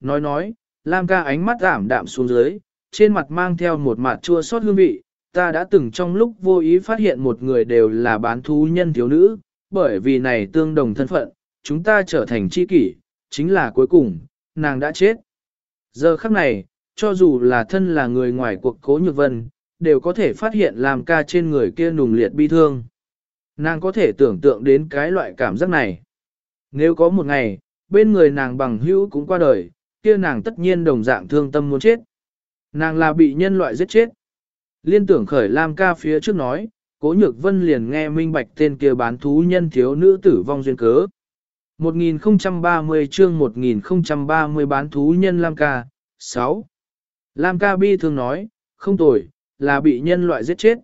nói nói, Lam ca ánh mắt ảm đạm xuống dưới, trên mặt mang theo một mặt chua xót hương vị, ta đã từng trong lúc vô ý phát hiện một người đều là bán thú nhân thiếu nữ, bởi vì này tương đồng thân phận, chúng ta trở thành chi kỷ, chính là cuối cùng, nàng đã chết. Giờ khắc này, cho dù là thân là người ngoài cuộc cố nhược vân, đều có thể phát hiện làm ca trên người kia nùng liệt bi thương. Nàng có thể tưởng tượng đến cái loại cảm giác này. Nếu có một ngày, bên người nàng bằng hữu cũng qua đời, kia nàng tất nhiên đồng dạng thương tâm muốn chết. Nàng là bị nhân loại giết chết. Liên tưởng khởi Lam ca phía trước nói, cố nhược vân liền nghe minh bạch tên kia bán thú nhân thiếu nữ tử vong duyên cớ. 1030 chương 1030 bán thú nhân Lam ca, 6. Lam ca bi thường nói, không tồi, là bị nhân loại giết chết.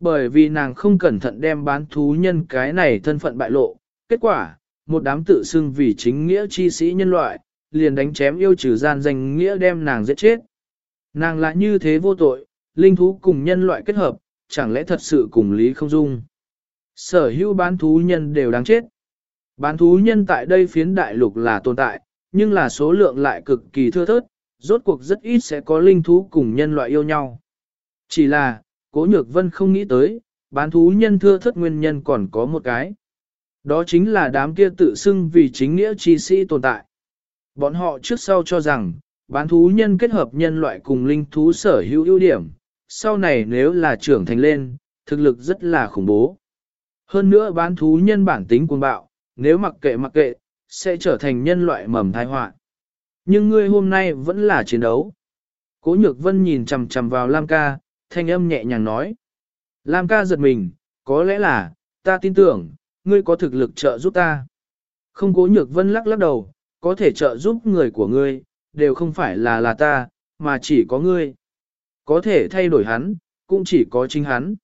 Bởi vì nàng không cẩn thận đem bán thú nhân cái này thân phận bại lộ, kết quả, một đám tự xưng vì chính nghĩa chi sĩ nhân loại, liền đánh chém yêu trừ gian danh nghĩa đem nàng giết chết. Nàng lại như thế vô tội, linh thú cùng nhân loại kết hợp, chẳng lẽ thật sự cùng lý không dung. Sở hữu bán thú nhân đều đáng chết. Bán thú nhân tại đây phiến đại lục là tồn tại, nhưng là số lượng lại cực kỳ thưa thớt, rốt cuộc rất ít sẽ có linh thú cùng nhân loại yêu nhau. Chỉ là, cố nhược vân không nghĩ tới, bán thú nhân thưa thớt nguyên nhân còn có một cái. Đó chính là đám kia tự xưng vì chính nghĩa chi sĩ tồn tại. Bọn họ trước sau cho rằng, bán thú nhân kết hợp nhân loại cùng linh thú sở hữu ưu điểm, sau này nếu là trưởng thành lên, thực lực rất là khủng bố. Hơn nữa bán thú nhân bản tính cuồng bạo, nếu mặc kệ mặc kệ, sẽ trở thành nhân loại mầm thai họa. Nhưng ngươi hôm nay vẫn là chiến đấu. Cố nhược vân nhìn chằm chằm vào Lam ca, thanh âm nhẹ nhàng nói. Lam ca giật mình, có lẽ là, ta tin tưởng, ngươi có thực lực trợ giúp ta. Không cố nhược vân lắc lắc đầu, có thể trợ giúp người của ngươi, đều không phải là là ta, mà chỉ có ngươi. Có thể thay đổi hắn, cũng chỉ có chính hắn.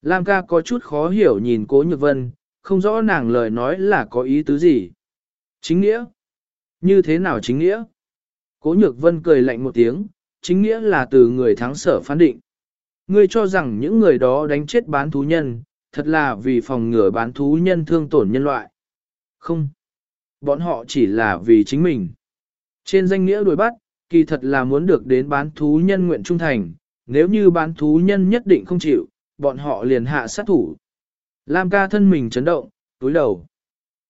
Lam ca có chút khó hiểu nhìn cố nhược vân, không rõ nàng lời nói là có ý tứ gì. Chính nghĩa? Như thế nào chính nghĩa? Cố nhược vân cười lạnh một tiếng, chính nghĩa là từ người thắng sở phán định. Ngươi cho rằng những người đó đánh chết bán thú nhân, thật là vì phòng ngừa bán thú nhân thương tổn nhân loại. Không. Bọn họ chỉ là vì chính mình. Trên danh nghĩa đuổi bắt, kỳ thật là muốn được đến bán thú nhân nguyện trung thành, nếu như bán thú nhân nhất định không chịu, bọn họ liền hạ sát thủ. Lam ca thân mình chấn động, túi đầu.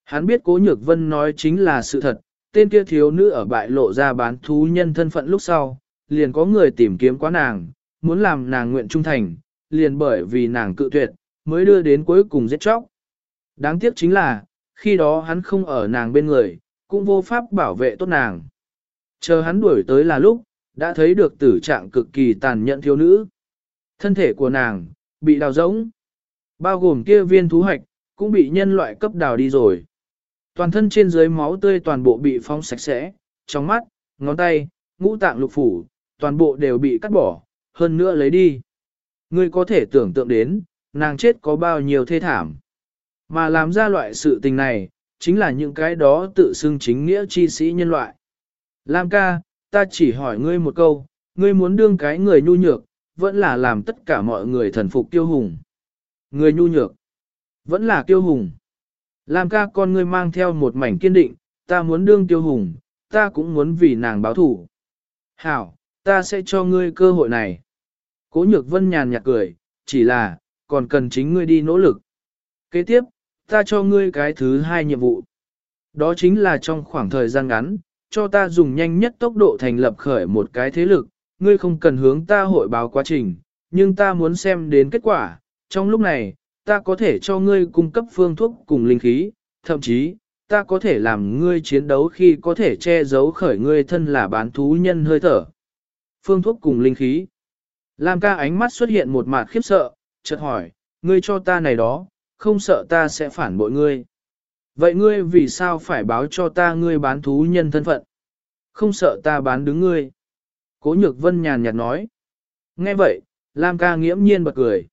Hắn biết cố nhược vân nói chính là sự thật, tên kia thiếu nữ ở bại lộ ra bán thú nhân thân phận lúc sau, liền có người tìm kiếm quá nàng, muốn làm nàng nguyện trung thành, liền bởi vì nàng cự tuyệt, mới đưa đến cuối cùng giết chóc. Đáng tiếc chính là, khi đó hắn không ở nàng bên người, cũng vô pháp bảo vệ tốt nàng. Chờ hắn đuổi tới là lúc, đã thấy được tử trạng cực kỳ tàn nhẫn thiếu nữ. Thân thể của nàng, bị đào rỗng. Bao gồm kia viên thú hạch, cũng bị nhân loại cấp đào đi rồi. Toàn thân trên dưới máu tươi toàn bộ bị phong sạch sẽ, trong mắt, ngón tay, ngũ tạng lục phủ, toàn bộ đều bị cắt bỏ, hơn nữa lấy đi. Ngươi có thể tưởng tượng đến, nàng chết có bao nhiêu thê thảm. Mà làm ra loại sự tình này, chính là những cái đó tự xưng chính nghĩa chi sĩ nhân loại. Lam ca, ta chỉ hỏi ngươi một câu, ngươi muốn đương cái người nhu nhược, vẫn là làm tất cả mọi người thần phục tiêu hùng. Người nhu nhược, vẫn là tiêu hùng. Lam ca con ngươi mang theo một mảnh kiên định, ta muốn đương tiêu hùng, ta cũng muốn vì nàng báo thủ. Hảo, ta sẽ cho ngươi cơ hội này. Cố nhược vân nhàn nhạt cười, chỉ là, còn cần chính ngươi đi nỗ lực. Kế tiếp, ta cho ngươi cái thứ hai nhiệm vụ. Đó chính là trong khoảng thời gian ngắn, cho ta dùng nhanh nhất tốc độ thành lập khởi một cái thế lực, ngươi không cần hướng ta hội báo quá trình, nhưng ta muốn xem đến kết quả, trong lúc này, ta có thể cho ngươi cung cấp phương thuốc cùng linh khí, thậm chí, ta có thể làm ngươi chiến đấu khi có thể che giấu khởi ngươi thân là bán thú nhân hơi thở. Phương thuốc cùng linh khí. Lam ca ánh mắt xuất hiện một mặt khiếp sợ, chợt hỏi, ngươi cho ta này đó, không sợ ta sẽ phản bội ngươi. Vậy ngươi vì sao phải báo cho ta ngươi bán thú nhân thân phận? Không sợ ta bán đứng ngươi. Cố nhược vân nhàn nhạt nói. Nghe vậy, Lam ca nghiễm nhiên bật cười.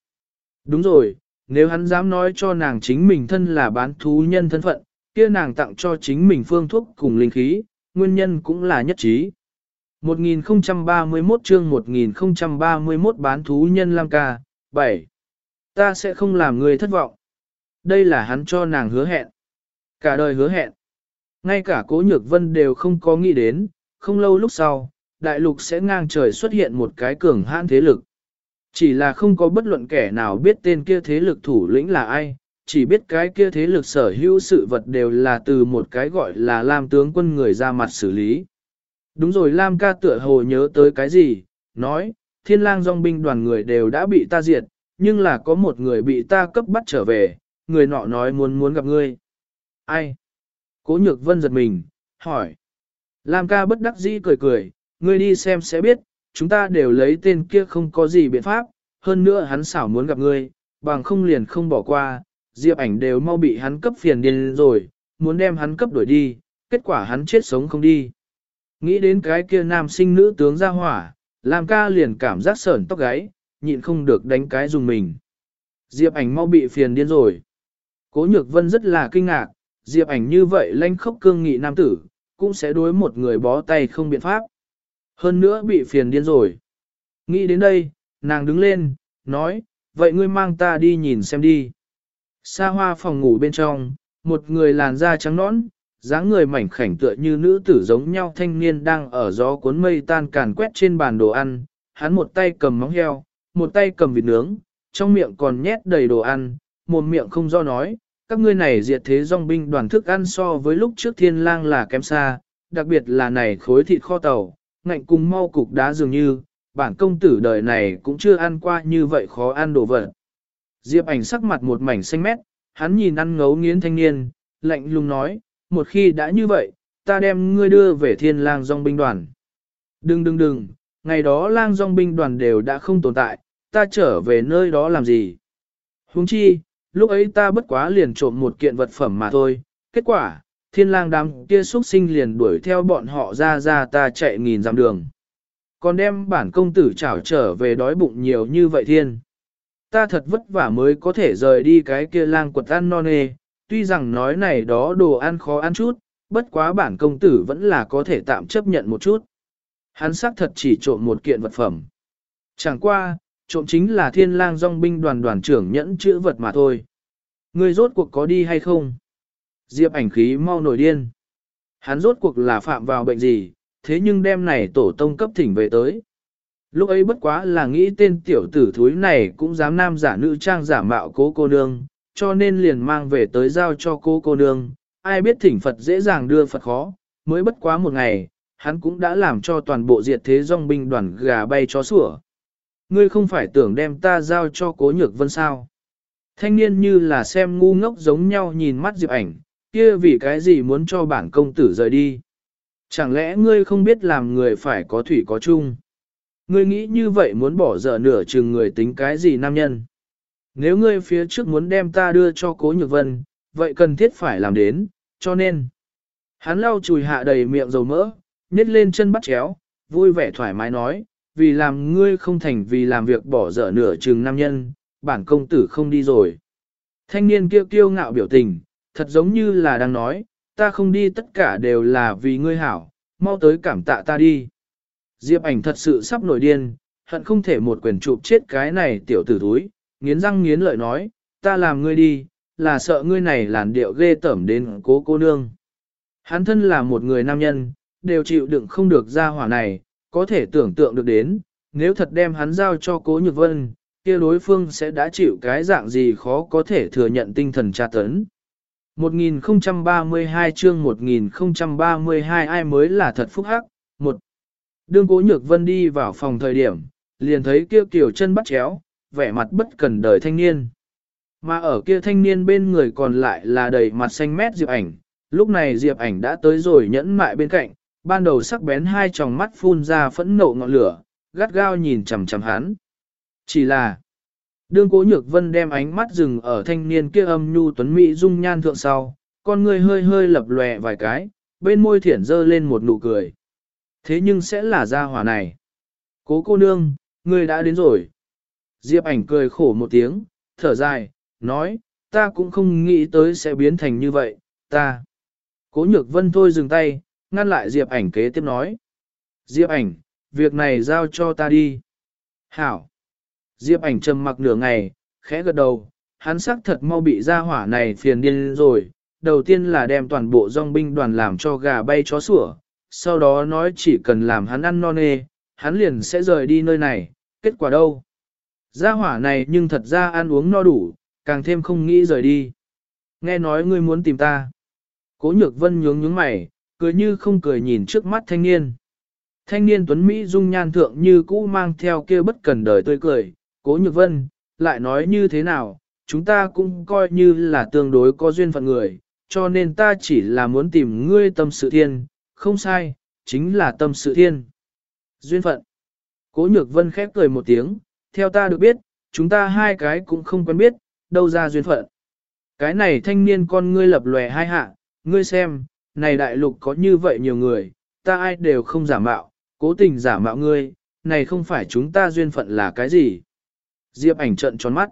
Đúng rồi, nếu hắn dám nói cho nàng chính mình thân là bán thú nhân thân phận, kia nàng tặng cho chính mình phương thuốc cùng linh khí, nguyên nhân cũng là nhất trí. 1031 chương 1031 bán thú nhân Lam ca, 7. Ta sẽ không làm người thất vọng. Đây là hắn cho nàng hứa hẹn. Cả đời hứa hẹn. Ngay cả cố nhược vân đều không có nghĩ đến, không lâu lúc sau, đại lục sẽ ngang trời xuất hiện một cái cường hãn thế lực. Chỉ là không có bất luận kẻ nào biết tên kia thế lực thủ lĩnh là ai, chỉ biết cái kia thế lực sở hữu sự vật đều là từ một cái gọi là Lam tướng quân người ra mặt xử lý. Đúng rồi Lam ca tựa hồ nhớ tới cái gì, nói, thiên lang dòng binh đoàn người đều đã bị ta diệt, nhưng là có một người bị ta cấp bắt trở về, người nọ nói muốn muốn gặp ngươi. Ai? Cố nhược vân giật mình, hỏi. Lam ca bất đắc dĩ cười cười, ngươi đi xem sẽ biết, chúng ta đều lấy tên kia không có gì biện pháp, hơn nữa hắn xảo muốn gặp ngươi, bằng không liền không bỏ qua, diệp ảnh đều mau bị hắn cấp phiền điên rồi, muốn đem hắn cấp đuổi đi, kết quả hắn chết sống không đi. Nghĩ đến cái kia nam sinh nữ tướng ra hỏa, Lam ca liền cảm giác sởn tóc gáy, nhịn không được đánh cái dùng mình. Diệp ảnh mau bị phiền điên rồi. Cố nhược vân rất là kinh ngạc, Diệp ảnh như vậy lanh khốc cương nghị nam tử, cũng sẽ đối một người bó tay không biện pháp. Hơn nữa bị phiền điên rồi. Nghĩ đến đây, nàng đứng lên, nói, vậy ngươi mang ta đi nhìn xem đi. Xa hoa phòng ngủ bên trong, một người làn da trắng nõn, dáng người mảnh khảnh tựa như nữ tử giống nhau thanh niên đang ở gió cuốn mây tan càn quét trên bàn đồ ăn, hắn một tay cầm móng heo, một tay cầm vịt nướng, trong miệng còn nhét đầy đồ ăn, mồm miệng không do nói, các ngươi này diệt thế dòng binh đoàn thức ăn so với lúc trước thiên lang là kém xa, đặc biệt là này khối thịt kho tàu, ngạnh cùng mau cục đá dường như, bản công tử đời này cũng chưa ăn qua như vậy khó ăn đồ vật. Diệp ảnh sắc mặt một mảnh xanh mét, hắn nhìn ăn ngấu nghiến thanh niên, lạnh lùng nói, một khi đã như vậy, ta đem ngươi đưa về thiên lang dòng binh đoàn. Đừng đừng đừng, ngày đó lang dòng binh đoàn đều đã không tồn tại, ta trở về nơi đó làm gì? Huống chi, lúc ấy ta bất quá liền trộm một kiện vật phẩm mà thôi, kết quả, thiên lang đám kia xuất sinh liền đuổi theo bọn họ ra ra ta chạy nghìn dặm đường. Còn đem bản công tử trảo trở về đói bụng nhiều như vậy thiên. Ta thật vất vả mới có thể rời đi cái kia lang quật ăn non nê, tuy rằng nói này đó đồ ăn khó ăn chút, bất quá bản công tử vẫn là có thể tạm chấp nhận một chút. Hắn xác thật chỉ trộm một kiện vật phẩm. Chẳng qua, trộm chính là thiên lang dòng binh đoàn đoàn trưởng nhẫn chữ vật mà thôi. Ngươi rốt cuộc có đi hay không? Diệp ảnh khí mau nổi điên. Hắn rốt cuộc là phạm vào bệnh gì, thế nhưng đêm này tổ tông cấp thỉnh về tới. Lúc ấy bất quá là nghĩ tên tiểu tử thúi này cũng dám nam giả nữ trang giả mạo cố cô nương, cho nên liền mang về tới giao cho cô cô nương. Ai biết thỉnh Phật dễ dàng đưa Phật khó, mới bất quá một ngày, hắn cũng đã làm cho toàn bộ diệt thế dòng binh đoàn gà bay chó sủa. Ngươi không phải tưởng đem ta giao cho cố nhược vân sao. Thanh niên như là xem ngu ngốc giống nhau nhìn mắt Diệp ảnh, kia vì cái gì muốn cho bản công tử rời đi. Chẳng lẽ ngươi không biết làm người phải có thủy có chung? Ngươi nghĩ như vậy muốn bỏ dở nửa chừng người tính cái gì nam nhân? Nếu ngươi phía trước muốn đem ta đưa cho cố nhược vân, vậy cần thiết phải làm đến, cho nên. Hắn lau chùi hạ đầy miệng dầu mỡ, nhét lên chân bắt chéo, vui vẻ thoải mái nói, vì làm ngươi không thành vì làm việc bỏ dở nửa chừng nam nhân, bản công tử không đi rồi. Thanh niên kêu kiêu ngạo biểu tình, thật giống như là đang nói, ta không đi tất cả đều là vì ngươi hảo, mau tới cảm tạ ta đi. Diệp ảnh thật sự sắp nổi điên, hận không thể một quyền chụp chết cái này tiểu tử thúi, nghiến răng nghiến lợi nói, ta làm ngươi đi, là sợ ngươi này làn điệu ghê tởm đến cố cô nương. Hắn thân là một người nam nhân, đều chịu đựng không được ra hỏa này, có thể tưởng tượng được đến, nếu thật đem hắn giao cho cố nhược vân, kia đối phương sẽ đã chịu cái dạng gì khó có thể thừa nhận tinh thần tra tấn. 1032 chương 1032 ai mới là thật phúc hắc. Một. Đương cố nhược vân đi vào phòng thời điểm, liền thấy kia kiểu chân bắt chéo, vẻ mặt bất cần đời thanh niên. Mà ở kia thanh niên bên người còn lại là đầy mặt xanh mét Diệp ảnh, lúc này Diệp ảnh đã tới rồi nhẫn mại bên cạnh, ban đầu sắc bén hai tròng mắt phun ra phẫn nộ ngọn lửa, gắt gao nhìn chằm chằm hắn. Chỉ là, đương cố nhược vân đem ánh mắt dừng ở thanh niên kia âm nhu tuấn mỹ dung nhan thượng sau, con người hơi hơi lập lòe vài cái, bên môi thiển dơ lên một nụ cười. Thế nhưng sẽ là gia hỏa này. Cố cô nương, ngươi đã đến rồi. Diệp ảnh cười khổ một tiếng, thở dài, nói, ta cũng không nghĩ tới sẽ biến thành như vậy, ta. Cố nhược vân thôi dừng tay, ngăn lại Diệp ảnh kế tiếp nói. Diệp ảnh, việc này giao cho ta đi. Hảo. Diệp ảnh trầm mặc nửa ngày, khẽ gật đầu, hắn sắc thật mau bị gia hỏa này phiền điên rồi. Đầu tiên là đem toàn bộ dòng binh đoàn làm cho gà bay chó sủa, sau đó nói chỉ cần làm hắn ăn no nê, hắn liền sẽ rời đi nơi này, kết quả đâu? Gia hỏa này nhưng thật ra ăn uống no đủ, càng thêm không nghĩ rời đi. Nghe nói ngươi muốn tìm ta. Cố nhược vân nhướng nhướng mày, cười như không cười nhìn trước mắt thanh niên. Thanh niên tuấn Mỹ dung nhan thượng như cũ mang theo kia bất cần đời tươi cười. Cố nhược vân, lại nói như thế nào, chúng ta cũng coi như là tương đối có duyên phận người, cho nên ta chỉ là muốn tìm ngươi tâm sự thiên, không sai, chính là tâm sự thiên. Duyên phận. Cố nhược vân khép cười một tiếng, theo ta được biết, chúng ta hai cái cũng không quen biết, đâu ra duyên phận. Cái này thanh niên con ngươi lập lòe hai hạ, ngươi xem, này đại lục có như vậy nhiều người, ta ai đều không giả mạo, cố tình giả mạo ngươi, này không phải chúng ta duyên phận là cái gì. Diệp ảnh trận tròn mắt.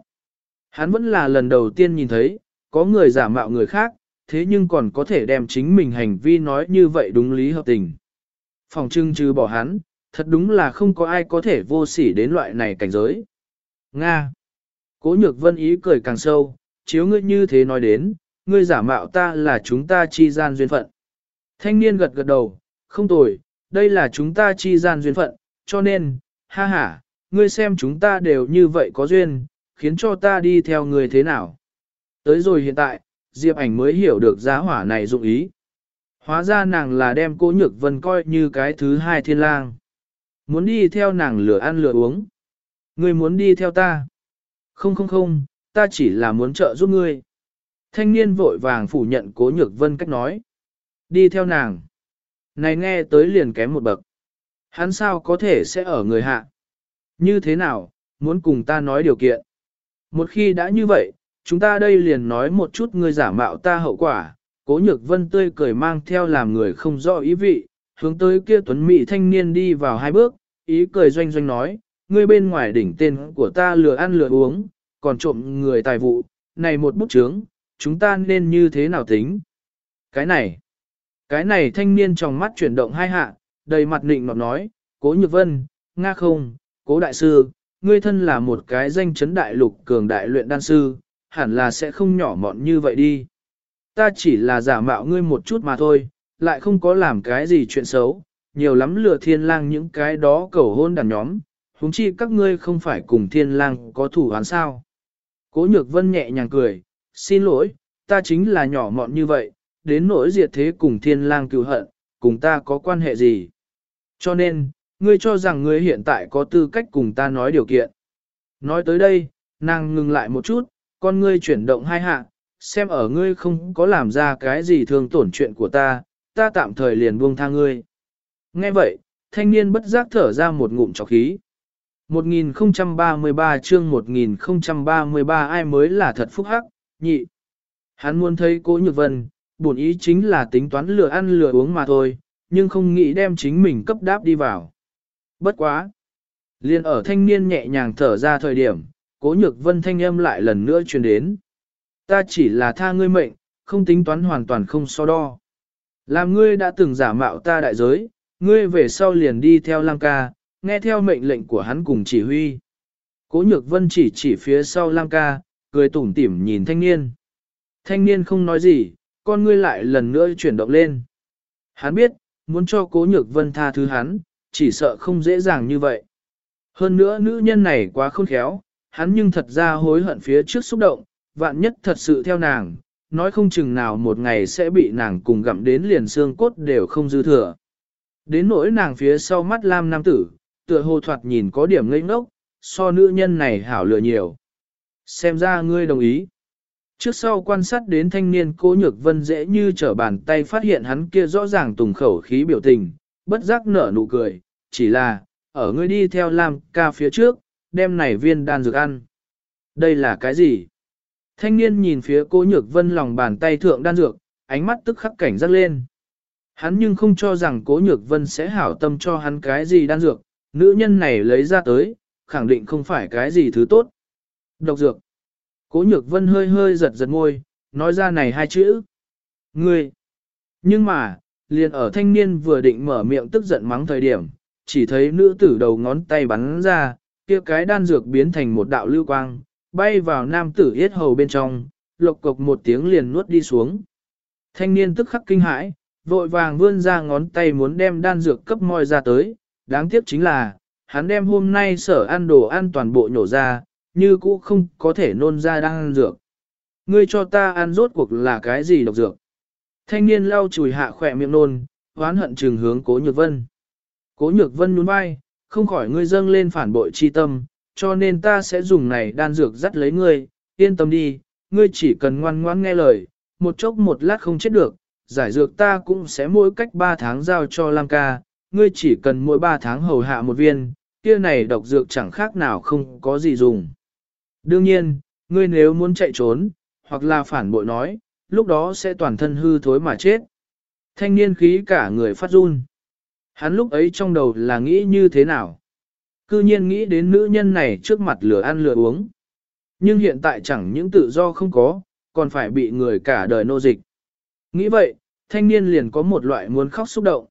Hắn vẫn là lần đầu tiên nhìn thấy, có người giả mạo người khác, thế nhưng còn có thể đem chính mình hành vi nói như vậy đúng lý hợp tình. Phòng trưng trừ bỏ hắn, thật đúng là không có ai có thể vô sỉ đến loại này cảnh giới. Nga. Cố nhược vân ý cười càng sâu, chiếu ngươi như thế nói đến, ngươi giả mạo ta là chúng ta chi gian duyên phận. Thanh niên gật gật đầu, không tồi, đây là chúng ta chi gian duyên phận, cho nên, ha ha, ngươi xem chúng ta đều như vậy có duyên, khiến cho ta đi theo người thế nào. Tới rồi hiện tại, Diệp ảnh mới hiểu được giá hỏa này dụng ý. Hóa ra nàng là đem cố nhược vân coi như cái thứ hai thiên lang. Muốn đi theo nàng lửa ăn lửa uống. Ngươi muốn đi theo ta. Không không không, ta chỉ là muốn trợ giúp ngươi. Thanh niên vội vàng phủ nhận cố nhược vân cách nói. Đi theo nàng. Này nghe tới liền kém một bậc. Hắn sao có thể sẽ ở người hạ? Như thế nào, muốn cùng ta nói điều kiện? Một khi đã như vậy, chúng ta đây liền nói một chút ngươi giả mạo ta hậu quả. Cố nhược vân tươi cười mang theo làm người không rõ ý vị, hướng tới kia tuấn mỹ thanh niên đi vào hai bước, ý cười doanh doanh nói, ngươi bên ngoài đỉnh tên của ta lừa ăn lừa uống, còn trộm người tài vụ, này một bút chướng, chúng ta nên như thế nào tính? Cái này, cái này thanh niên trong mắt chuyển động hai hạ, đầy mặt nịnh nọt nói, cố nhược vân, nga không, cố đại sư, ngươi thân là một cái danh chấn đại lục cường đại luyện đan sư, hẳn là sẽ không nhỏ mọn như vậy đi. Ta chỉ là giả mạo ngươi một chút mà thôi, lại không có làm cái gì chuyện xấu, nhiều lắm lừa thiên lang những cái đó cầu hôn đàn nhóm, huống chi các ngươi không phải cùng thiên lang có thủ án sao. Cố nhược vân nhẹ nhàng cười, xin lỗi, ta chính là nhỏ mọn như vậy, đến nỗi diệt thế cùng thiên lang cựu hận, cùng ta có quan hệ gì. Cho nên, ngươi cho rằng ngươi hiện tại có tư cách cùng ta nói điều kiện. Nói tới đây, nàng ngừng lại một chút, con ngươi chuyển động hai hạ, xem ở ngươi không có làm ra cái gì thương tổn chuyện của ta, ta tạm thời liền buông tha ngươi. Nghe vậy, thanh niên bất giác thở ra một ngụm trọc khí. 1033 chương 1033 ai mới là thật phúc hắc, nhị. Hắn muốn thấy cố nhược vân, buồn ý chính là tính toán lừa ăn lừa uống mà thôi, nhưng không nghĩ đem chính mình cấp đáp đi vào. Bất quá. Liên ở thanh niên nhẹ nhàng thở ra thời điểm, cố nhược vân thanh âm lại lần nữa truyền đến. Ta chỉ là tha ngươi mệnh, không tính toán hoàn toàn không so đo. Làm ngươi đã từng giả mạo ta đại giới, ngươi về sau liền đi theo lang ca, nghe theo mệnh lệnh của hắn cùng chỉ huy. Cố nhược vân chỉ chỉ phía sau lang ca, cười tủm tỉm nhìn thanh niên. Thanh niên không nói gì, con ngươi lại lần nữa chuyển động lên. Hắn biết, muốn cho cố nhược vân tha thứ hắn, chỉ sợ không dễ dàng như vậy. Hơn nữa nữ nhân này quá khôn khéo, hắn nhưng thật ra hối hận phía trước xúc động, vạn nhất thật sự theo nàng, nói không chừng nào một ngày sẽ bị nàng cùng gặm đến liền xương cốt đều không dư thừa. Đến nỗi nàng phía sau mắt lam nam tử, tựa hồ thoạt nhìn có điểm ngây ngốc, so nữ nhân này hảo lựa nhiều. Xem ra ngươi đồng ý. Trước sau quan sát đến thanh niên cố nhược vân dễ như trở bàn tay phát hiện hắn kia rõ ràng tùng khẩu khí biểu tình, bất giác nở nụ cười, chỉ là, ở ngươi đi theo Lam ca phía trước, đem này viên đan dược ăn. Đây là cái gì? Thanh niên nhìn phía cố nhược vân lòng bàn tay thượng đan dược, ánh mắt tức khắc cảnh giác lên. Hắn nhưng không cho rằng cố nhược vân sẽ hảo tâm cho hắn cái gì đan dược, nữ nhân này lấy ra tới, khẳng định không phải cái gì thứ tốt. Độc dược. Cố nhược vân hơi hơi giật giật môi, nói ra này hai chữ. Ngươi. Nhưng mà, liền ở thanh niên vừa định mở miệng tức giận mắng thời điểm, chỉ thấy nữ tử đầu ngón tay bắn ra, kia cái đan dược biến thành một đạo lưu quang, bay vào nam tử yết hầu bên trong, lộc cộc một tiếng liền nuốt đi xuống. Thanh niên tức khắc kinh hãi, vội vàng vươn ra ngón tay muốn đem đan dược cấp moi ra tới, đáng tiếc chính là, hắn đem hôm nay sở ăn đồ ăn toàn bộ nhổ ra, như cũ không có thể nôn ra đang ăn dược. Ngươi cho ta ăn rốt cuộc là cái gì độc dược? Thanh niên lau chùi hạ khỏe miệng nôn, oán hận trừng hướng cố nhược vân. Cố nhược vân nhún vai, không khỏi ngươi dâng lên phản bội chi tâm, cho nên ta sẽ dùng này đan dược dắt lấy ngươi, yên tâm đi, ngươi chỉ cần ngoan ngoãn nghe lời, một chốc một lát không chết được, giải dược ta cũng sẽ mỗi cách 3 tháng giao cho Lam ca, ngươi chỉ cần mỗi 3 tháng hầu hạ một viên, kia này độc dược chẳng khác nào không có gì dùng. Đương nhiên, ngươi nếu muốn chạy trốn, hoặc là phản bội nói, lúc đó sẽ toàn thân hư thối mà chết. Thanh niên khí cả người phát run. Hắn lúc ấy trong đầu là nghĩ như thế nào? Cư nhiên nghĩ đến nữ nhân này trước mặt lửa ăn lửa uống. Nhưng hiện tại chẳng những tự do không có, còn phải bị người cả đời nô dịch. Nghĩ vậy, thanh niên liền có một loại muốn khóc xúc động.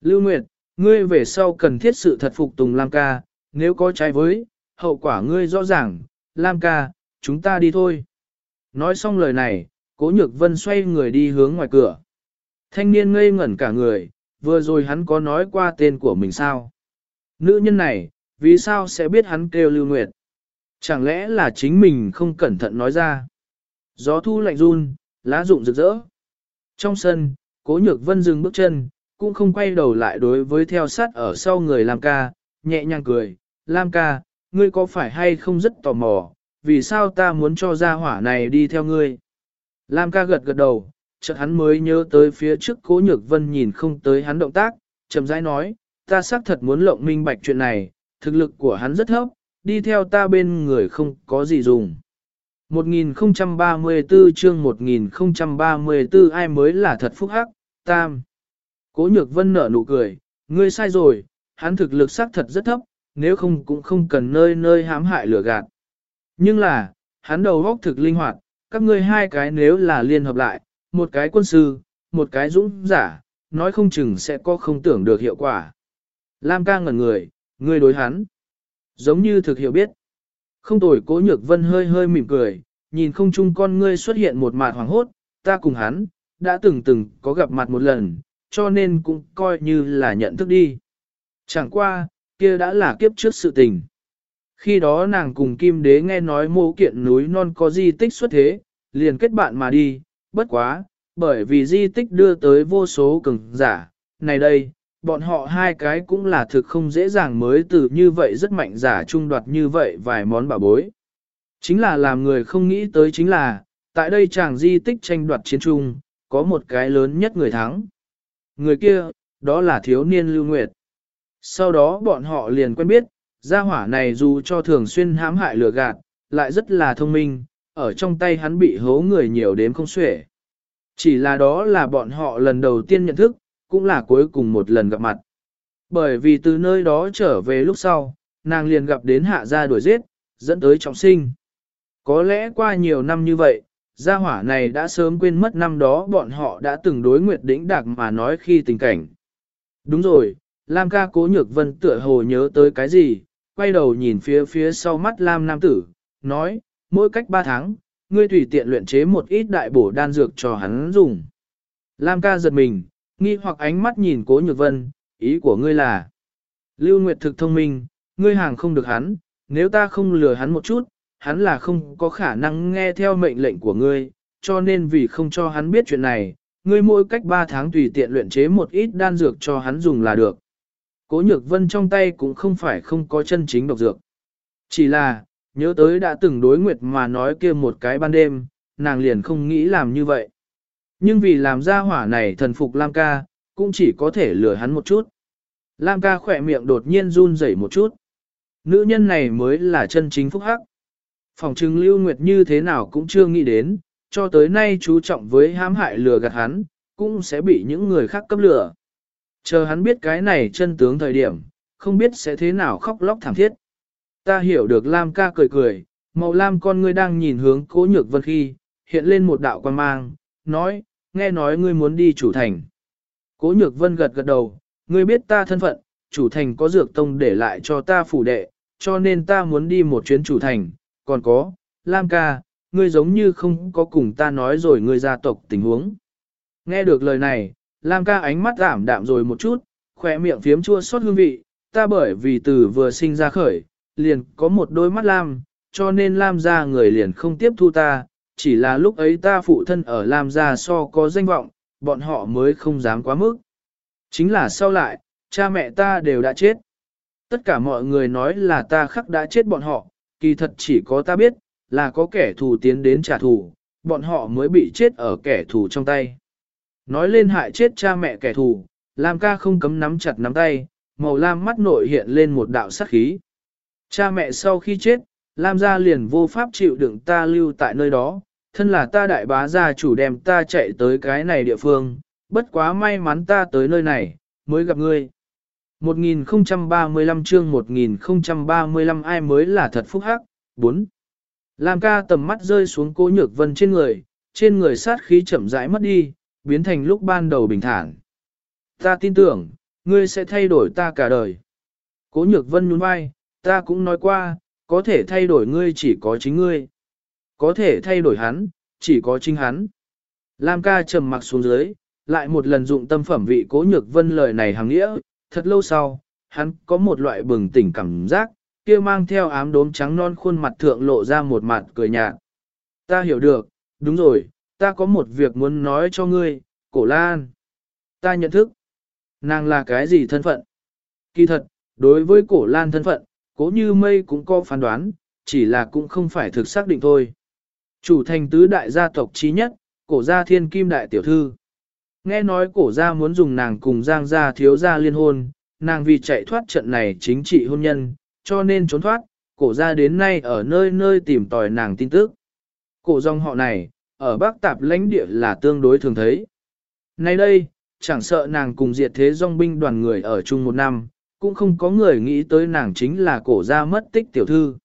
Lưu Nguyệt, ngươi về sau cần thiết sự thật phục tùng Lam ca, nếu có trái với, hậu quả ngươi rõ ràng, Lam ca, chúng ta đi thôi. Nói xong lời này, cố nhược vân xoay người đi hướng ngoài cửa. Thanh niên ngây ngẩn cả người, vừa rồi hắn có nói qua tên của mình sao? Nữ nhân này, vì sao sẽ biết hắn kêu Lưu Nguyệt? Chẳng lẽ là chính mình không cẩn thận nói ra? Gió thu lạnh run, lá rụng rực rỡ. Trong sân, cố nhược vân dừng bước chân, cũng không quay đầu lại đối với theo sát ở sau người Lam ca, nhẹ nhàng cười. Lam ca, ngươi có phải hay không rất tò mò, vì sao ta muốn cho gia hỏa này đi theo ngươi? Lam ca gật gật đầu, chợt hắn mới nhớ tới phía trước cố nhược vân nhìn không tới hắn động tác, chậm rãi nói, ta xác thật muốn lộng minh bạch chuyện này, thực lực của hắn rất thấp, đi theo ta bên người không có gì dùng. 1034 chương 1034 ai mới là thật phúc hắc, tam. Cố nhược vân nở nụ cười, ngươi sai rồi, hắn thực lực xác thật rất thấp, nếu không cũng không cần nơi nơi hãm hại lửa gạt. Nhưng là, hắn đầu góc thực linh hoạt, các ngươi hai cái nếu là liên hợp lại, một cái quân sư, một cái dũng giả, nói không chừng sẽ có không tưởng được hiệu quả. Lam ca ngẩn người, ngươi đối hắn. Giống như thực hiểu biết. Không tồi cố nhược vân hơi hơi mỉm cười, nhìn không chung con ngươi xuất hiện một mặt hoàng hốt, ta cùng hắn, đã từng từng có gặp mặt một lần, cho nên cũng coi như là nhận thức đi. Chẳng qua, kia đã là kiếp trước sự tình. Khi đó nàng cùng Kim Đế nghe nói mô kiện núi non có di tích xuất thế, liền kết bạn mà đi, bất quá, bởi vì di tích đưa tới vô số cường giả, này đây, bọn họ hai cái cũng là thực không dễ dàng mới từ như vậy rất mạnh giả trung đoạt như vậy vài món bảo bối. Chính là làm người không nghĩ tới chính là, tại đây chàng di tích tranh đoạt chiến trung, có một cái lớn nhất người thắng. Người kia, đó là thiếu niên lưu nguyệt. Sau đó bọn họ liền quen biết, gia hỏa này dù cho thường xuyên hãm hại lừa gạt, lại rất là thông minh, ở trong tay hắn bị hố người nhiều đến không xuể. Chỉ là đó là bọn họ lần đầu tiên nhận thức, cũng là cuối cùng một lần gặp mặt. Bởi vì từ nơi đó trở về lúc sau, nàng liền gặp đến hạ gia đuổi giết, dẫn tới trọng sinh. Có lẽ qua nhiều năm như vậy, gia hỏa này đã sớm quên mất năm đó bọn họ đã từng đối nguyệt đỉnh đạc mà nói khi tình cảnh. Đúng rồi, Lam ca cố nhược vân tựa hồ nhớ tới cái gì, quay đầu nhìn phía phía sau mắt Lam nam tử, nói, mỗi cách 3 tháng, ngươi tùy tiện luyện chế một ít đại bổ đan dược cho hắn dùng. Lam ca giật mình, nghi hoặc ánh mắt nhìn cố nhược vân, ý của ngươi là, Lưu Nguyệt thực thông minh, ngươi hàng không được hắn, nếu ta không lừa hắn một chút, hắn là không có khả năng nghe theo mệnh lệnh của ngươi, cho nên vì không cho hắn biết chuyện này, ngươi mỗi cách 3 tháng tùy tiện luyện chế một ít đan dược cho hắn dùng là được. Cố nhược vân trong tay cũng không phải không có chân chính độc dược. Chỉ là, nhớ tới đã từng đối nguyệt mà nói kia một cái ban đêm, nàng liền không nghĩ làm như vậy. Nhưng vì làm ra hỏa này thần phục Lam ca, cũng chỉ có thể lừa hắn một chút. Lam ca khỏe miệng đột nhiên run rẩy một chút. Nữ nhân này mới là chân chính phúc hắc. Phòng trừng lưu nguyệt như thế nào cũng chưa nghĩ đến, cho tới nay chú trọng với hãm hại lừa gạt hắn, cũng sẽ bị những người khác cấp lừa. Chờ hắn biết cái này chân tướng thời điểm, không biết sẽ thế nào khóc lóc thảm thiết. Ta hiểu được Lam ca cười cười, màu lam con ngươi đang nhìn hướng cố nhược vân khi, hiện lên một đạo quan mang, nói, nghe nói ngươi muốn đi chủ thành. Cố nhược vân gật gật đầu, ngươi biết ta thân phận, chủ thành có dược tông để lại cho ta phủ đệ, cho nên ta muốn đi một chuyến chủ thành, còn có, Lam ca, ngươi giống như không có cùng ta nói rồi ngươi gia tộc tình huống. Nghe được lời này, Lam ca ánh mắt giảm đạm rồi một chút, khỏe miệng phiếm chua xót hương vị, ta bởi vì từ vừa sinh ra khởi, liền có một đôi mắt Lam, cho nên Lam gia người liền không tiếp thu ta, chỉ là lúc ấy ta phụ thân ở Lam gia so có danh vọng, bọn họ mới không dám quá mức. Chính là sau lại, cha mẹ ta đều đã chết. Tất cả mọi người nói là ta khắc đã chết bọn họ, kỳ thật chỉ có ta biết, là có kẻ thù tiến đến trả thù, bọn họ mới bị chết ở kẻ thù trong tay. Nói lên hại chết cha mẹ kẻ thù, Lam ca không cấm nắm chặt nắm tay, màu lam mắt nội hiện lên một đạo sắc khí. Cha mẹ sau khi chết, Lam gia liền vô pháp chịu đựng ta lưu tại nơi đó, thân là ta đại bá gia chủ đem ta chạy tới cái này địa phương, bất quá may mắn ta tới nơi này, mới gặp ngươi. 1035 chương 1035 ai mới là thật phúc hắc, 4. Lam ca tầm mắt rơi xuống cố nhược vân trên người, trên người sát khí chậm rãi mất đi, biến thành lúc ban đầu bình thản. Ta tin tưởng, ngươi sẽ thay đổi ta cả đời. Cố nhược vân nhún vai, ta cũng nói qua, có thể thay đổi ngươi chỉ có chính ngươi. Có thể thay đổi hắn, chỉ có chính hắn. Lam ca trầm mặc xuống dưới, lại một lần dụng tâm phẩm vị cố nhược vân lời này hàng nghĩa, thật lâu sau, hắn có một loại bừng tỉnh cảm giác, kia mang theo ám đốm trắng non khuôn mặt thượng lộ ra một mặt cười nhạt. Ta hiểu được, đúng rồi, ta có một việc muốn nói cho ngươi, cổ lan. Ta nhận thức, nàng là cái gì thân phận? Kỳ thật, đối với cổ lan thân phận, cố như mây cũng có phán đoán, chỉ là cũng không phải thực xác định thôi. Chủ thành tứ đại gia tộc trí nhất, cổ gia thiên kim đại tiểu thư. Nghe nói cổ gia muốn dùng nàng cùng giang gia thiếu gia liên hôn, nàng vì chạy thoát trận này chính trị hôn nhân, cho nên trốn thoát, cổ gia đến nay ở nơi nơi tìm tòi nàng tin tức. Cổ dòng họ này, ở Bắc Tạp lãnh địa là tương đối thường thấy. Nay đây, chẳng sợ nàng cùng diệt thế dòng binh đoàn người ở chung một năm, cũng không có người nghĩ tới nàng chính là cổ gia mất tích tiểu thư.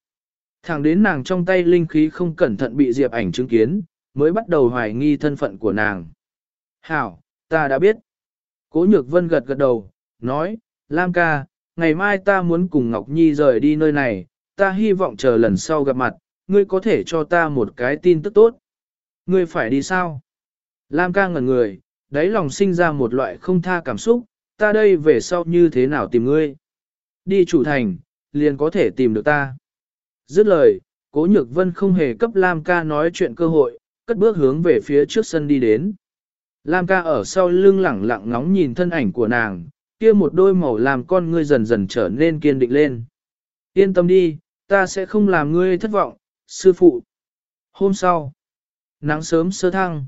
Thẳng đến nàng trong tay linh khí không cẩn thận bị Diệp ảnh chứng kiến, mới bắt đầu hoài nghi thân phận của nàng. Hảo, ta đã biết. Cố nhược vân gật gật đầu, nói, Lam ca, ngày mai ta muốn cùng Ngọc Nhi rời đi nơi này, ta hy vọng chờ lần sau gặp mặt, ngươi có thể cho ta một cái tin tức tốt. Ngươi phải đi sao? Lam ca ngẩn người, đáy lòng sinh ra một loại không tha cảm xúc, ta đây về sau như thế nào tìm ngươi? Đi chủ thành, liền có thể tìm được ta. Dứt lời, cố nhược vân không hề cấp Lam ca nói chuyện cơ hội, cất bước hướng về phía trước sân đi đến. Lam ca ở sau lưng lẳng lặng ngóng nhìn thân ảnh của nàng, kia một đôi màu làm con ngươi dần dần trở nên kiên định lên. Yên tâm đi, ta sẽ không làm ngươi thất vọng, sư phụ. Hôm sau, nắng sớm sơ thăng.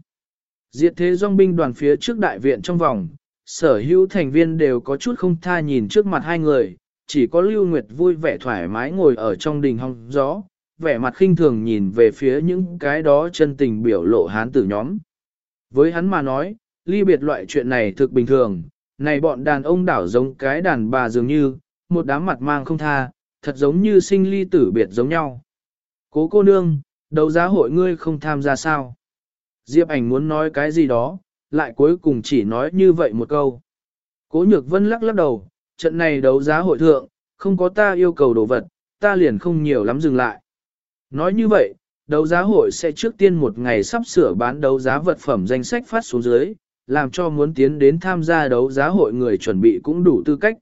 Diệt thế dòng binh đoàn phía trước đại viện trong vòng, sở hữu thành viên đều có chút không tha nhìn trước mặt hai người, chỉ có Lưu Nguyệt vui vẻ thoải mái ngồi ở trong đình hong gió, vẻ mặt khinh thường nhìn về phía những cái đó chân tình biểu lộ hán tử nhóm. Với hắn mà nói, ly biệt loại chuyện này thực bình thường, này bọn đàn ông đảo giống cái đàn bà dường như, một đám mặt mang không tha, thật giống như sinh ly tử biệt giống nhau. Cố cô nương, đấu giá hội ngươi không tham gia sao? Diệp ảnh muốn nói cái gì đó, lại cuối cùng chỉ nói như vậy một câu. Cố nhược vân lắc lắc đầu, trận này đấu giá hội thượng, không có ta yêu cầu đồ vật, ta liền không nhiều lắm dừng lại. Nói như vậy, đấu giá hội sẽ trước tiên một ngày sắp sửa bán đấu giá vật phẩm danh sách phát xuống dưới, làm cho muốn tiến đến tham gia đấu giá hội người chuẩn bị cũng đủ tư cách.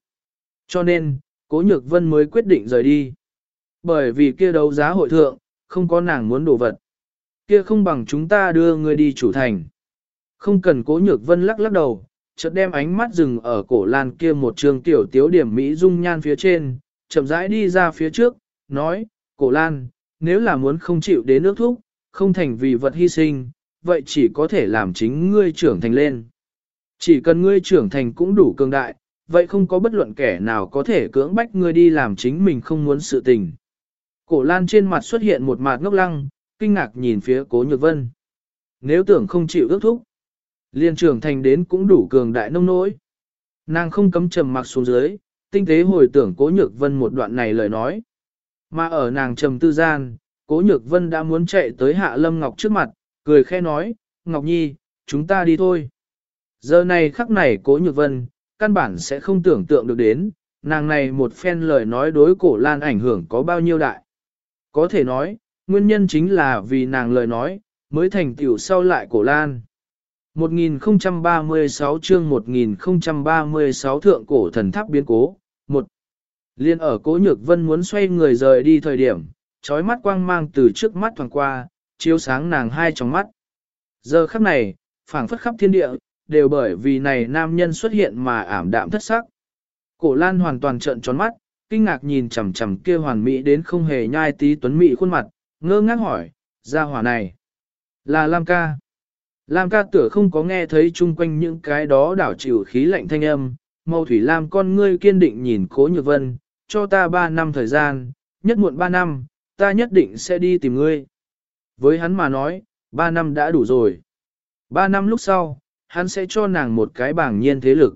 Cho nên, Cố Nhược Vân mới quyết định rời đi. Bởi vì kia đấu giá hội thượng, không có nàng muốn đồ vật. Kia không bằng chúng ta đưa ngươi đi chủ thành. Không cần Cố Nhược Vân lắc lắc đầu, chợt đem ánh mắt dừng ở cổ lan kia một trường tiểu tiếu điểm Mỹ dung nhan phía trên, chậm rãi đi ra phía trước, nói, cổ lan, nếu là muốn không chịu đến nước thúc, không thành vì vật hy sinh, vậy chỉ có thể làm chính ngươi trưởng thành lên. Chỉ cần ngươi trưởng thành cũng đủ cường đại, vậy không có bất luận kẻ nào có thể cưỡng bách ngươi đi làm chính mình không muốn sự tình. Cổ lan trên mặt xuất hiện một mạt ngốc lăng, kinh ngạc nhìn phía cố nhược vân. Nếu tưởng không chịu ước thúc, liên trưởng thành đến cũng đủ cường đại nông nỗi. Nàng không cấm trầm mặc xuống dưới, tinh tế hồi tưởng cố nhược vân một đoạn này lời nói. Mà ở nàng trầm tư gian, cố nhược vân đã muốn chạy tới hạ lâm ngọc trước mặt, cười khẽ nói, Ngọc Nhi, chúng ta đi thôi. Giờ này khắc này cố nhược vân, căn bản sẽ không tưởng tượng được đến, nàng này một phen lời nói đối cổ lan ảnh hưởng có bao nhiêu đại. Có thể nói, nguyên nhân chính là vì nàng lời nói, mới thành tiểu sau lại cổ lan. 1036 chương 1036 thượng cổ thần tháp biến cố, một Liên ở cố nhược vân muốn xoay người rời đi thời điểm, trói mắt quang mang từ trước mắt thoảng qua, chiếu sáng nàng hai trong mắt. Giờ khắc này, phảng phất khắp thiên địa, đều bởi vì này nam nhân xuất hiện mà ảm đạm thất sắc. Cổ lan hoàn toàn trợn tròn mắt, kinh ngạc nhìn chằm chằm kia hoàn mỹ đến không hề nhai tí tuấn mỹ khuôn mặt, ngơ ngác hỏi, ra hỏa này, là Lam ca. Lam ca tựa không có nghe thấy chung quanh những cái đó đảo chịu khí lạnh thanh âm, màu thủy Lam con ngươi kiên định nhìn cố nhược vân, cho ta ba năm thời gian, nhất muộn ba năm, ta nhất định sẽ đi tìm ngươi. Với hắn mà nói, ba năm đã đủ rồi. Ba năm lúc sau, hắn sẽ cho nàng một cái bảng nhiên thế lực.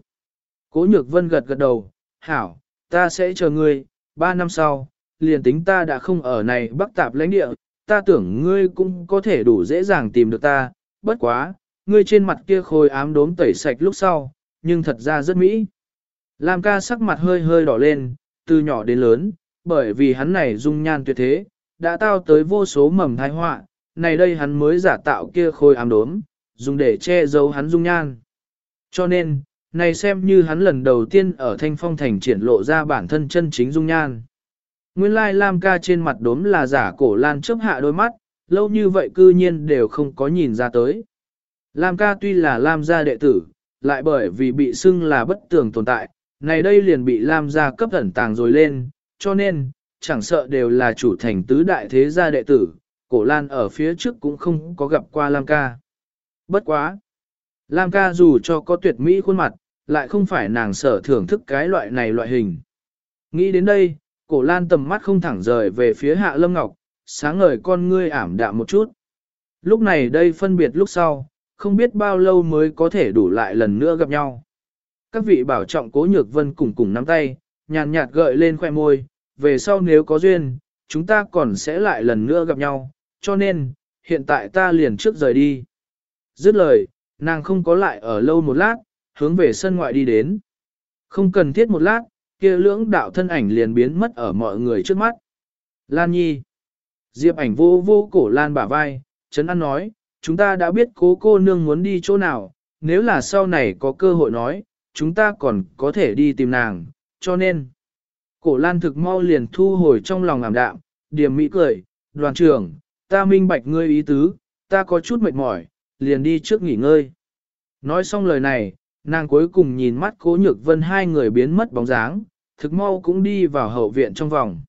Cố nhược vân gật gật đầu, hảo, ta sẽ chờ ngươi, ba năm sau, liền tính ta đã không ở này bắc tạp lãnh địa, ta tưởng ngươi cũng có thể đủ dễ dàng tìm được ta, bất quá, ngươi trên mặt kia khôi ám đốm tẩy sạch lúc sau, nhưng thật ra rất mỹ. Lam ca sắc mặt hơi hơi đỏ lên, từ nhỏ đến lớn, bởi vì hắn này dung nhan tuyệt thế, đã tao tới vô số mầm thai họa, này đây hắn mới giả tạo kia khôi ám đốm, dùng để che giấu hắn dung nhan. Cho nên, này xem như hắn lần đầu tiên ở thanh phong thành triển lộ ra bản thân chân chính dung nhan. Nguyên lai Lam ca trên mặt đốm là giả cổ lan chớp hạ đôi mắt, lâu như vậy cư nhiên đều không có nhìn ra tới. Lam ca tuy là Lam gia đệ tử, lại bởi vì bị xưng là bất tường tồn tại, này đây liền bị Lam gia cấp ẩn tàng rồi lên, cho nên, chẳng sợ đều là chủ thành tứ đại thế gia đệ tử, cổ lan ở phía trước cũng không có gặp qua Lam ca. Bất quá! Lam ca dù cho có tuyệt mỹ khuôn mặt, lại không phải nàng sở thưởng thức cái loại này loại hình. Nghĩ đến đây, cổ lan tầm mắt không thẳng rời về phía hạ lâm ngọc, sáng ngời con ngươi ảm đạm một chút. Lúc này đây phân biệt lúc sau, không biết bao lâu mới có thể đủ lại lần nữa gặp nhau. Các vị bảo trọng cố nhược vân cùng cùng nắm tay, nhàn nhạt gợi lên khoe môi, về sau nếu có duyên, chúng ta còn sẽ lại lần nữa gặp nhau, cho nên, hiện tại ta liền trước rời đi. Dứt lời, nàng không có lại ở lâu một lát, hướng về sân ngoại đi đến. Không cần thiết một lát, kia lưỡng đạo thân ảnh liền biến mất ở mọi người trước mắt. Lan Nhi. Diệp ảnh vô vô cổ Lan bả vai, chấn An nói, chúng ta đã biết cố cô nương muốn đi chỗ nào, nếu là sau này có cơ hội nói, chúng ta còn có thể đi tìm nàng, cho nên. Cổ Lan thực mau liền thu hồi trong lòng ảm đạm, điểm mỹ cười, đoàn trưởng, ta minh bạch ngươi ý tứ, ta có chút mệt mỏi, liền đi trước nghỉ ngơi. Nói xong lời này, nàng cuối cùng nhìn mắt cố nhược vân hai người biến mất bóng dáng, thực mau cũng đi vào hậu viện trong vòng.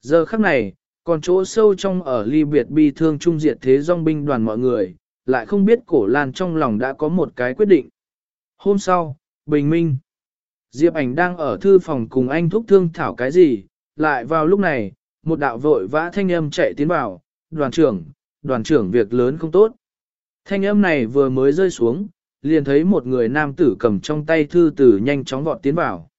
Giờ khắc này, còn chỗ sâu trong ở ly biệt bi thương trung diệt thế dòng binh đoàn mọi người, lại không biết cổ lan trong lòng đã có một cái quyết định. Hôm sau, bình minh. Diệp ảnh đang ở thư phòng cùng anh thúc thương thảo cái gì, lại vào lúc này, một đạo vội vã thanh âm chạy tiến vào, đoàn trưởng, đoàn trưởng việc lớn không tốt. Thanh âm này vừa mới rơi xuống, liền thấy một người nam tử cầm trong tay thư tử nhanh chóng vọt tiến vào.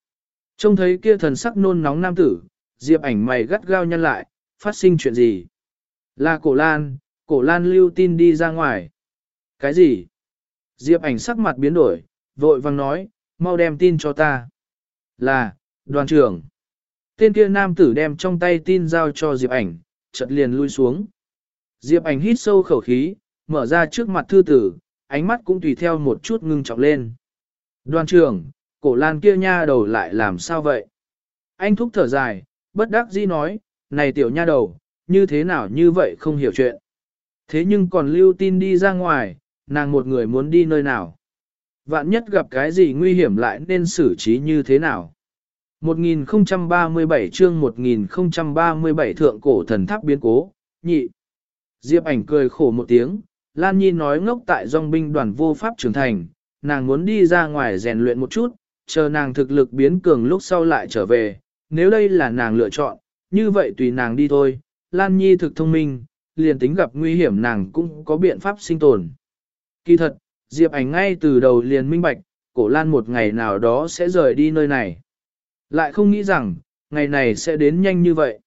Trông thấy kia thần sắc nôn nóng nam tử, Diệp ảnh mày gắt gao nhăn lại, phát sinh chuyện gì? Là cổ lan, cổ lan lưu tin đi ra ngoài. Cái gì? Diệp ảnh sắc mặt biến đổi, vội vàng nói, mau đem tin cho ta. Là, đoàn trưởng. Tên kia nam tử đem trong tay tin giao cho Diệp ảnh, chợt liền lui xuống. Diệp ảnh hít sâu khẩu khí, mở ra trước mặt thư tử, ánh mắt cũng tùy theo một chút ngưng trọng lên. Đoàn trưởng, cổ lan kia nha đầu lại làm sao vậy? Anh thúc thở dài, bất đắc dĩ nói, này tiểu nha đầu, như thế nào như vậy không hiểu chuyện. Thế nhưng còn lưu tin đi ra ngoài, nàng một người muốn đi nơi nào. Vạn nhất gặp cái gì nguy hiểm lại nên xử trí như thế nào. 1037 chương 1037 thượng cổ thần tháp biến cố, nhị. Diệp ảnh cười khổ một tiếng, Lan Nhi nói ngốc tại dòng binh đoàn vô pháp trưởng thành, nàng muốn đi ra ngoài rèn luyện một chút, chờ nàng thực lực biến cường lúc sau lại trở về, nếu đây là nàng lựa chọn, như vậy tùy nàng đi thôi, Lan Nhi thực thông minh, liền tính gặp nguy hiểm nàng cũng có biện pháp sinh tồn. Kỳ thật, Diệp ảnh ngay từ đầu liền minh bạch, cổ Lan một ngày nào đó sẽ rời đi nơi này. Lại không nghĩ rằng, ngày này sẽ đến nhanh như vậy.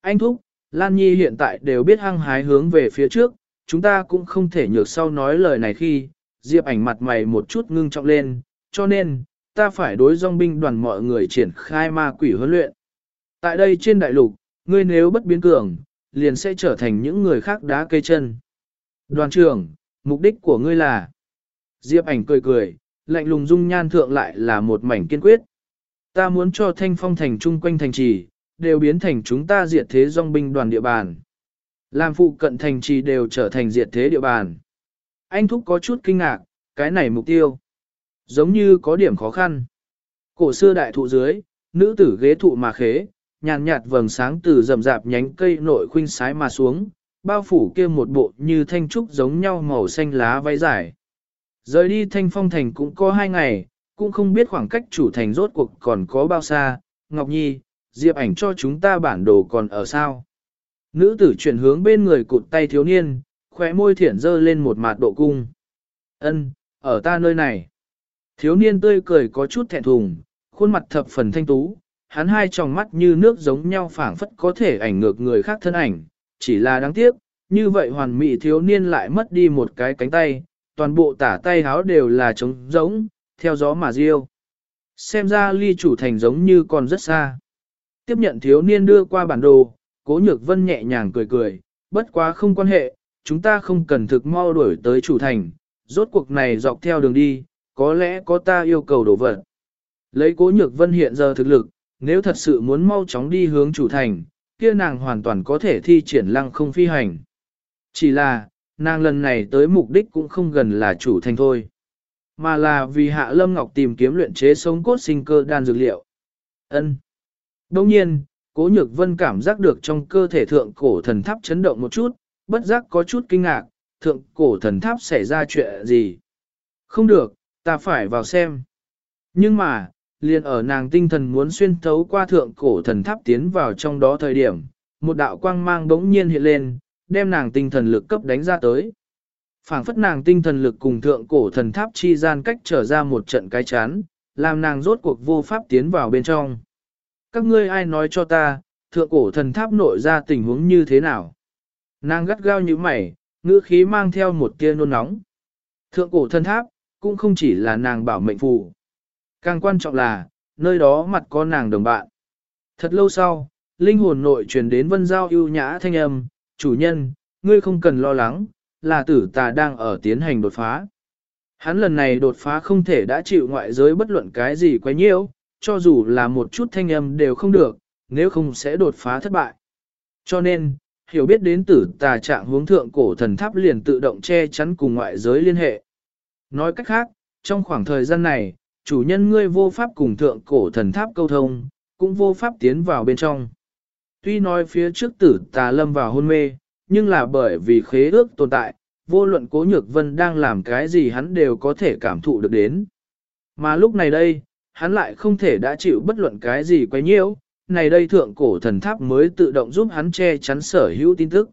Anh Thúc, Lan Nhi hiện tại đều biết hăng hái hướng về phía trước, chúng ta cũng không thể nhược sau nói lời này khi, Diệp ảnh mặt mày một chút ngưng trọng lên, cho nên, ta phải đối dòng binh đoàn mọi người triển khai ma quỷ huấn luyện. Tại đây trên đại lục, ngươi nếu bất biến cường, liền sẽ trở thành những người khác đá cây chân. Đoàn trưởng, mục đích của ngươi là Diệp ảnh cười cười, lạnh lùng dung nhan thượng lại là một mảnh kiên quyết. Ta muốn cho thanh phong thành chung quanh thành trì, đều biến thành chúng ta diệt thế dòng binh đoàn địa bàn. Làm phụ cận thành trì đều trở thành diệt thế địa bàn. Anh Thúc có chút kinh ngạc, cái này mục tiêu. Giống như có điểm khó khăn. Cổ xưa đại thụ dưới, nữ tử ghế thụ mà khế, nhàn nhạt vầng sáng từ rầm rạp nhánh cây nội khuynh sái mà xuống, bao phủ kia một bộ như thanh trúc giống nhau màu xanh lá váy dài. Rời đi thanh phong thành cũng có hai ngày, cũng không biết khoảng cách chủ thành rốt cuộc còn có bao xa, Ngọc Nhi, Diệp ảnh cho chúng ta bản đồ còn ở sao. Nữ tử chuyển hướng bên người cụt tay thiếu niên, khóe môi thiển dơ lên một mặt độ cung. Ân, ở ta nơi này. Thiếu niên tươi cười có chút thẹn thùng, khuôn mặt thập phần thanh tú, hắn hai tròng mắt như nước giống nhau phảng phất có thể ảnh ngược người khác thân ảnh, chỉ là đáng tiếc, như vậy hoàn mỹ thiếu niên lại mất đi một cái cánh tay, toàn bộ tả tay háo đều là trống giống, theo gió mà riêu. Xem ra ly chủ thành giống như còn rất xa. Tiếp nhận thiếu niên đưa qua bản đồ, cố nhược vân nhẹ nhàng cười cười, bất quá không quan hệ, chúng ta không cần thực mau đuổi tới chủ thành, rốt cuộc này dọc theo đường đi, có lẽ có ta yêu cầu đổ vật. Lấy cố nhược vân hiện giờ thực lực, nếu thật sự muốn mau chóng đi hướng chủ thành, kia nàng hoàn toàn có thể thi triển lăng không phi hành. Chỉ là, nàng lần này tới mục đích cũng không gần là chủ thành thôi, mà là vì Hạ Lâm Ngọc tìm kiếm luyện chế sống cốt sinh cơ đan dược liệu. Ân. Đồng nhiên, Cố Nhược Vân cảm giác được trong cơ thể thượng cổ thần tháp chấn động một chút, bất giác có chút kinh ngạc, thượng cổ thần tháp xảy ra chuyện gì? Không được, ta phải vào xem. Nhưng mà, liền ở nàng tinh thần muốn xuyên thấu qua thượng cổ thần tháp tiến vào trong đó thời điểm, một đạo quang mang bỗng nhiên hiện lên, đem nàng tinh thần lực cấp đánh ra tới. phảng phất nàng tinh thần lực cùng thượng cổ thần tháp chi gian cách trở ra một trận cái chán, làm nàng rốt cuộc vô pháp tiến vào bên trong. Các ngươi ai nói cho ta, thượng cổ thần tháp nội ra tình huống như thế nào? Nàng gắt gao như mày, ngữ khí mang theo một tia nôn nóng. Thượng cổ thần tháp, cũng không chỉ là nàng bảo mệnh phù. Càng quan trọng là, nơi đó mặt có nàng đồng bạn. Thật lâu sau, linh hồn nội truyền đến vân giao ưu nhã thanh âm, chủ nhân, ngươi không cần lo lắng, là tử tà đang ở tiến hành đột phá. Hắn lần này đột phá không thể đã chịu ngoại giới bất luận cái gì quá nhiễu, cho dù là một chút thanh âm đều không được, nếu không sẽ đột phá thất bại. Cho nên, hiểu biết đến tử tà trạng hướng thượng cổ thần tháp liền tự động che chắn cùng ngoại giới liên hệ. Nói cách khác, trong khoảng thời gian này, chủ nhân ngươi vô pháp cùng thượng cổ thần tháp câu thông, cũng vô pháp tiến vào bên trong. Tuy nói phía trước tử tà lâm vào hôn mê, nhưng là bởi vì khế ước tồn tại, vô luận cố nhược vân đang làm cái gì hắn đều có thể cảm thụ được đến. Mà lúc này đây, hắn lại không thể đã chịu bất luận cái gì quay nhiễu, này đây thượng cổ thần tháp mới tự động giúp hắn che chắn sở hữu tin tức.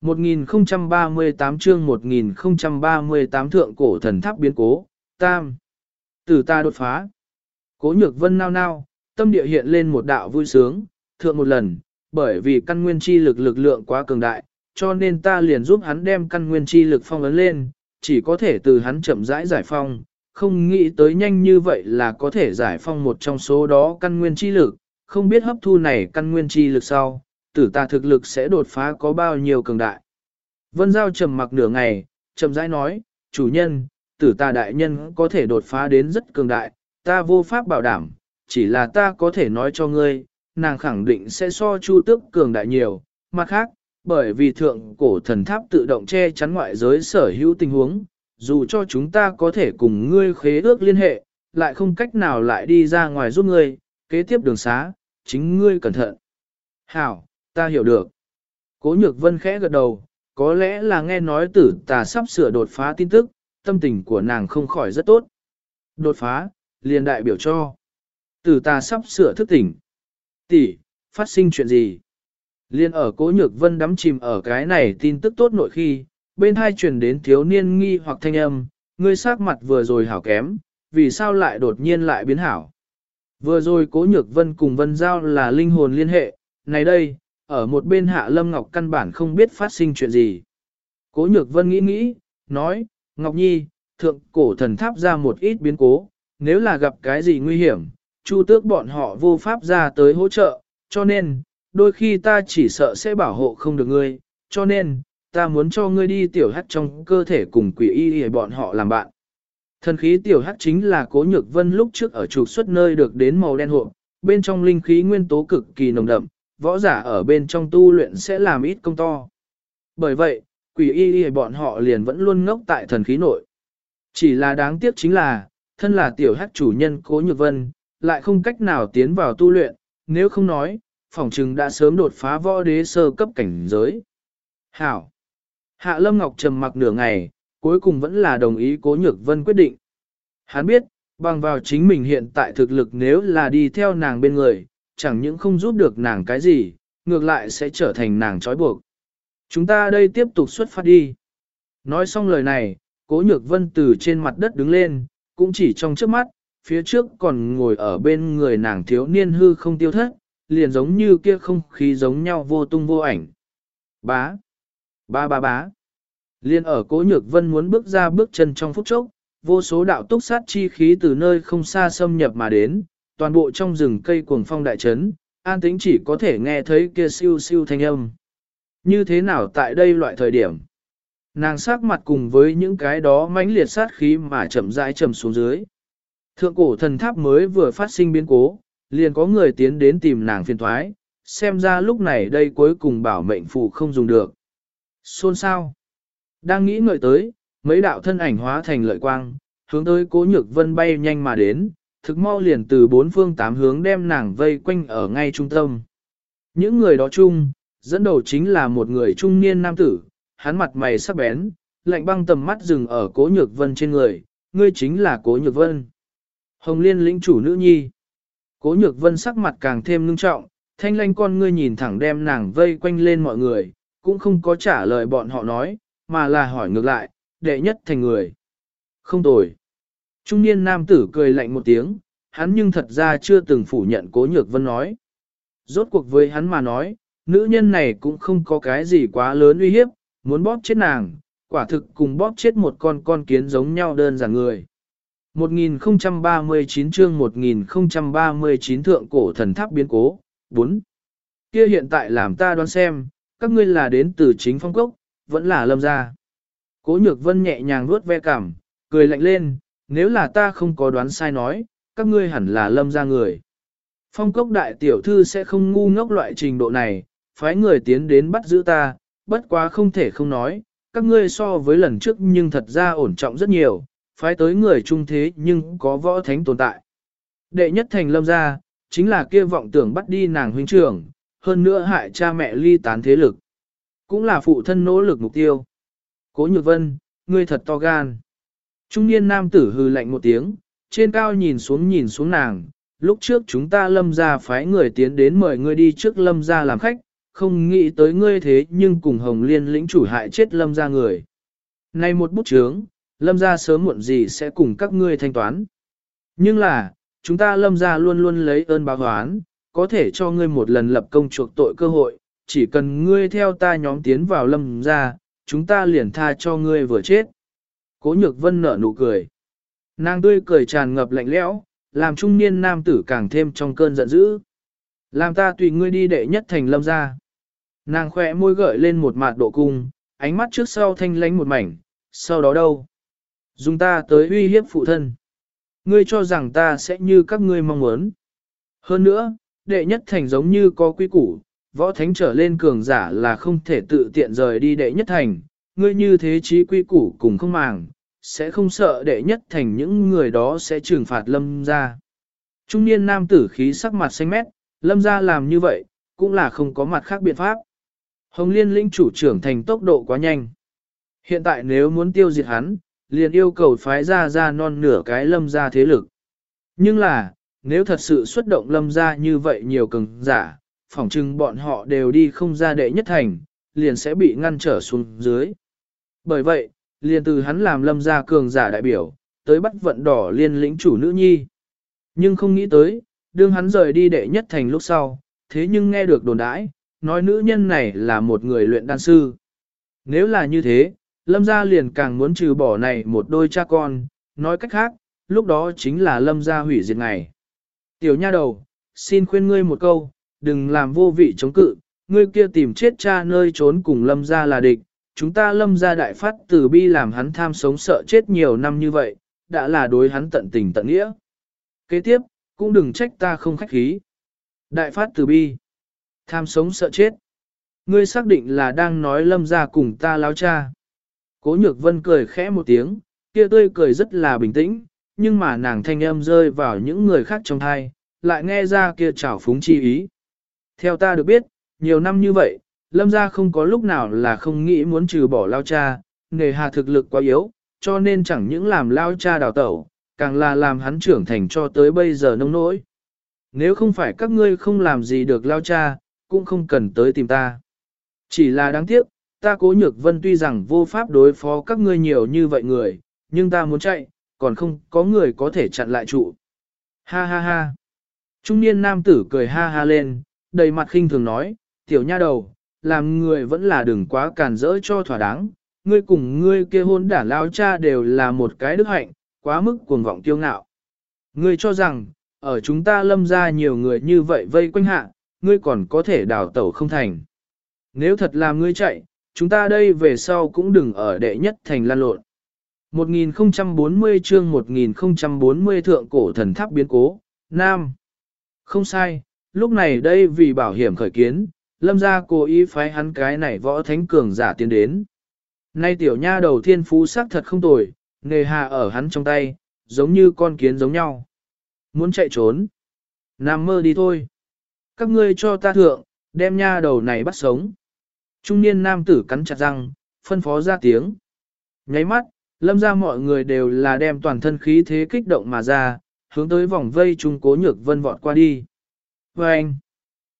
1038 chương 1038 thượng cổ thần tháp biến cố, tam. Từ ta đột phá. Cố nhược vân nao nao, tâm địa hiện lên một đạo vui sướng, thượng một lần, bởi vì căn nguyên chi lực lực lượng quá cường đại, cho nên ta liền giúp hắn đem căn nguyên chi lực phong ấn lên, chỉ có thể từ hắn chậm rãi giải phong, không nghĩ tới nhanh như vậy là có thể giải phong một trong số đó căn nguyên chi lực, không biết hấp thu này căn nguyên chi lực sau, tử ta thực lực sẽ đột phá có bao nhiêu cường đại. Vân Giao trầm mặc nửa ngày, chậm rãi nói, chủ nhân, tử ta đại nhân có thể đột phá đến rất cường đại, ta vô pháp bảo đảm, chỉ là ta có thể nói cho ngươi, nàng khẳng định sẽ so chu tức cường đại nhiều, mặt khác, bởi vì thượng cổ thần tháp tự động che chắn ngoại giới sở hữu tình huống, dù cho chúng ta có thể cùng ngươi khế ước liên hệ, lại không cách nào lại đi ra ngoài giúp ngươi, kế tiếp đường xá, chính ngươi cẩn thận. Hảo, ta hiểu được. Cố nhược vân khẽ gật đầu, có lẽ là nghe nói tử tà sắp sửa đột phá tin tức, tâm tình của nàng không khỏi rất tốt. Đột phá, liền đại biểu cho. Tử tà sắp sửa thức tỉnh. Tỷ, phát sinh chuyện gì? Liên ở cố nhược vân đắm chìm ở cái này tin tức tốt nội khi, bên hai truyền đến thiếu niên nghi hoặc thanh âm, ngươi sắc mặt vừa rồi hảo kém, vì sao lại đột nhiên lại biến hảo. Vừa rồi cố nhược vân cùng vân giao là linh hồn liên hệ, này đây, ở một bên hạ lâm ngọc căn bản không biết phát sinh chuyện gì. Cố nhược vân nghĩ nghĩ, nói, Ngọc Nhi, thượng cổ thần tháp ra một ít biến cố, nếu là gặp cái gì nguy hiểm, chu tước bọn họ vô pháp ra tới hỗ trợ, cho nên, đôi khi ta chỉ sợ sẽ bảo hộ không được ngươi, cho nên, ta muốn cho ngươi đi tiểu hắt trong cơ thể cùng quỷ y để bọn họ làm bạn. Thần khí tiểu hắc chính là cố nhược vân lúc trước ở trục xuất nơi được đến màu đen hộ, bên trong linh khí nguyên tố cực kỳ nồng đậm, võ giả ở bên trong tu luyện sẽ làm ít công to. Bởi vậy, quỷ y y bọn họ liền vẫn luôn ngốc tại thần khí nội. Chỉ là đáng tiếc chính là, thân là tiểu hắc chủ nhân cố nhược vân, lại không cách nào tiến vào tu luyện, nếu không nói, phỏng chừng đã sớm đột phá võ đế sơ cấp cảnh giới. Hảo! Hạ Lâm Ngọc trầm mặc nửa ngày, cuối cùng vẫn là đồng ý cố nhược vân quyết định. Hắn biết, bằng vào chính mình hiện tại thực lực nếu là đi theo nàng bên người, chẳng những không giúp được nàng cái gì, ngược lại sẽ trở thành nàng trói buộc. Chúng ta đây tiếp tục xuất phát đi. Nói xong lời này, cố nhược vân từ trên mặt đất đứng lên, cũng chỉ trong trước mắt, phía trước còn ngồi ở bên người nàng thiếu niên hư không tiêu thất, liền giống như kia không khí giống nhau vô tung vô ảnh. Bá, ba ba bá. Liên ở cố nhược vân muốn bước ra bước chân trong phút chốc, vô số đạo túc sát chi khí từ nơi không xa xâm nhập mà đến, toàn bộ trong rừng cây cuồng phong đại trấn, an tĩnh chỉ có thể nghe thấy kia siêu siêu thanh âm. Như thế nào tại đây loại thời điểm? Nàng sát mặt cùng với những cái đó mãnh liệt sát khí mà chậm rãi chậm xuống dưới. Thượng cổ thần tháp mới vừa phát sinh biến cố, liền có người tiến đến tìm nàng phiền thoái, xem ra lúc này đây cuối cùng bảo mệnh phụ không dùng được. Xôn sao? Đang nghĩ ngợi tới, mấy đạo thân ảnh hóa thành lợi quang, hướng tới cố nhược vân bay nhanh mà đến, thực mau liền từ bốn phương tám hướng đem nàng vây quanh ở ngay trung tâm. Những người đó chung, dẫn đầu chính là một người trung niên nam tử, hắn mặt mày sắc bén, lạnh băng tầm mắt dừng ở cố nhược vân trên người, ngươi chính là cố nhược vân. Hồng liên lĩnh chủ nữ nhi. Cố nhược vân sắc mặt càng thêm ngưng trọng, thanh lanh con ngươi nhìn thẳng đem nàng vây quanh lên mọi người, cũng không có trả lời bọn họ nói, mà là hỏi ngược lại, đệ nhất thành người. Không tồi. Trung niên nam tử cười lạnh một tiếng, hắn nhưng thật ra chưa từng phủ nhận cố nhược vân nói. Rốt cuộc với hắn mà nói, nữ nhân này cũng không có cái gì quá lớn uy hiếp, muốn bóp chết nàng, quả thực cùng bóp chết một con con kiến giống nhau đơn giản người. 1039 chương 1039 thượng cổ thần tháp biến cố, 4. Kia hiện tại làm ta đoán xem, các ngươi là đến từ chính phong cốc, vẫn là lâm gia. Cố nhược vân nhẹ nhàng nuốt ve cảm, cười lạnh lên, nếu là ta không có đoán sai nói, các ngươi hẳn là lâm gia người. Phong cốc đại tiểu thư sẽ không ngu ngốc loại trình độ này, phái người tiến đến bắt giữ ta, bất quá không thể không nói, các ngươi so với lần trước nhưng thật ra ổn trọng rất nhiều, phái tới người trung thế nhưng có võ thánh tồn tại. Đệ nhất thành lâm gia, chính là kia vọng tưởng bắt đi nàng huynh trưởng, hơn nữa hại cha mẹ ly tán thế lực. Cũng là phụ thân nỗ lực mục tiêu. Cố nhược vân, ngươi thật to gan. Trung niên nam tử hư lạnh một tiếng, trên cao nhìn xuống nhìn xuống nàng, lúc trước chúng ta lâm ra phái người tiến đến mời ngươi đi trước lâm ra làm khách, không nghĩ tới ngươi thế nhưng cùng hồng liên lĩnh chủ hại chết lâm ra người. Này một bút chướng, lâm ra sớm muộn gì sẽ cùng các ngươi thanh toán. Nhưng là, chúng ta lâm ra luôn luôn lấy ơn báo hoán, có thể cho ngươi một lần lập công chuộc tội cơ hội, chỉ cần ngươi theo ta nhóm tiến vào lâm ra, chúng ta liền tha cho ngươi vừa chết. Cố nhược vân nở nụ cười. Nàng tươi cười tràn ngập lạnh lẽo, làm trung niên nam tử càng thêm trong cơn giận dữ. Làm ta tùy ngươi đi đệ nhất thành lâm ra. Nàng khỏe môi gợi lên một mạt độ cung, ánh mắt trước sau thanh lánh một mảnh, sau đó đâu? Dùng ta tới uy hiếp phụ thân. Ngươi cho rằng ta sẽ như các ngươi mong muốn. Hơn nữa, đệ nhất thành giống như có quy củ, võ thánh trở lên cường giả là không thể tự tiện rời đi đệ nhất thành, ngươi như thế trí quy củ cùng không màng, sẽ không sợ đệ nhất thành những người đó sẽ trừng phạt lâm ra. Trung niên nam tử khí sắc mặt xanh mét, lâm ra làm như vậy, cũng là không có mặt khác biện pháp. Hồng liên linh chủ trưởng thành tốc độ quá nhanh. Hiện tại nếu muốn tiêu diệt hắn, liền yêu cầu phái ra ra non nửa cái lâm ra thế lực. Nhưng là, nếu thật sự xuất động lâm ra như vậy nhiều cường giả, phỏng chừng bọn họ đều đi không ra đệ nhất thành, liền sẽ bị ngăn trở xuống dưới. Bởi vậy, liền từ hắn làm lâm gia cường giả đại biểu, tới bắt vận đỏ liên lĩnh chủ nữ nhi. Nhưng không nghĩ tới, đương hắn rời đi đệ nhất thành lúc sau, thế nhưng nghe được đồn đãi, nói nữ nhân này là một người luyện đan sư. Nếu là như thế, lâm gia liền càng muốn trừ bỏ này một đôi cha con, nói cách khác, lúc đó chính là lâm gia hủy diệt ngày. Tiểu nha đầu, xin khuyên ngươi một câu, đừng làm vô vị chống cự, ngươi kia tìm chết cha nơi trốn cùng lâm gia là địch, chúng ta lâm gia đại phát từ bi làm hắn tham sống sợ chết nhiều năm như vậy, đã là đối hắn tận tình tận nghĩa. Kế tiếp, cũng đừng trách ta không khách khí. Đại phát từ bi. Tham sống sợ chết. Ngươi xác định là đang nói lâm gia cùng ta lao cha. Cố nhược vân cười khẽ một tiếng, kia tươi cười rất là bình tĩnh, nhưng mà nàng thanh âm rơi vào những người khác trong thai, lại nghe ra kia trào phúng chi ý. Theo ta được biết, nhiều năm như vậy, lâm gia không có lúc nào là không nghĩ muốn trừ bỏ lao cha, nghề hà thực lực quá yếu, cho nên chẳng những làm lao cha đào tẩu, càng là làm hắn trưởng thành cho tới bây giờ nông nỗi. Nếu không phải các ngươi không làm gì được lao cha, cũng không cần tới tìm ta. Chỉ là đáng tiếc, ta cố nhược vân tuy rằng vô pháp đối phó các ngươi nhiều như vậy người, nhưng ta muốn chạy, còn không có người có thể chặn lại trụ. Ha ha ha. Trung niên nam tử cười ha ha lên, đầy mặt khinh thường nói, tiểu nha đầu, làm người vẫn là đừng quá càn rỡ cho thỏa đáng, ngươi cùng ngươi kia hôn đả lao cha đều là một cái đức hạnh, quá mức cuồng vọng tiêu ngạo. Ngươi cho rằng, ở chúng ta lâm ra nhiều người như vậy vây quanh hạ, ngươi còn có thể đào tẩu không thành. Nếu thật làm ngươi chạy, chúng ta đây về sau cũng đừng ở đệ nhất thành lan lộn. 1040 chương 1040 thượng cổ thần tháp biến cố, Nam. Không sai, lúc này đây vì bảo hiểm khởi kiến, lâm gia cố ý phái hắn cái này võ thánh cường giả tiến đến. Nay tiểu nha đầu thiên phú sắc thật không tồi, nghề hà ở hắn trong tay, giống như con kiến giống nhau. Muốn chạy trốn. Nam mơ đi thôi. Các ngươi cho ta thượng, đem nha đầu này bắt sống. Trung niên nam tử cắn chặt răng, phân phó ra tiếng. Nháy mắt, lâm ra mọi người đều là đem toàn thân khí thế kích động mà ra, hướng tới vòng vây chung cố nhược vân vọt qua đi. Và anh,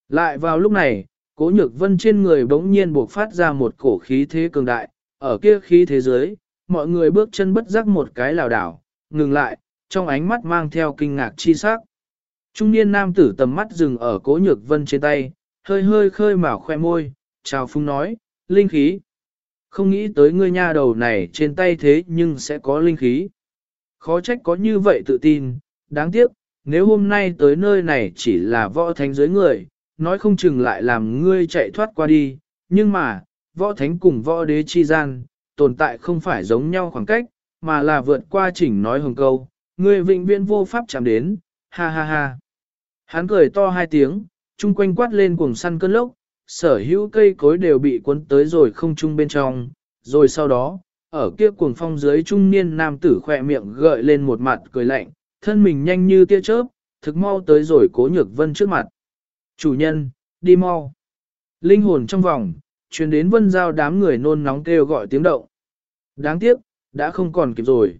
lại vào lúc này, cố nhược vân trên người bỗng nhiên buộc phát ra một cổ khí thế cường đại, ở kia khí thế giới, mọi người bước chân bất giác một cái lảo đảo, ngừng lại, trong ánh mắt mang theo kinh ngạc chi sắc. Trung niên nam tử tầm mắt dừng ở cố nhược vân trên tay, hơi hơi khơi mào khoe môi, chào phung nói, linh khí. Không nghĩ tới ngươi nha đầu này trên tay thế nhưng sẽ có linh khí. Khó trách có như vậy tự tin, đáng tiếc, nếu hôm nay tới nơi này chỉ là võ thánh giới người, nói không chừng lại làm ngươi chạy thoát qua đi, nhưng mà, võ thánh cùng võ đế chi gian, tồn tại không phải giống nhau khoảng cách, mà là vượt qua chỉnh nói hồng câu, ngươi vĩnh viễn vô pháp chạm đến, ha ha ha. Hắn cười to hai tiếng, chung quanh quát lên cuồng săn cơn lốc, sở hữu cây cối đều bị cuốn tới rồi không chung bên trong, rồi sau đó, ở kia cuồng phong dưới trung niên nam tử khỏe miệng gợi lên một mặt cười lạnh, thân mình nhanh như tia chớp, thực mau tới rồi cố nhược vân trước mặt. Chủ nhân, đi mau. Linh hồn trong vòng, truyền đến vân giao đám người nôn nóng kêu gọi tiếng động. Đáng tiếc, đã không còn kịp rồi.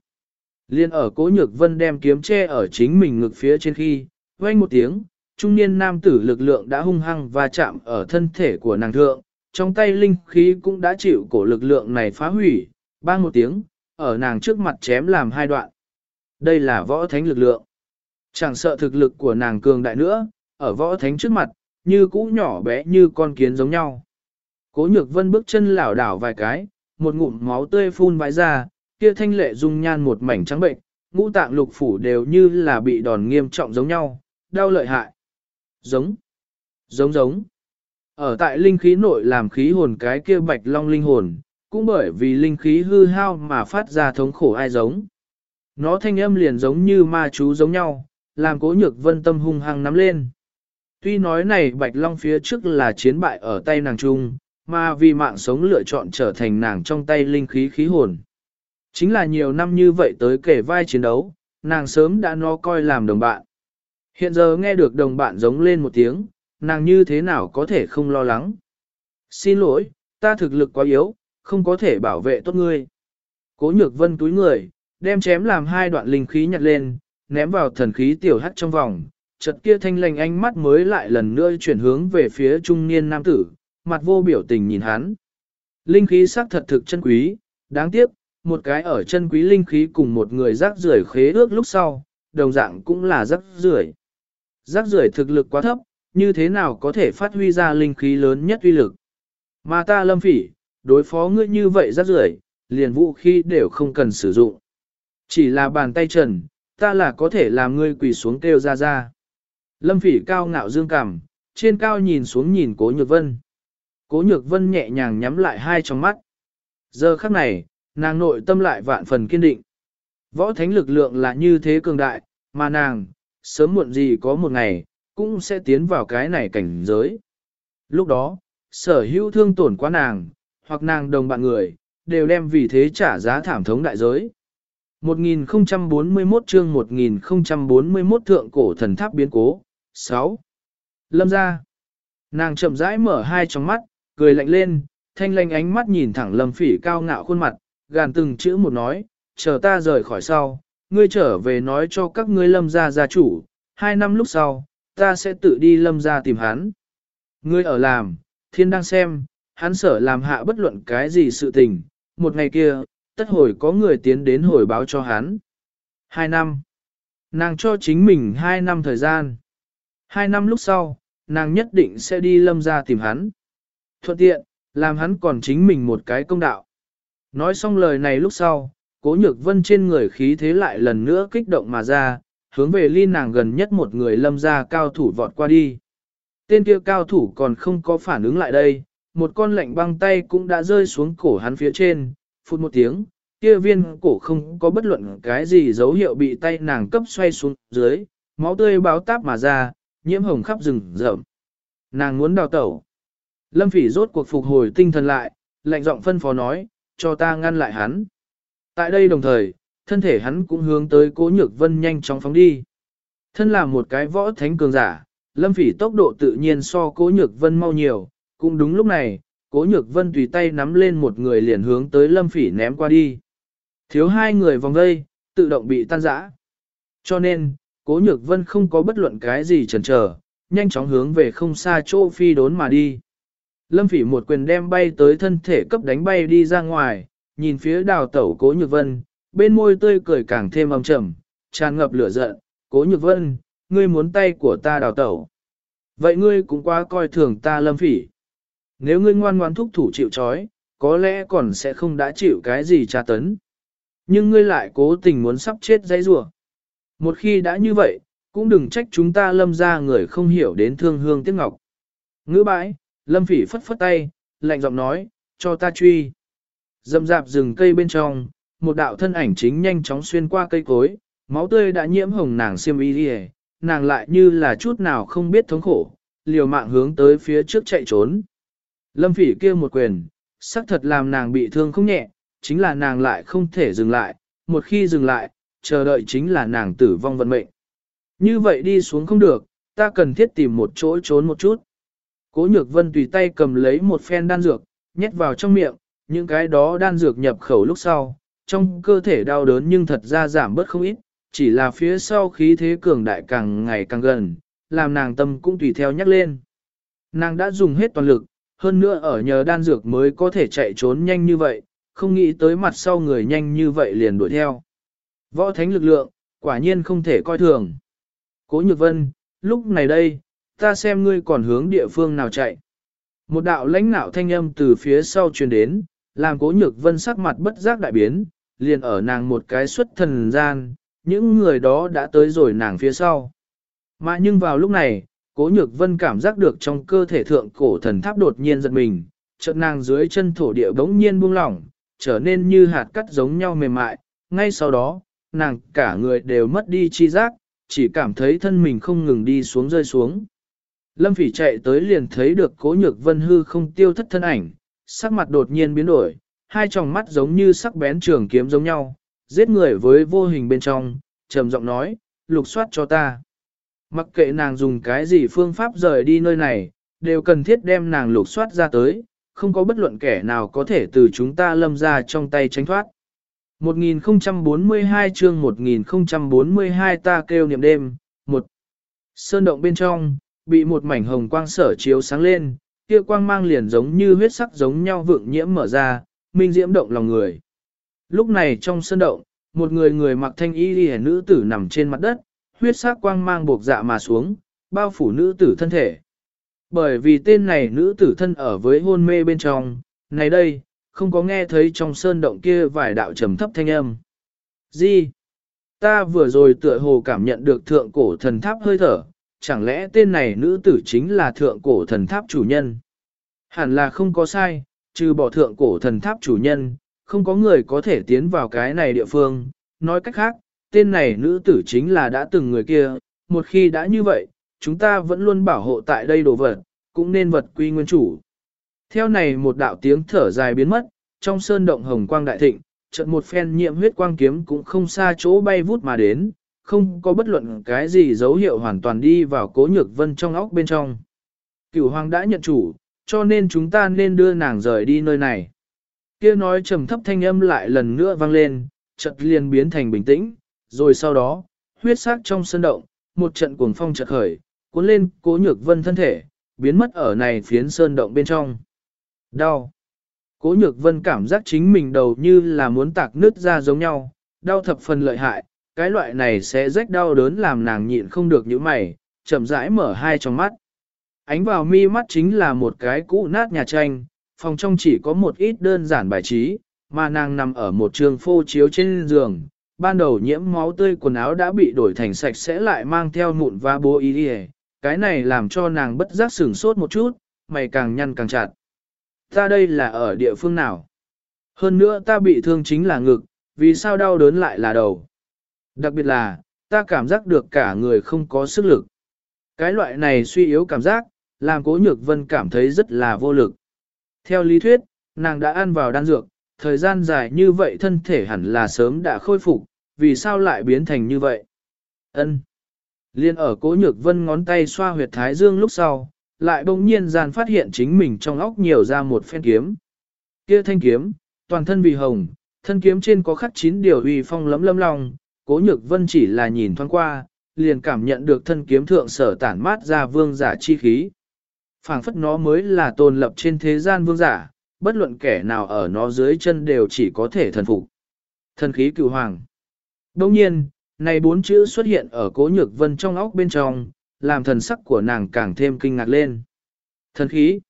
Liên ở cố nhược vân đem kiếm tre ở chính mình ngực phía trên khi, vang một tiếng, trung niên nam tử lực lượng đã hung hăng và chạm ở thân thể của nàng thượng, trong tay linh khí cũng đã chịu cổ lực lượng này phá hủy, bang một tiếng, ở nàng trước mặt chém làm hai đoạn. Đây là võ thánh lực lượng. Chẳng sợ thực lực của nàng cường đại nữa, ở võ thánh trước mặt, như cũ nhỏ bé như con kiến giống nhau. Cố nhược vân bước chân lảo đảo vài cái, một ngụm máu tươi phun vãi ra, kia thanh lệ dung nhan một mảnh trắng bệnh, ngũ tạng lục phủ đều như là bị đòn nghiêm trọng giống nhau, đau lợi hại. Giống, giống giống. Ở tại linh khí nội làm khí hồn cái kia bạch long linh hồn, cũng bởi vì linh khí hư hao mà phát ra thống khổ ai giống. Nó thanh âm liền giống như ma chú giống nhau, làm cố nhược vân tâm hung hăng nắm lên. Tuy nói này bạch long phía trước là chiến bại ở tay nàng trung, mà vì mạng sống lựa chọn trở thành nàng trong tay linh khí khí hồn. Chính là nhiều năm như vậy tới kể vai chiến đấu, nàng sớm đã nó coi làm đồng bạn. Hiện giờ nghe được đồng bạn giống lên một tiếng, nàng như thế nào có thể không lo lắng. Xin lỗi, ta thực lực quá yếu, không có thể bảo vệ tốt ngươi. Cố nhược vân túi người, đem chém làm hai đoạn linh khí nhặt lên, ném vào thần khí tiểu hắt trong vòng, chợt kia thanh lành ánh mắt mới lại lần nữa chuyển hướng về phía trung niên nam tử, mặt vô biểu tình nhìn hắn. Linh khí sắc thật thực chân quý, đáng tiếc, một cái ở chân quý linh khí cùng một người rác rưởi khế ước lúc sau, đồng dạng cũng là rác rưởi. Rác rưởi thực lực quá thấp, như thế nào có thể phát huy ra linh khí lớn nhất uy lực. Mà ta lâm phỉ, đối phó ngươi như vậy rác rưởi, liền vũ khí đều không cần sử dụng. Chỉ là bàn tay trần, ta là có thể làm ngươi quỳ xuống kêu ra ra. Lâm phỉ cao ngạo dương cảm, trên cao nhìn xuống nhìn cố nhược vân. Cố nhược vân nhẹ nhàng nhắm lại hai trong mắt. Giờ khắc này, nàng nội tâm lại vạn phần kiên định. Võ thánh lực lượng là như thế cường đại, mà nàng, sớm muộn gì có một ngày, cũng sẽ tiến vào cái này cảnh giới. Lúc đó, sở hữu thương tổn quá nàng, hoặc nàng đồng bạn người, đều đem vì thế trả giá thảm thống đại giới. 1041 chương 1041 thượng cổ thần tháp biến cố, 6. Lâm ra. Nàng chậm rãi mở hai tròng mắt, cười lạnh lên, thanh lanh ánh mắt nhìn thẳng lâm phỉ cao ngạo khuôn mặt, gàn từng chữ một nói, chờ ta rời khỏi sau, ngươi trở về nói cho các ngươi lâm gia gia chủ, hai năm lúc sau, ta sẽ tự đi lâm gia tìm hắn. Ngươi ở làm, thiên đang xem, hắn sở làm hạ bất luận cái gì sự tình, một ngày kia, tất hồi có người tiến đến hồi báo cho hắn. Hai năm. Nàng cho chính mình hai năm thời gian. Hai năm lúc sau, nàng nhất định sẽ đi lâm ra tìm hắn. Thuận tiện, làm hắn còn chính mình một cái công đạo. Nói xong lời này lúc sau, cố nhược vân trên người khí thế lại lần nữa kích động mà ra, hướng về ly nàng gần nhất một người lâm ra cao thủ vọt qua đi. Tên kia cao thủ còn không có phản ứng lại đây, một con lạnh băng tay cũng đã rơi xuống cổ hắn phía trên, phút một tiếng, kia viên cổ không có bất luận cái gì dấu hiệu bị tay nàng cấp xoay xuống dưới, máu tươi báo táp mà ra, nhiễm hồng khắp rừng rậm. Nàng muốn đào tẩu. Lâm phỉ rốt cuộc phục hồi tinh thần lại, lạnh giọng phân phó nói, cho ta ngăn lại hắn. Tại đây đồng thời, thân thể hắn cũng hướng tới cố nhược vân nhanh chóng phóng đi. Thân là một cái võ thánh cường giả, lâm phỉ tốc độ tự nhiên so cố nhược vân mau nhiều, cũng đúng lúc này, cố nhược vân tùy tay nắm lên một người liền hướng tới lâm phỉ ném qua đi. Thiếu hai người vòng dây, tự động bị tan rã. Cho nên, cố nhược vân không có bất luận cái gì chần chờ, nhanh chóng hướng về không xa chỗ phi đốn mà đi. Lâm phỉ một quyền đem bay tới thân thể cấp đánh bay đi ra ngoài, nhìn phía đào tẩu cố nhược vân, bên môi tươi cười càng thêm âm trầm, tràn ngập lửa giận, cố nhược vân, ngươi muốn tay của ta đào tẩu. Vậy ngươi cũng quá coi thường ta lâm phỉ. Nếu ngươi ngoan ngoan thúc thủ chịu trói, có lẽ còn sẽ không đã chịu cái gì tra tấn. Nhưng ngươi lại cố tình muốn sắp chết dãy rủa. Một khi đã như vậy, cũng đừng trách chúng ta lâm ra người không hiểu đến thương hương tiếc ngọc. Ngữ bãi, lâm phỉ phất phất tay, lạnh giọng nói, cho ta truy. Dầm dạp rừng cây bên trong, một đạo thân ảnh chính nhanh chóng xuyên qua cây cối, máu tươi đã nhiễm hồng nàng xiêm y đi nàng lại như là chút nào không biết thống khổ, liều mạng hướng tới phía trước chạy trốn. Lâm phỉ kia một quyền, xác thật làm nàng bị thương không nhẹ, chính là nàng lại không thể dừng lại, một khi dừng lại, chờ đợi chính là nàng tử vong vận mệnh. Như vậy đi xuống không được, ta cần thiết tìm một chỗ trốn một chút. Cố nhược vân tùy tay cầm lấy một phen đan dược, nhét vào trong miệng, những cái đó đan dược nhập khẩu lúc sau, trong cơ thể đau đớn nhưng thật ra giảm bớt không ít, chỉ là phía sau khí thế cường đại càng ngày càng gần, làm nàng tâm cũng tùy theo nhắc lên. Nàng đã dùng hết toàn lực, hơn nữa ở nhờ đan dược mới có thể chạy trốn nhanh như vậy, không nghĩ tới mặt sau người nhanh như vậy liền đuổi theo. Võ thánh lực lượng, quả nhiên không thể coi thường. Cố Nhược Vân, lúc này đây, ta xem ngươi còn hướng địa phương nào chạy. Một đạo lãnh nạo thanh âm từ phía sau truyền đến, làm Cố Nhược Vân sắc mặt bất giác đại biến, liền ở nàng một cái xuất thần gian, những người đó đã tới rồi nàng phía sau. Mà nhưng vào lúc này, Cố Nhược Vân cảm giác được trong cơ thể thượng cổ thần tháp đột nhiên giật mình, chợt nàng dưới chân thổ địa bỗng nhiên buông lỏng, trở nên như hạt cắt giống nhau mềm mại, ngay sau đó, nàng cả người đều mất đi chi giác, chỉ cảm thấy thân mình không ngừng đi xuống rơi xuống. Lâm Phỉ chạy tới liền thấy được Cố Nhược Vân hư không tiêu thất thân ảnh, sắc mặt đột nhiên biến đổi, hai tròng mắt giống như sắc bén trường kiếm giống nhau, giết người với vô hình bên trong, trầm giọng nói, lục soát cho ta. Mặc kệ nàng dùng cái gì phương pháp rời đi nơi này, đều cần thiết đem nàng lục soát ra tới, không có bất luận kẻ nào có thể từ chúng ta lâm ra trong tay tránh thoát. 1042 chương 1042 ta kêu niệm đêm, một Sơn động bên trong, bị một mảnh hồng quang sở chiếu sáng lên, kia quang mang liền giống như huyết sắc giống nhau vượng nhiễm mở ra, minh diễm động lòng người. Lúc này trong sơn động, một người người mặc thanh y liễu nữ tử nằm trên mặt đất, huyết sắc quang mang buộc dạ mà xuống, bao phủ nữ tử thân thể. Bởi vì tên này nữ tử thân ở với hôn mê bên trong, này đây, không có nghe thấy trong sơn động kia vài đạo trầm thấp thanh âm. Gì? Ta vừa rồi tựa hồ cảm nhận được thượng cổ thần tháp hơi thở, chẳng lẽ tên này nữ tử chính là thượng cổ thần tháp chủ nhân? Hẳn là không có sai, trừ bỏ thượng cổ thần tháp chủ nhân, không có người có thể tiến vào cái này địa phương, nói cách khác, tên này nữ tử chính là đã từng người kia, một khi đã như vậy, chúng ta vẫn luôn bảo hộ tại đây đồ vật, cũng nên vật quy nguyên chủ. Theo này một đạo tiếng thở dài biến mất, trong sơn động hồng quang đại thịnh, chợt một phen nhiệm huyết quang kiếm cũng không xa chỗ bay vút mà đến, không có bất luận cái gì dấu hiệu hoàn toàn đi vào cố nhược vân trong óc bên trong. Cửu hoàng đã nhận chủ, cho nên chúng ta nên đưa nàng rời đi nơi này. Kia nói trầm thấp thanh âm lại lần nữa vang lên, chợt liền biến thành bình tĩnh, rồi sau đó, huyết sắc trong sân động, một trận cuồng phong chợt khởi, cuốn lên cố nhược vân thân thể, biến mất ở này phiến sơn động bên trong. Đau. Cố nhược vân cảm giác chính mình đầu như là muốn tạc nứt ra giống nhau, đau thập phần lợi hại, cái loại này sẽ rách đau đớn làm nàng nhịn không được những mày, chậm rãi mở hai trong mắt. Ánh vào mi mắt chính là một cái cũ nát nhà tranh, phòng trong chỉ có một ít đơn giản bài trí, mà nàng nằm ở một trường phô chiếu trên giường, ban đầu nhiễm máu tươi quần áo đã bị đổi thành sạch sẽ lại mang theo mụn và bố ý đi cái này làm cho nàng bất giác sửng sốt một chút, mày càng nhăn càng chặt. Ta đây là ở địa phương nào? Hơn nữa ta bị thương chính là ngực, vì sao đau đớn lại là đầu? Đặc biệt là, ta cảm giác được cả người không có sức lực. Cái loại này suy yếu cảm giác, làm cố nhược vân cảm thấy rất là vô lực. Theo lý thuyết, nàng đã ăn vào đan dược, thời gian dài như vậy thân thể hẳn là sớm đã khôi phục, vì sao lại biến thành như vậy? Ân. Liên ở cố nhược vân ngón tay xoa huyệt thái dương lúc sau, lại bỗng nhiên gian phát hiện chính mình trong óc nhiều ra một phen kiếm. Kia thanh kiếm, toàn thân vì hồng, thân kiếm trên có khắc chín điều uy phong lấm lấm lòng, cố nhược vân chỉ là nhìn thoáng qua, liền cảm nhận được thân kiếm thượng sở tản mát ra vương giả chi khí. phảng phất nó mới là tồn lập trên thế gian vương giả, bất luận kẻ nào ở nó dưới chân đều chỉ có thể thần phục. Thần khí cựu hoàng. Đồng nhiên, này bốn chữ xuất hiện ở cố nhược vân trong óc bên trong, làm thần sắc của nàng càng thêm kinh ngạc lên. Thần khí.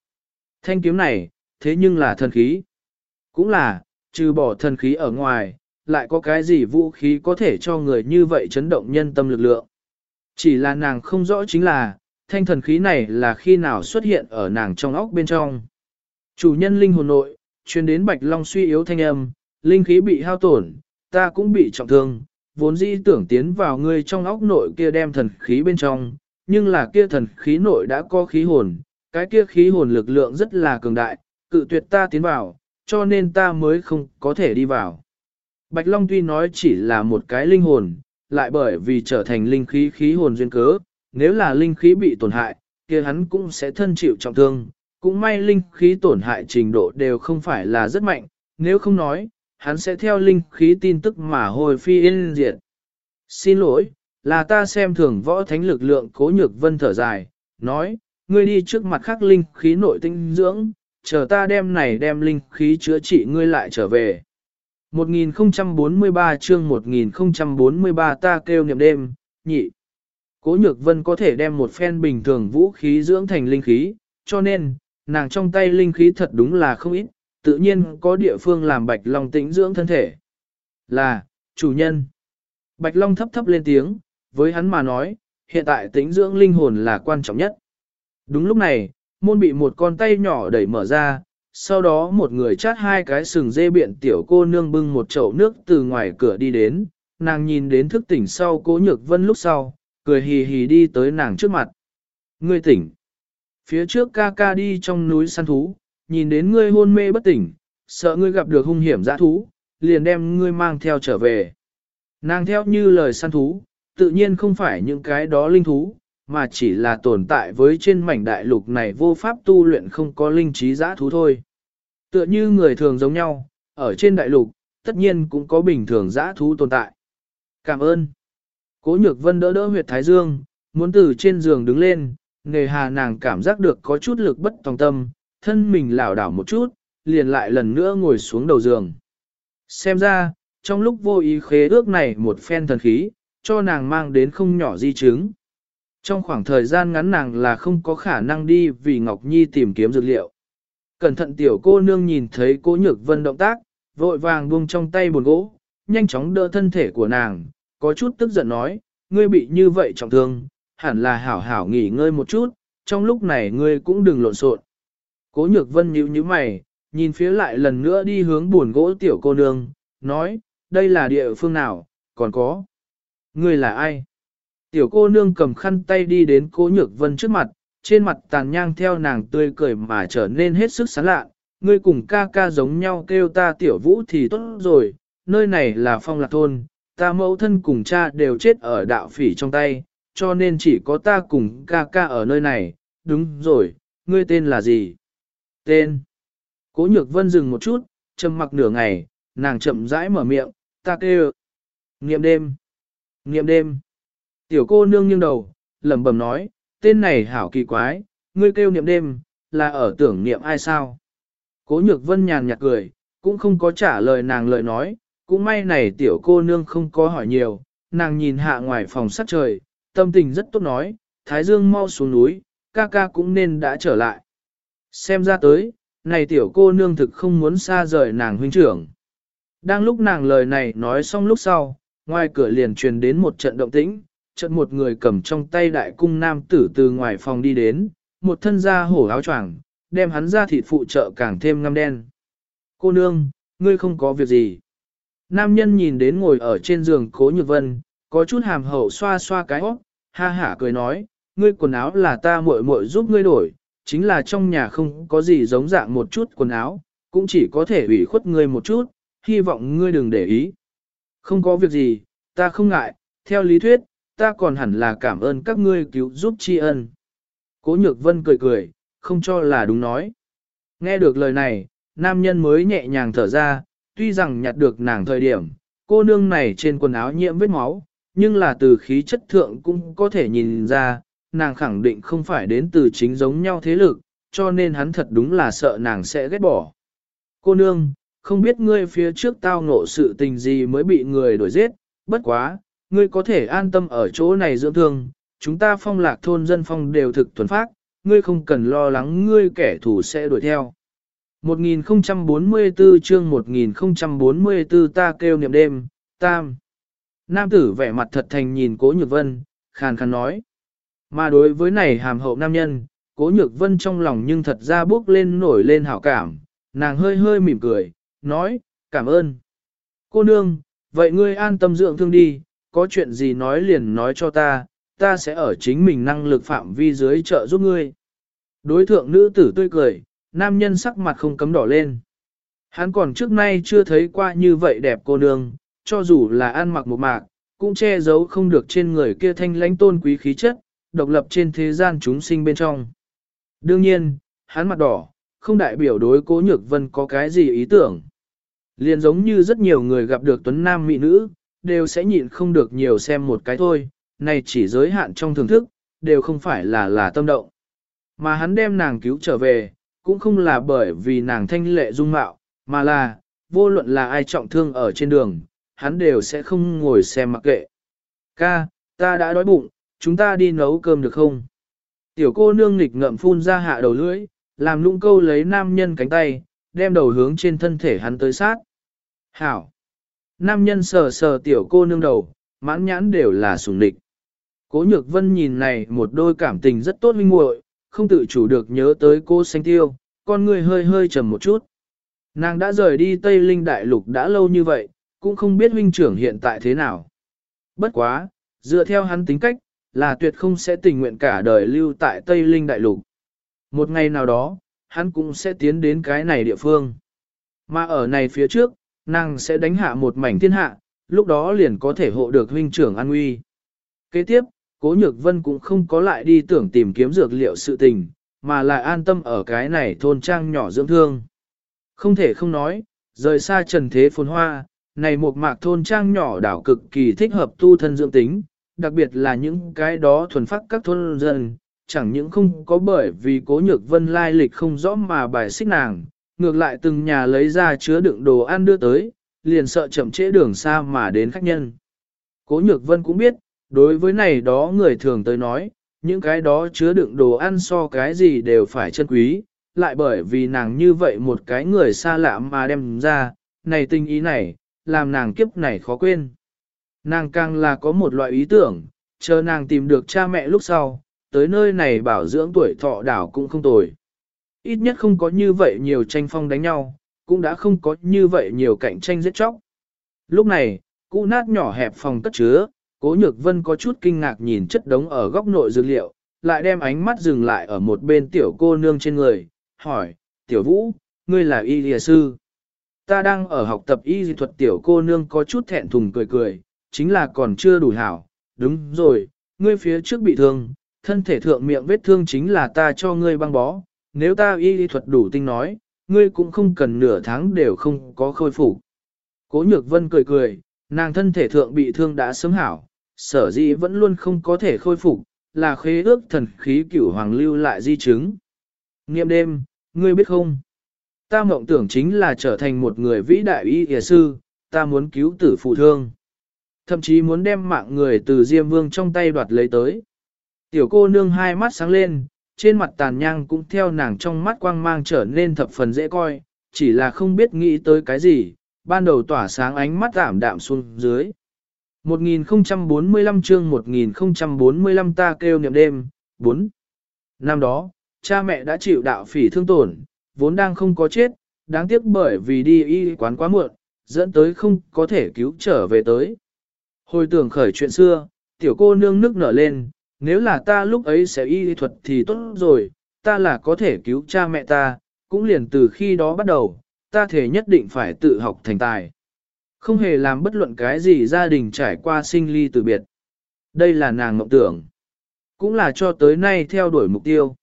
Thanh kiếm này, thế nhưng là thần khí. Cũng là, trừ bỏ thần khí ở ngoài, lại có cái gì vũ khí có thể cho người như vậy chấn động nhân tâm lực lượng. Chỉ là nàng không rõ chính là, thanh thần khí này là khi nào xuất hiện ở nàng trong óc bên trong. Chủ nhân linh hồn nội, truyền đến bạch long suy yếu thanh âm, linh khí bị hao tổn, ta cũng bị trọng thương, vốn dĩ tưởng tiến vào ngươi trong óc nội kia đem thần khí bên trong, nhưng là kia thần khí nội đã có khí hồn, cái kia khí hồn lực lượng rất là cường đại, cự tuyệt ta tiến vào, cho nên ta mới không có thể đi vào. Bạch Long tuy nói chỉ là một cái linh hồn, lại bởi vì trở thành linh khí khí hồn duyên cớ, nếu là linh khí bị tổn hại, kia hắn cũng sẽ thân chịu trọng thương, cũng may linh khí tổn hại trình độ đều không phải là rất mạnh, nếu không nói, hắn sẽ theo linh khí tin tức mà hồi phi yên diệt. Xin lỗi, là ta xem thường võ thánh lực lượng cố nhược vân thở dài, nói, ngươi đi trước mặt khắc linh khí nội tinh dưỡng, chờ ta đem này đem linh khí chữa trị ngươi lại trở về. 1043 chương 1043 ta kêu niệm đêm, nhị. Cố nhược vân có thể đem một phen bình thường vũ khí dưỡng thành linh khí, cho nên, nàng trong tay linh khí thật đúng là không ít, tự nhiên có địa phương làm Bạch Long tĩnh dưỡng thân thể. Là, chủ nhân. Bạch Long thấp thấp lên tiếng, với hắn mà nói, hiện tại tĩnh dưỡng linh hồn là quan trọng nhất. Đúng lúc này, môn bị một con tay nhỏ đẩy mở ra, sau đó một người chát hai cái sừng dê biện tiểu cô nương bưng một chậu nước từ ngoài cửa đi đến, nàng nhìn đến thức tỉnh sau cố nhược vân lúc sau, cười hì hì đi tới nàng trước mặt. Ngươi tỉnh. Phía trước ca ca đi trong núi săn thú, nhìn đến ngươi hôn mê bất tỉnh, sợ ngươi gặp được hung hiểm dã thú, liền đem ngươi mang theo trở về. Nàng theo như lời săn thú, tự nhiên không phải những cái đó linh thú, mà chỉ là tồn tại với trên mảnh đại lục này vô pháp tu luyện không có linh trí dã thú thôi. Tựa như người thường giống nhau, ở trên đại lục, tất nhiên cũng có bình thường dã thú tồn tại. Cảm ơn. Cố nhược vân đỡ đỡ huyệt thái dương, muốn từ trên giường đứng lên, nghề hà nàng cảm giác được có chút lực bất tòng tâm, thân mình lảo đảo một chút, liền lại lần nữa ngồi xuống đầu giường. Xem ra, trong lúc vô ý khế ước này một phen thần khí, cho nàng mang đến không nhỏ di chứng. Trong khoảng thời gian ngắn nàng là không có khả năng đi vì Ngọc Nhi tìm kiếm dược liệu. Cẩn thận tiểu cô nương nhìn thấy cô nhược vân động tác, vội vàng buông trong tay buồn gỗ, nhanh chóng đỡ thân thể của nàng, có chút tức giận nói, ngươi bị như vậy trọng thương, hẳn là hảo hảo nghỉ ngơi một chút, trong lúc này ngươi cũng đừng lộn xộn. Cố nhược vân nhíu như mày, nhìn phía lại lần nữa đi hướng buồn gỗ tiểu cô nương, nói, đây là địa phương nào, còn có. Ngươi là ai? Tiểu cô nương cầm khăn tay đi đến cố nhược vân trước mặt, trên mặt tàn nhang theo nàng tươi cười mà trở nên hết sức sán lạ. Ngươi cùng ca ca giống nhau kêu ta tiểu vũ thì tốt rồi, nơi này là phong lạc thôn, ta mẫu thân cùng cha đều chết ở đạo phỉ trong tay, cho nên chỉ có ta cùng ca ca ở nơi này, đúng rồi, ngươi tên là gì? Tên. Cố nhược vân dừng một chút, trầm mặc nửa ngày, nàng chậm rãi mở miệng, ta kêu. Niệm đêm. Niệm đêm. Tiểu cô nương nghiêng đầu, lẩm bẩm nói, tên này hảo kỳ quái, ngươi kêu niệm đêm, là ở tưởng niệm ai sao? Cố nhược vân nhàn nhạt cười, cũng không có trả lời nàng lời nói, cũng may này tiểu cô nương không có hỏi nhiều, nàng nhìn hạ ngoài phòng sắt trời, tâm tình rất tốt nói, Thái Dương mau xuống núi, ca ca cũng nên đã trở lại. Xem ra tới, này tiểu cô nương thực không muốn xa rời nàng huynh trưởng. Đang lúc nàng lời này nói xong lúc sau, ngoài cửa liền truyền đến một trận động tĩnh, Chợt một người cầm trong tay đại cung nam tử từ ngoài phòng đi đến, một thân da hổ áo choàng, đem hắn ra thịt phụ trợ càng thêm ngăm đen. Cô nương, ngươi không có việc gì. Nam nhân nhìn đến ngồi ở trên giường cố nhược vân, có chút hàm hậu xoa xoa cái óc, ha hả cười nói, ngươi quần áo là ta muội muội giúp ngươi đổi, chính là trong nhà không có gì giống dạng một chút quần áo, cũng chỉ có thể ủy khuất ngươi một chút, hy vọng ngươi đừng để ý. Không có việc gì, ta không ngại, theo lý thuyết, ta còn hẳn là cảm ơn các ngươi cứu giúp tri ân. Cố nhược vân cười cười, không cho là đúng nói. Nghe được lời này, nam nhân mới nhẹ nhàng thở ra, tuy rằng nhặt được nàng thời điểm, cô nương này trên quần áo nhiễm vết máu, nhưng là từ khí chất thượng cũng có thể nhìn ra, nàng khẳng định không phải đến từ chính giống nhau thế lực, cho nên hắn thật đúng là sợ nàng sẽ ghét bỏ. Cô nương, không biết ngươi phía trước tao ngộ sự tình gì mới bị người đuổi giết, bất quá, ngươi có thể an tâm ở chỗ này dưỡng thương, chúng ta phong lạc thôn dân phong đều thực thuần phát, ngươi không cần lo lắng ngươi kẻ thù sẽ đuổi theo. 1044 chương 1044 ta kêu niệm đêm, tam. Nam tử vẻ mặt thật thành nhìn cố nhược vân, khàn khàn nói. Mà đối với này hàm hậu nam nhân, cố nhược vân trong lòng nhưng thật ra bước lên nổi lên hảo cảm, nàng hơi hơi mỉm cười, nói, cảm ơn. Cô nương, vậy ngươi an tâm dưỡng thương đi, có chuyện gì nói liền nói cho ta, ta sẽ ở chính mình năng lực phạm vi dưới trợ giúp ngươi. Đối thượng nữ tử tươi cười, nam nhân sắc mặt không cấm đỏ lên. Hắn còn trước nay chưa thấy qua như vậy đẹp cô nương, cho dù là ăn mặc một mạc, cũng che giấu không được trên người kia thanh lãnh tôn quý khí chất, độc lập trên thế gian chúng sinh bên trong. Đương nhiên, hắn mặt đỏ, không đại biểu đối cố nhược vân có cái gì ý tưởng. Liền giống như rất nhiều người gặp được tuấn nam mỹ nữ, đều sẽ nhịn không được nhiều xem một cái thôi, này chỉ giới hạn trong thưởng thức, đều không phải là là tâm động. Mà hắn đem nàng cứu trở về, cũng không là bởi vì nàng thanh lệ dung mạo, mà là, vô luận là ai trọng thương ở trên đường, hắn đều sẽ không ngồi xem mặc kệ. Ca, ta đã đói bụng, chúng ta đi nấu cơm được không? Tiểu cô nương nghịch ngậm phun ra hạ đầu lưỡi, làm lũng câu lấy nam nhân cánh tay, đem đầu hướng trên thân thể hắn tới sát. Hảo! Nam nhân sờ sờ tiểu cô nương đầu, mãn nhãn đều là sùng địch. Cố nhược vân nhìn này một đôi cảm tình rất tốt huynh muội, không tự chủ được nhớ tới cô xanh tiêu, con người hơi hơi trầm một chút. Nàng đã rời đi Tây Linh Đại Lục đã lâu như vậy, cũng không biết huynh trưởng hiện tại thế nào. Bất quá, dựa theo hắn tính cách, là tuyệt không sẽ tình nguyện cả đời lưu tại Tây Linh Đại Lục. Một ngày nào đó, hắn cũng sẽ tiến đến cái này địa phương. Mà ở này phía trước, nàng sẽ đánh hạ một mảnh thiên hạ, lúc đó liền có thể hộ được huynh trưởng an nguy. Kế tiếp, Cố Nhược Vân cũng không có lại đi tưởng tìm kiếm dược liệu sự tình, mà lại an tâm ở cái này thôn trang nhỏ dưỡng thương. Không thể không nói, rời xa trần thế phồn hoa, này một mạc thôn trang nhỏ đảo cực kỳ thích hợp tu thân dưỡng tính, đặc biệt là những cái đó thuần phát các thôn dân, chẳng những không có bởi vì cố nhược vân lai lịch không rõ mà bài xích nàng, ngược lại từng nhà lấy ra chứa đựng đồ ăn đưa tới, liền sợ chậm trễ đường xa mà đến khách nhân. Cố nhược vân cũng biết, đối với này đó người thường tới nói, những cái đó chứa đựng đồ ăn so cái gì đều phải chân quý, lại bởi vì nàng như vậy một cái người xa lạ mà đem ra, này tình ý này, làm nàng kiếp này khó quên. Nàng càng là có một loại ý tưởng, chờ nàng tìm được cha mẹ lúc sau, tới nơi này bảo dưỡng tuổi thọ đảo cũng không tồi. Ít nhất không có như vậy nhiều tranh phong đánh nhau, cũng đã không có như vậy nhiều cạnh tranh giết chóc. Lúc này, cũ nát nhỏ hẹp phòng cất chứa, cố nhược vân có chút kinh ngạc nhìn chất đống ở góc nội dược liệu, lại đem ánh mắt dừng lại ở một bên tiểu cô nương trên người, hỏi, tiểu vũ, ngươi là y lìa sư. Ta đang ở học tập y dị thuật tiểu cô nương có chút thẹn thùng cười cười, chính là còn chưa đủ hảo, đúng rồi, ngươi phía trước bị thương, thân thể thượng miệng vết thương chính là ta cho ngươi băng bó, nếu ta y lý thuật đủ tinh nói, ngươi cũng không cần nửa tháng đều không có khôi phục. Cố nhược vân cười cười, nàng thân thể thượng bị thương đã sớm hảo, sở dĩ vẫn luôn không có thể khôi phục, là khế ước thần khí cửu hoàng lưu lại di chứng. Nghiệm đêm, ngươi biết không? Ta mộng tưởng chính là trở thành một người vĩ đại y y sư, ta muốn cứu tử phụ thương. Thậm chí muốn đem mạng người từ Diêm Vương trong tay đoạt lấy tới. Tiểu cô nương hai mắt sáng lên, trên mặt tàn nhang cũng theo nàng trong mắt quang mang trở nên thập phần dễ coi, chỉ là không biết nghĩ tới cái gì, ban đầu tỏa sáng ánh mắt ảm đạm xuống dưới. 1045 chương 1045 ta kêu niệm đêm, 4. Năm đó, cha mẹ đã chịu đạo phỉ thương tổn, vốn đang không có chết, đáng tiếc bởi vì đi y quán quá muộn, dẫn tới không có thể cứu trở về tới. Hồi tưởng khởi chuyện xưa, tiểu cô nương nước nở lên, nếu là ta lúc ấy sẽ y thuật thì tốt rồi, ta là có thể cứu cha mẹ ta, cũng liền từ khi đó bắt đầu, ta thể nhất định phải tự học thành tài. Không hề làm bất luận cái gì gia đình trải qua sinh ly từ biệt. Đây là nàng mộng tưởng. Cũng là cho tới nay theo đuổi mục tiêu.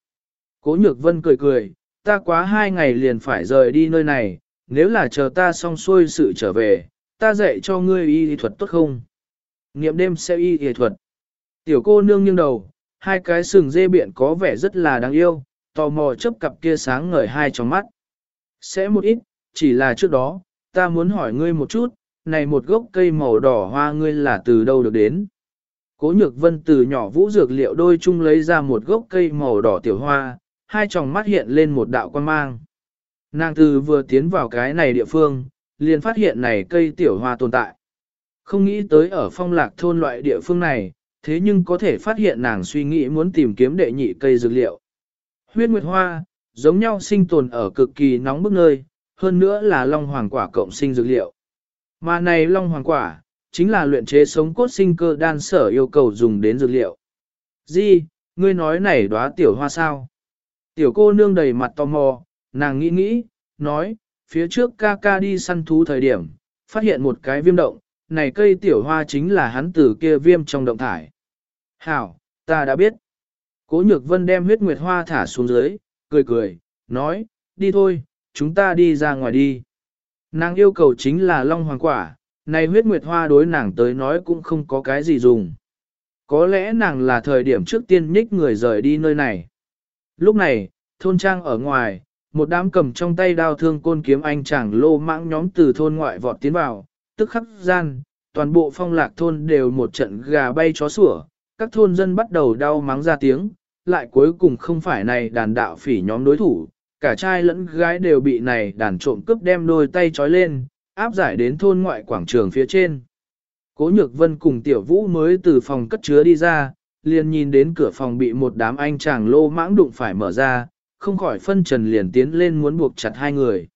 Cố nhược vân cười cười, ta quá hai ngày liền phải rời đi nơi này, nếu là chờ ta xong xuôi sự trở về, ta dạy cho ngươi y thuật tốt không? Niệm đêm sẽ y y thuật. Tiểu cô nương nghiêng đầu, hai cái sừng dê biện có vẻ rất là đáng yêu, tò mò chấp cặp kia sáng ngời hai trong mắt. Sẽ một ít, chỉ là trước đó, ta muốn hỏi ngươi một chút, này một gốc cây màu đỏ hoa ngươi là từ đâu được đến? Cố nhược vân từ nhỏ vũ dược liệu đôi chung lấy ra một gốc cây màu đỏ tiểu hoa, hai tròng mắt hiện lên một đạo quan mang. Nàng từ vừa tiến vào cái này địa phương, liền phát hiện này cây tiểu hoa tồn tại. Không nghĩ tới ở phong lạc thôn loại địa phương này, thế nhưng có thể phát hiện nàng suy nghĩ muốn tìm kiếm đệ nhị cây dược liệu. Huyết nguyệt hoa, giống nhau sinh tồn ở cực kỳ nóng bức nơi, hơn nữa là long hoàng quả cộng sinh dược liệu. Mà này long hoàng quả, chính là luyện chế sống cốt sinh cơ đan sở yêu cầu dùng đến dược liệu. Di, ngươi nói này đóa tiểu hoa sao? Tiểu cô nương đầy mặt tò mò, nàng nghĩ nghĩ, nói, phía trước ca ca đi săn thú thời điểm, phát hiện một cái viêm động, này cây tiểu hoa chính là hắn từ kia viêm trong động thải. Hảo, ta đã biết. Cố nhược vân đem huyết nguyệt hoa thả xuống dưới, cười cười, nói, đi thôi, chúng ta đi ra ngoài đi. Nàng yêu cầu chính là long hoàng quả, này huyết nguyệt hoa đối nàng tới nói cũng không có cái gì dùng. Có lẽ nàng là thời điểm trước tiên nhích người rời đi nơi này. Lúc này, thôn trang ở ngoài, một đám cầm trong tay đao thương côn kiếm anh chàng lô mãng nhóm từ thôn ngoại vọt tiến vào, tức khắc gian, toàn bộ phong lạc thôn đều một trận gà bay chó sủa, các thôn dân bắt đầu đau mắng ra tiếng, lại cuối cùng không phải này đàn đạo phỉ nhóm đối thủ, cả trai lẫn gái đều bị này đàn trộm cướp đem đôi tay trói lên, áp giải đến thôn ngoại quảng trường phía trên. Cố Nhược Vân cùng Tiểu Vũ mới từ phòng cất chứa đi ra, liền nhìn đến cửa phòng bị một đám anh chàng lô mãng đụng phải mở ra, không khỏi phân trần liền tiến lên muốn buộc chặt hai người.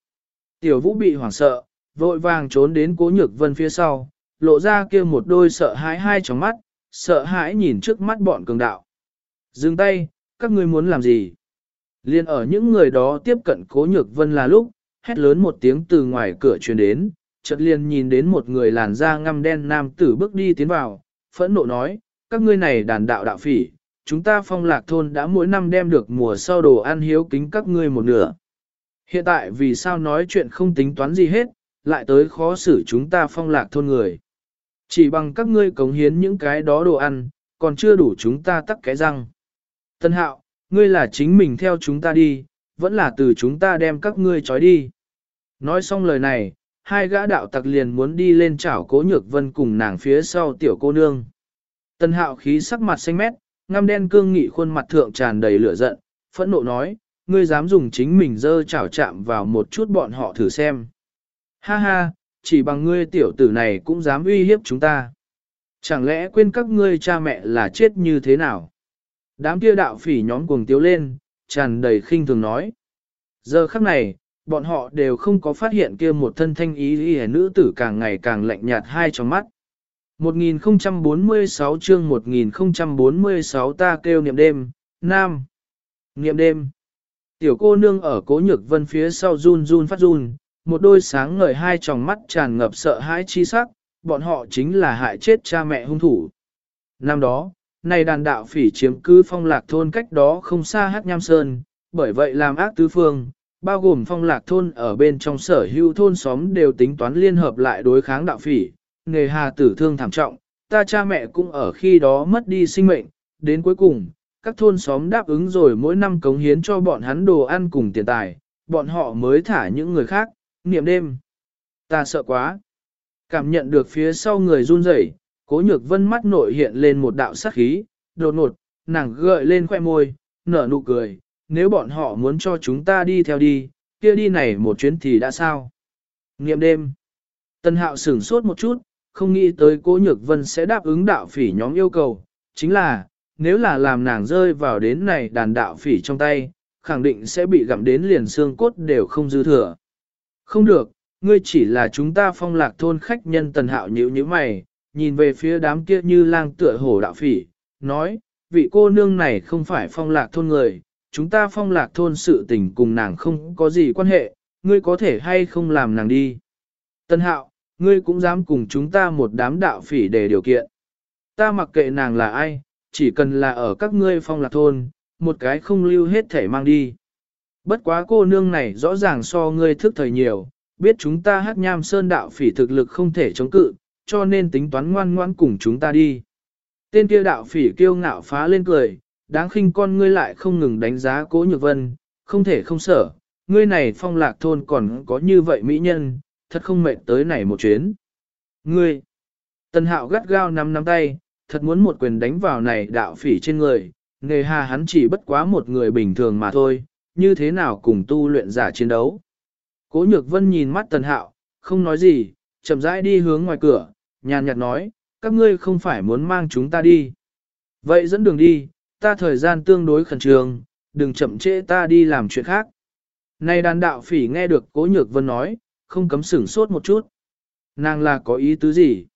Tiểu Vũ bị hoảng sợ, vội vàng trốn đến Cố Nhược Vân phía sau, lộ ra kia một đôi sợ hãi hai trong mắt, sợ hãi nhìn trước mắt bọn cường đạo. Dừng tay, các ngươi muốn làm gì? Liên ở những người đó tiếp cận cố nhược vân là lúc, hét lớn một tiếng từ ngoài cửa truyền đến, chợt liền nhìn đến một người làn da ngăm đen nam tử bước đi tiến vào, phẫn nộ nói, các ngươi này đàn đạo đạo phỉ, chúng ta phong lạc thôn đã mỗi năm đem được mùa sau đồ ăn hiếu kính các ngươi một nửa. Hiện tại vì sao nói chuyện không tính toán gì hết, lại tới khó xử chúng ta phong lạc thôn người. Chỉ bằng các ngươi cống hiến những cái đó đồ ăn, còn chưa đủ chúng ta tắc cái răng. Tân hạo, ngươi là chính mình theo chúng ta đi, vẫn là từ chúng ta đem các ngươi trói đi. Nói xong lời này, hai gã đạo tặc liền muốn đi lên chảo cố nhược vân cùng nàng phía sau tiểu cô nương. Tân hạo khí sắc mặt xanh mét, ngăm đen cương nghị khuôn mặt thượng tràn đầy lửa giận, phẫn nộ nói, ngươi dám dùng chính mình dơ chảo chạm vào một chút bọn họ thử xem. Ha ha, chỉ bằng ngươi tiểu tử này cũng dám uy hiếp chúng ta. Chẳng lẽ quên các ngươi cha mẹ là chết như thế nào? Đám kia đạo phỉ nhóm cuồng tiếu lên, tràn đầy khinh thường nói. Giờ khắc này, bọn họ đều không có phát hiện kia một thân thanh ý y nữ tử càng ngày càng lạnh nhạt hai trong mắt, 1046 chương 1046 ta kêu niệm đêm, Nam. Niệm đêm. Tiểu cô nương ở cố nhược vân phía sau run run phát run, một đôi sáng ngời hai tròng mắt tràn ngập sợ hãi chi sắc, bọn họ chính là hại chết cha mẹ hung thủ. Năm đó, này đàn đạo phỉ chiếm cứ phong lạc thôn cách đó không xa hát nham sơn, bởi vậy làm ác tứ phương, bao gồm phong lạc thôn ở bên trong sở hữu thôn xóm đều tính toán liên hợp lại đối kháng đạo phỉ, nghề hà tử thương thảm trọng, ta cha mẹ cũng ở khi đó mất đi sinh mệnh, đến cuối cùng, các thôn xóm đáp ứng rồi mỗi năm cống hiến cho bọn hắn đồ ăn cùng tiền tài, bọn họ mới thả những người khác, niệm đêm. Ta sợ quá. Cảm nhận được phía sau người run rẩy, cố nhược vân mắt nội hiện lên một đạo sát khí, đột ngột, nàng gợi lên khoe môi, nở nụ cười, nếu bọn họ muốn cho chúng ta đi theo đi, kia đi này một chuyến thì đã sao? Niệm đêm. Tân hạo sửng sốt một chút, không nghĩ tới cố nhược vân sẽ đáp ứng đạo phỉ nhóm yêu cầu, chính là, nếu là làm nàng rơi vào đến này đàn đạo phỉ trong tay, khẳng định sẽ bị gặm đến liền xương cốt đều không dư thừa. Không được, ngươi chỉ là chúng ta phong lạc thôn khách nhân tần hạo nhữ như mày, nhìn về phía đám kia như lang tựa hổ đạo phỉ, nói, vị cô nương này không phải phong lạc thôn người, chúng ta phong lạc thôn sự tình cùng nàng không có gì quan hệ, ngươi có thể hay không làm nàng đi. Tân hạo, ngươi cũng dám cùng chúng ta một đám đạo phỉ để điều kiện. Ta mặc kệ nàng là ai, chỉ cần là ở các ngươi phong lạc thôn, một cái không lưu hết thể mang đi. Bất quá cô nương này rõ ràng so ngươi thức thời nhiều, biết chúng ta hát nham sơn đạo phỉ thực lực không thể chống cự, cho nên tính toán ngoan ngoan cùng chúng ta đi. Tên kia đạo phỉ kiêu ngạo phá lên cười, đáng khinh con ngươi lại không ngừng đánh giá cố nhược vân, không thể không sợ, ngươi này phong lạc thôn còn có như vậy mỹ nhân, thật không mệt tới này một chuyến. Ngươi, tần hạo gắt gao nắm nắm tay, thật muốn một quyền đánh vào này đạo phỉ trên người, nghề hà hắn chỉ bất quá một người bình thường mà thôi, như thế nào cùng tu luyện giả chiến đấu. Cố nhược vân nhìn mắt tần hạo, không nói gì, chậm rãi đi hướng ngoài cửa, nhàn nhạt nói, các ngươi không phải muốn mang chúng ta đi. Vậy dẫn đường đi, ta thời gian tương đối khẩn trương, đừng chậm trễ ta đi làm chuyện khác. Này đàn đạo phỉ nghe được cố nhược vân nói, không cấm sửng sốt một chút. Nàng là có ý tứ gì?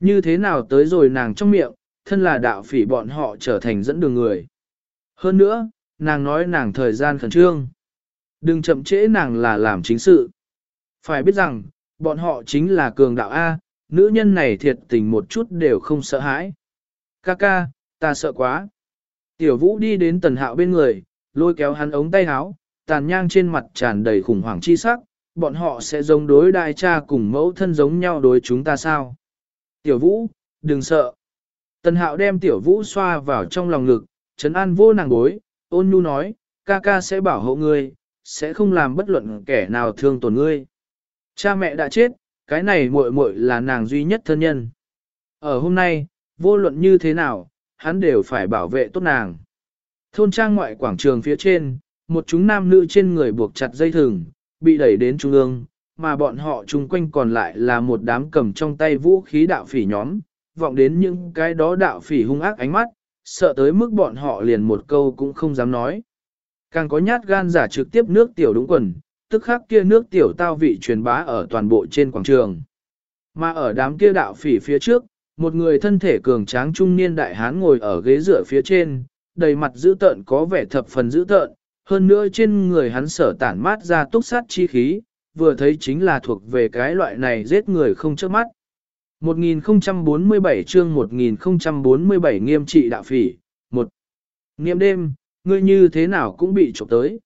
Như thế nào tới rồi nàng trong miệng, thân là đạo phỉ bọn họ trở thành dẫn đường người. Hơn nữa, nàng nói nàng thời gian khẩn trương. Đừng chậm trễ nàng là làm chính sự. Phải biết rằng, bọn họ chính là cường đạo A, nữ nhân này thiệt tình một chút đều không sợ hãi. Ca ca, ta sợ quá. Tiểu vũ đi đến tần hạo bên người, lôi kéo hắn ống tay áo, tàn nhang trên mặt tràn đầy khủng hoảng chi sắc, bọn họ sẽ giống đối đại cha cùng mẫu thân giống nhau đối chúng ta sao. Tiểu vũ, đừng sợ. Tần hạo đem tiểu vũ xoa vào trong lòng ngực, trấn an vô nàng bối, ôn nhu nói, ca ca sẽ bảo hộ ngươi, sẽ không làm bất luận kẻ nào thương tổn ngươi. Cha mẹ đã chết, cái này muội muội là nàng duy nhất thân nhân. Ở hôm nay, vô luận như thế nào, hắn đều phải bảo vệ tốt nàng. Thôn trang ngoại quảng trường phía trên, một chúng nam nữ trên người buộc chặt dây thừng, bị đẩy đến trung ương, mà bọn họ chung quanh còn lại là một đám cầm trong tay vũ khí đạo phỉ nhóm, vọng đến những cái đó đạo phỉ hung ác ánh mắt, sợ tới mức bọn họ liền một câu cũng không dám nói. Càng có nhát gan giả trực tiếp nước tiểu đúng quần, tức khắc kia nước tiểu tao vị truyền bá ở toàn bộ trên quảng trường. Mà ở đám kia đạo phỉ phía trước, một người thân thể cường tráng trung niên đại hán ngồi ở ghế dựa phía trên, đầy mặt dữ tợn có vẻ thập phần dữ tợn, hơn nữa trên người hắn sở tản mát ra túc sát chi khí, vừa thấy chính là thuộc về cái loại này giết người không trước mắt. 1047 chương 1047 nghiêm trị đạo phỉ, một Niệm đêm, ngươi như thế nào cũng bị trộm tới.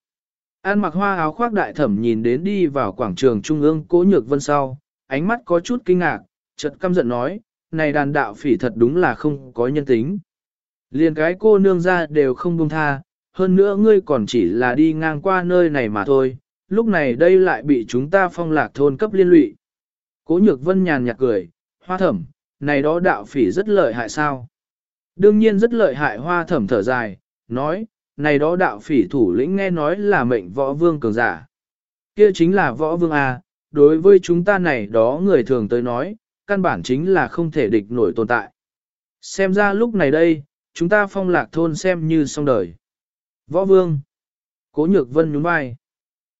An mặc hoa áo khoác đại thẩm nhìn đến đi vào quảng trường trung ương cố nhược vân sau, ánh mắt có chút kinh ngạc, chợt căm giận nói, này đàn đạo phỉ thật đúng là không có nhân tính. Liền cái cô nương ra đều không buông tha, hơn nữa ngươi còn chỉ là đi ngang qua nơi này mà thôi, lúc này đây lại bị chúng ta phong lạc thôn cấp liên lụy. Cố nhược vân nhàn nhạt cười, hoa thẩm, này đó đạo phỉ rất lợi hại sao? Đương nhiên rất lợi hại hoa thẩm thở dài, nói, này đó đạo phỉ thủ lĩnh nghe nói là mệnh võ vương cường giả. Kia chính là võ vương A, đối với chúng ta này đó người thường tới nói, căn bản chính là không thể địch nổi tồn tại. Xem ra lúc này đây, chúng ta phong lạc thôn xem như xong đời. Võ vương. Cố nhược vân nhún vai.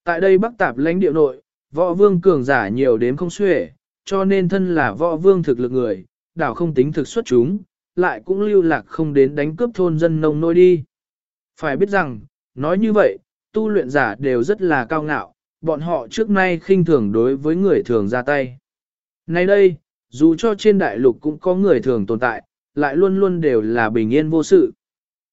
Tại đây bắc tạp lãnh địa nội, võ vương cường giả nhiều đến không xuể, cho nên thân là võ vương thực lực người, đảo không tính thực xuất chúng, lại cũng lưu lạc không đến đánh cướp thôn dân nông nôi đi. Phải biết rằng, nói như vậy, tu luyện giả đều rất là cao ngạo, bọn họ trước nay khinh thường đối với người thường ra tay. Nay đây, dù cho trên đại lục cũng có người thường tồn tại, lại luôn luôn đều là bình yên vô sự.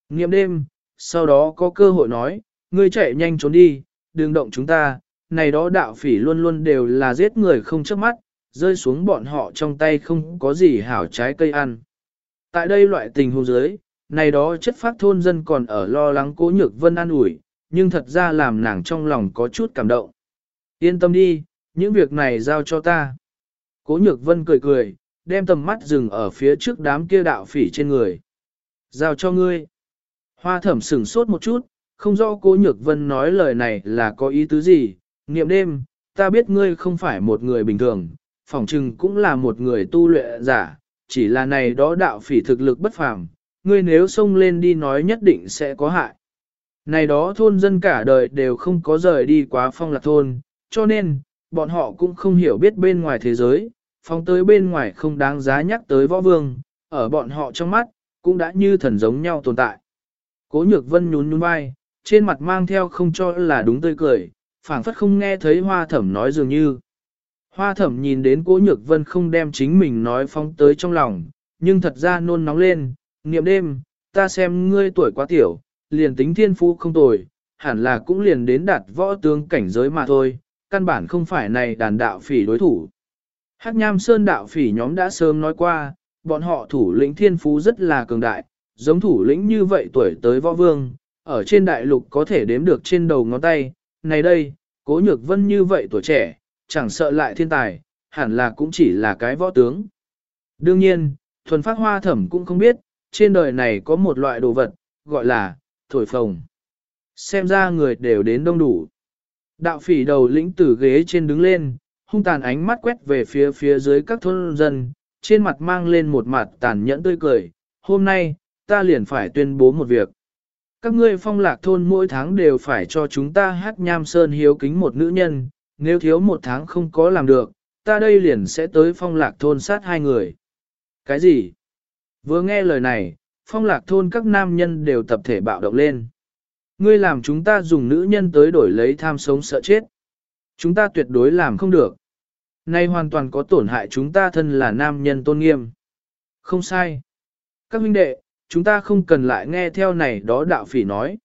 Nghiệm đêm, sau đó có cơ hội nói, ngươi chạy nhanh trốn đi, đừng động chúng ta, này đó đạo phỉ luôn luôn đều là giết người không chớp mắt, rơi xuống bọn họ trong tay không có gì hảo trái cây ăn. Tại đây loại tình huống dưới, này đó chất phát thôn dân còn ở lo lắng cố nhược vân an ủi, nhưng thật ra làm nàng trong lòng có chút cảm động. Yên tâm đi, những việc này giao cho ta. Cố nhược vân cười cười, đem tầm mắt dừng ở phía trước đám kia đạo phỉ trên người. Giao cho ngươi. Hoa thẩm sửng sốt một chút, không rõ cố nhược vân nói lời này là có ý tứ gì. Niệm đêm, ta biết ngươi không phải một người bình thường, phỏng chừng cũng là một người tu luyện giả, chỉ là này đó đạo phỉ thực lực bất phàm, ngươi nếu xông lên đi nói nhất định sẽ có hại. Này đó thôn dân cả đời đều không có rời đi quá phong lạc thôn, cho nên, bọn họ cũng không hiểu biết bên ngoài thế giới, phong tới bên ngoài không đáng giá nhắc tới võ vương, ở bọn họ trong mắt, cũng đã như thần giống nhau tồn tại. Cố nhược vân nhún nhún vai, trên mặt mang theo không cho là đúng tươi cười, phảng phất không nghe thấy hoa thẩm nói dường như. Hoa thẩm nhìn đến cố nhược vân không đem chính mình nói phóng tới trong lòng, nhưng thật ra nôn nóng lên, niệm đêm, ta xem ngươi tuổi quá tiểu, liền tính thiên phú không tồi, hẳn là cũng liền đến đạt võ tướng cảnh giới mà thôi, căn bản không phải này đàn đạo phỉ đối thủ. Hắc Nham Sơn đạo phỉ nhóm đã sớm nói qua, bọn họ thủ lĩnh thiên phú rất là cường đại, giống thủ lĩnh như vậy tuổi tới võ vương, ở trên đại lục có thể đếm được trên đầu ngón tay, này đây, cố nhược vân như vậy tuổi trẻ, chẳng sợ lại thiên tài, hẳn là cũng chỉ là cái võ tướng. Đương nhiên, thuần phát hoa thẩm cũng không biết, trên đời này có một loại đồ vật, gọi là, thổi phồng. Xem ra người đều đến đông đủ. Đạo phỉ đầu lĩnh tử ghế trên đứng lên, hung tàn ánh mắt quét về phía phía dưới các thôn dân, trên mặt mang lên một mặt tàn nhẫn tươi cười. Hôm nay, ta liền phải tuyên bố một việc. Các ngươi phong lạc thôn mỗi tháng đều phải cho chúng ta hát nham sơn hiếu kính một nữ nhân, nếu thiếu một tháng không có làm được, ta đây liền sẽ tới phong lạc thôn sát hai người. Cái gì? Vừa nghe lời này, phong lạc thôn các nam nhân đều tập thể bạo động lên. Ngươi làm chúng ta dùng nữ nhân tới đổi lấy tham sống sợ chết. Chúng ta tuyệt đối làm không được. Nay hoàn toàn có tổn hại chúng ta thân là nam nhân tôn nghiêm. Không sai. Các huynh đệ, chúng ta không cần lại nghe theo này đó đạo phỉ nói.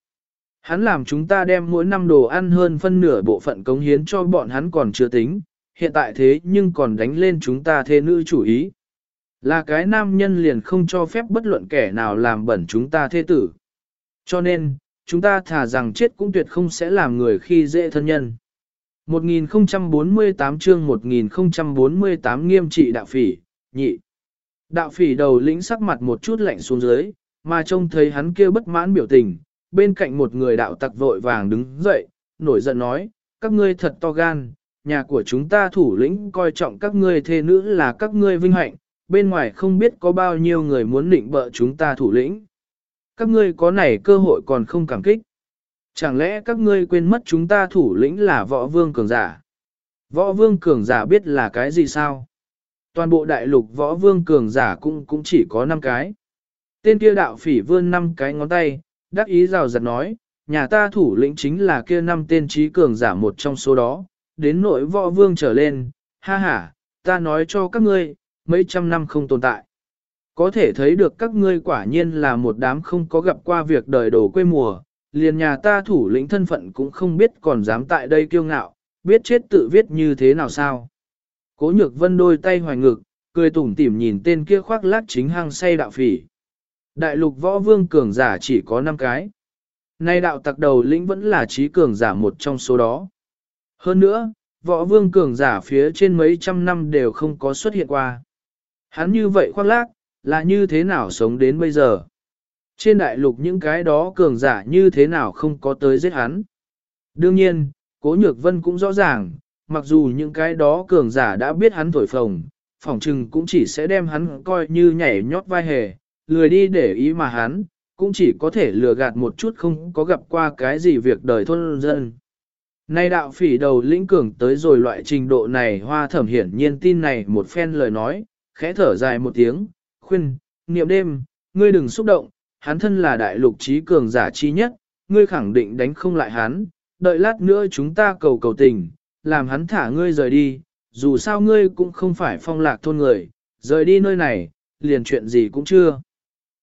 Hắn làm chúng ta đem mỗi năm đồ ăn hơn phân nửa bộ phận cống hiến cho bọn hắn còn chưa tính, hiện tại thế nhưng còn đánh lên chúng ta thê nữ chủ ý. Là cái nam nhân liền không cho phép bất luận kẻ nào làm bẩn chúng ta thê tử. Cho nên, chúng ta thả rằng chết cũng tuyệt không sẽ làm người khi dễ thân nhân. 1048 chương 1048 nghiêm trị đạo phỉ, nhị. Đạo phỉ đầu lĩnh sắc mặt một chút lạnh xuống dưới, mà trông thấy hắn kia bất mãn biểu tình, bên cạnh một người đạo tặc vội vàng đứng dậy, nổi giận nói, các ngươi thật to gan, nhà của chúng ta thủ lĩnh coi trọng các ngươi thê nữ là các ngươi vinh hạnh, bên ngoài không biết có bao nhiêu người muốn định bợ chúng ta thủ lĩnh. Các ngươi có này cơ hội còn không cảm kích. Chẳng lẽ các ngươi quên mất chúng ta thủ lĩnh là võ vương cường giả? Võ vương cường giả biết là cái gì sao? Toàn bộ đại lục võ vương cường giả cũng cũng chỉ có 5 cái. Tên kia đạo phỉ vươn 5 cái ngón tay, đắc ý rào giật nói, nhà ta thủ lĩnh chính là kia năm tên trí cường giả một trong số đó, đến nội võ vương trở lên, ha ha, ta nói cho các ngươi, mấy trăm năm không tồn tại. Có thể thấy được các ngươi quả nhiên là một đám không có gặp qua việc đời đổ quê mùa, liền nhà ta thủ lĩnh thân phận cũng không biết còn dám tại đây kiêu ngạo, biết chết tự viết như thế nào sao. Cố nhược vân đôi tay hoài ngực, cười tủm tỉm nhìn tên kia khoác lát chính hăng say đạo phỉ. Đại lục võ vương cường giả chỉ có 5 cái. Nay đạo tặc đầu lĩnh vẫn là trí cường giả một trong số đó. Hơn nữa, võ vương cường giả phía trên mấy trăm năm đều không có xuất hiện qua. Hắn như vậy khoác lác, là như thế nào sống đến bây giờ? Trên đại lục những cái đó cường giả như thế nào không có tới giết hắn? Đương nhiên, Cố Nhược Vân cũng rõ ràng, mặc dù những cái đó cường giả đã biết hắn thổi phồng, phỏng trừng cũng chỉ sẽ đem hắn coi như nhảy nhót vai hề, lười đi để ý mà hắn, cũng chỉ có thể lừa gạt một chút không có gặp qua cái gì việc đời thôn dân. Nay đạo phỉ đầu lĩnh cường tới rồi loại trình độ này hoa thẩm hiển nhiên tin này một phen lời nói, khẽ thở dài một tiếng, khuyên, niệm đêm, ngươi đừng xúc động, hắn thân là đại lục trí cường giả chi nhất, ngươi khẳng định đánh không lại hắn, đợi lát nữa chúng ta cầu cầu tình, làm hắn thả ngươi rời đi, dù sao ngươi cũng không phải phong lạc thôn người, rời đi nơi này, liền chuyện gì cũng chưa.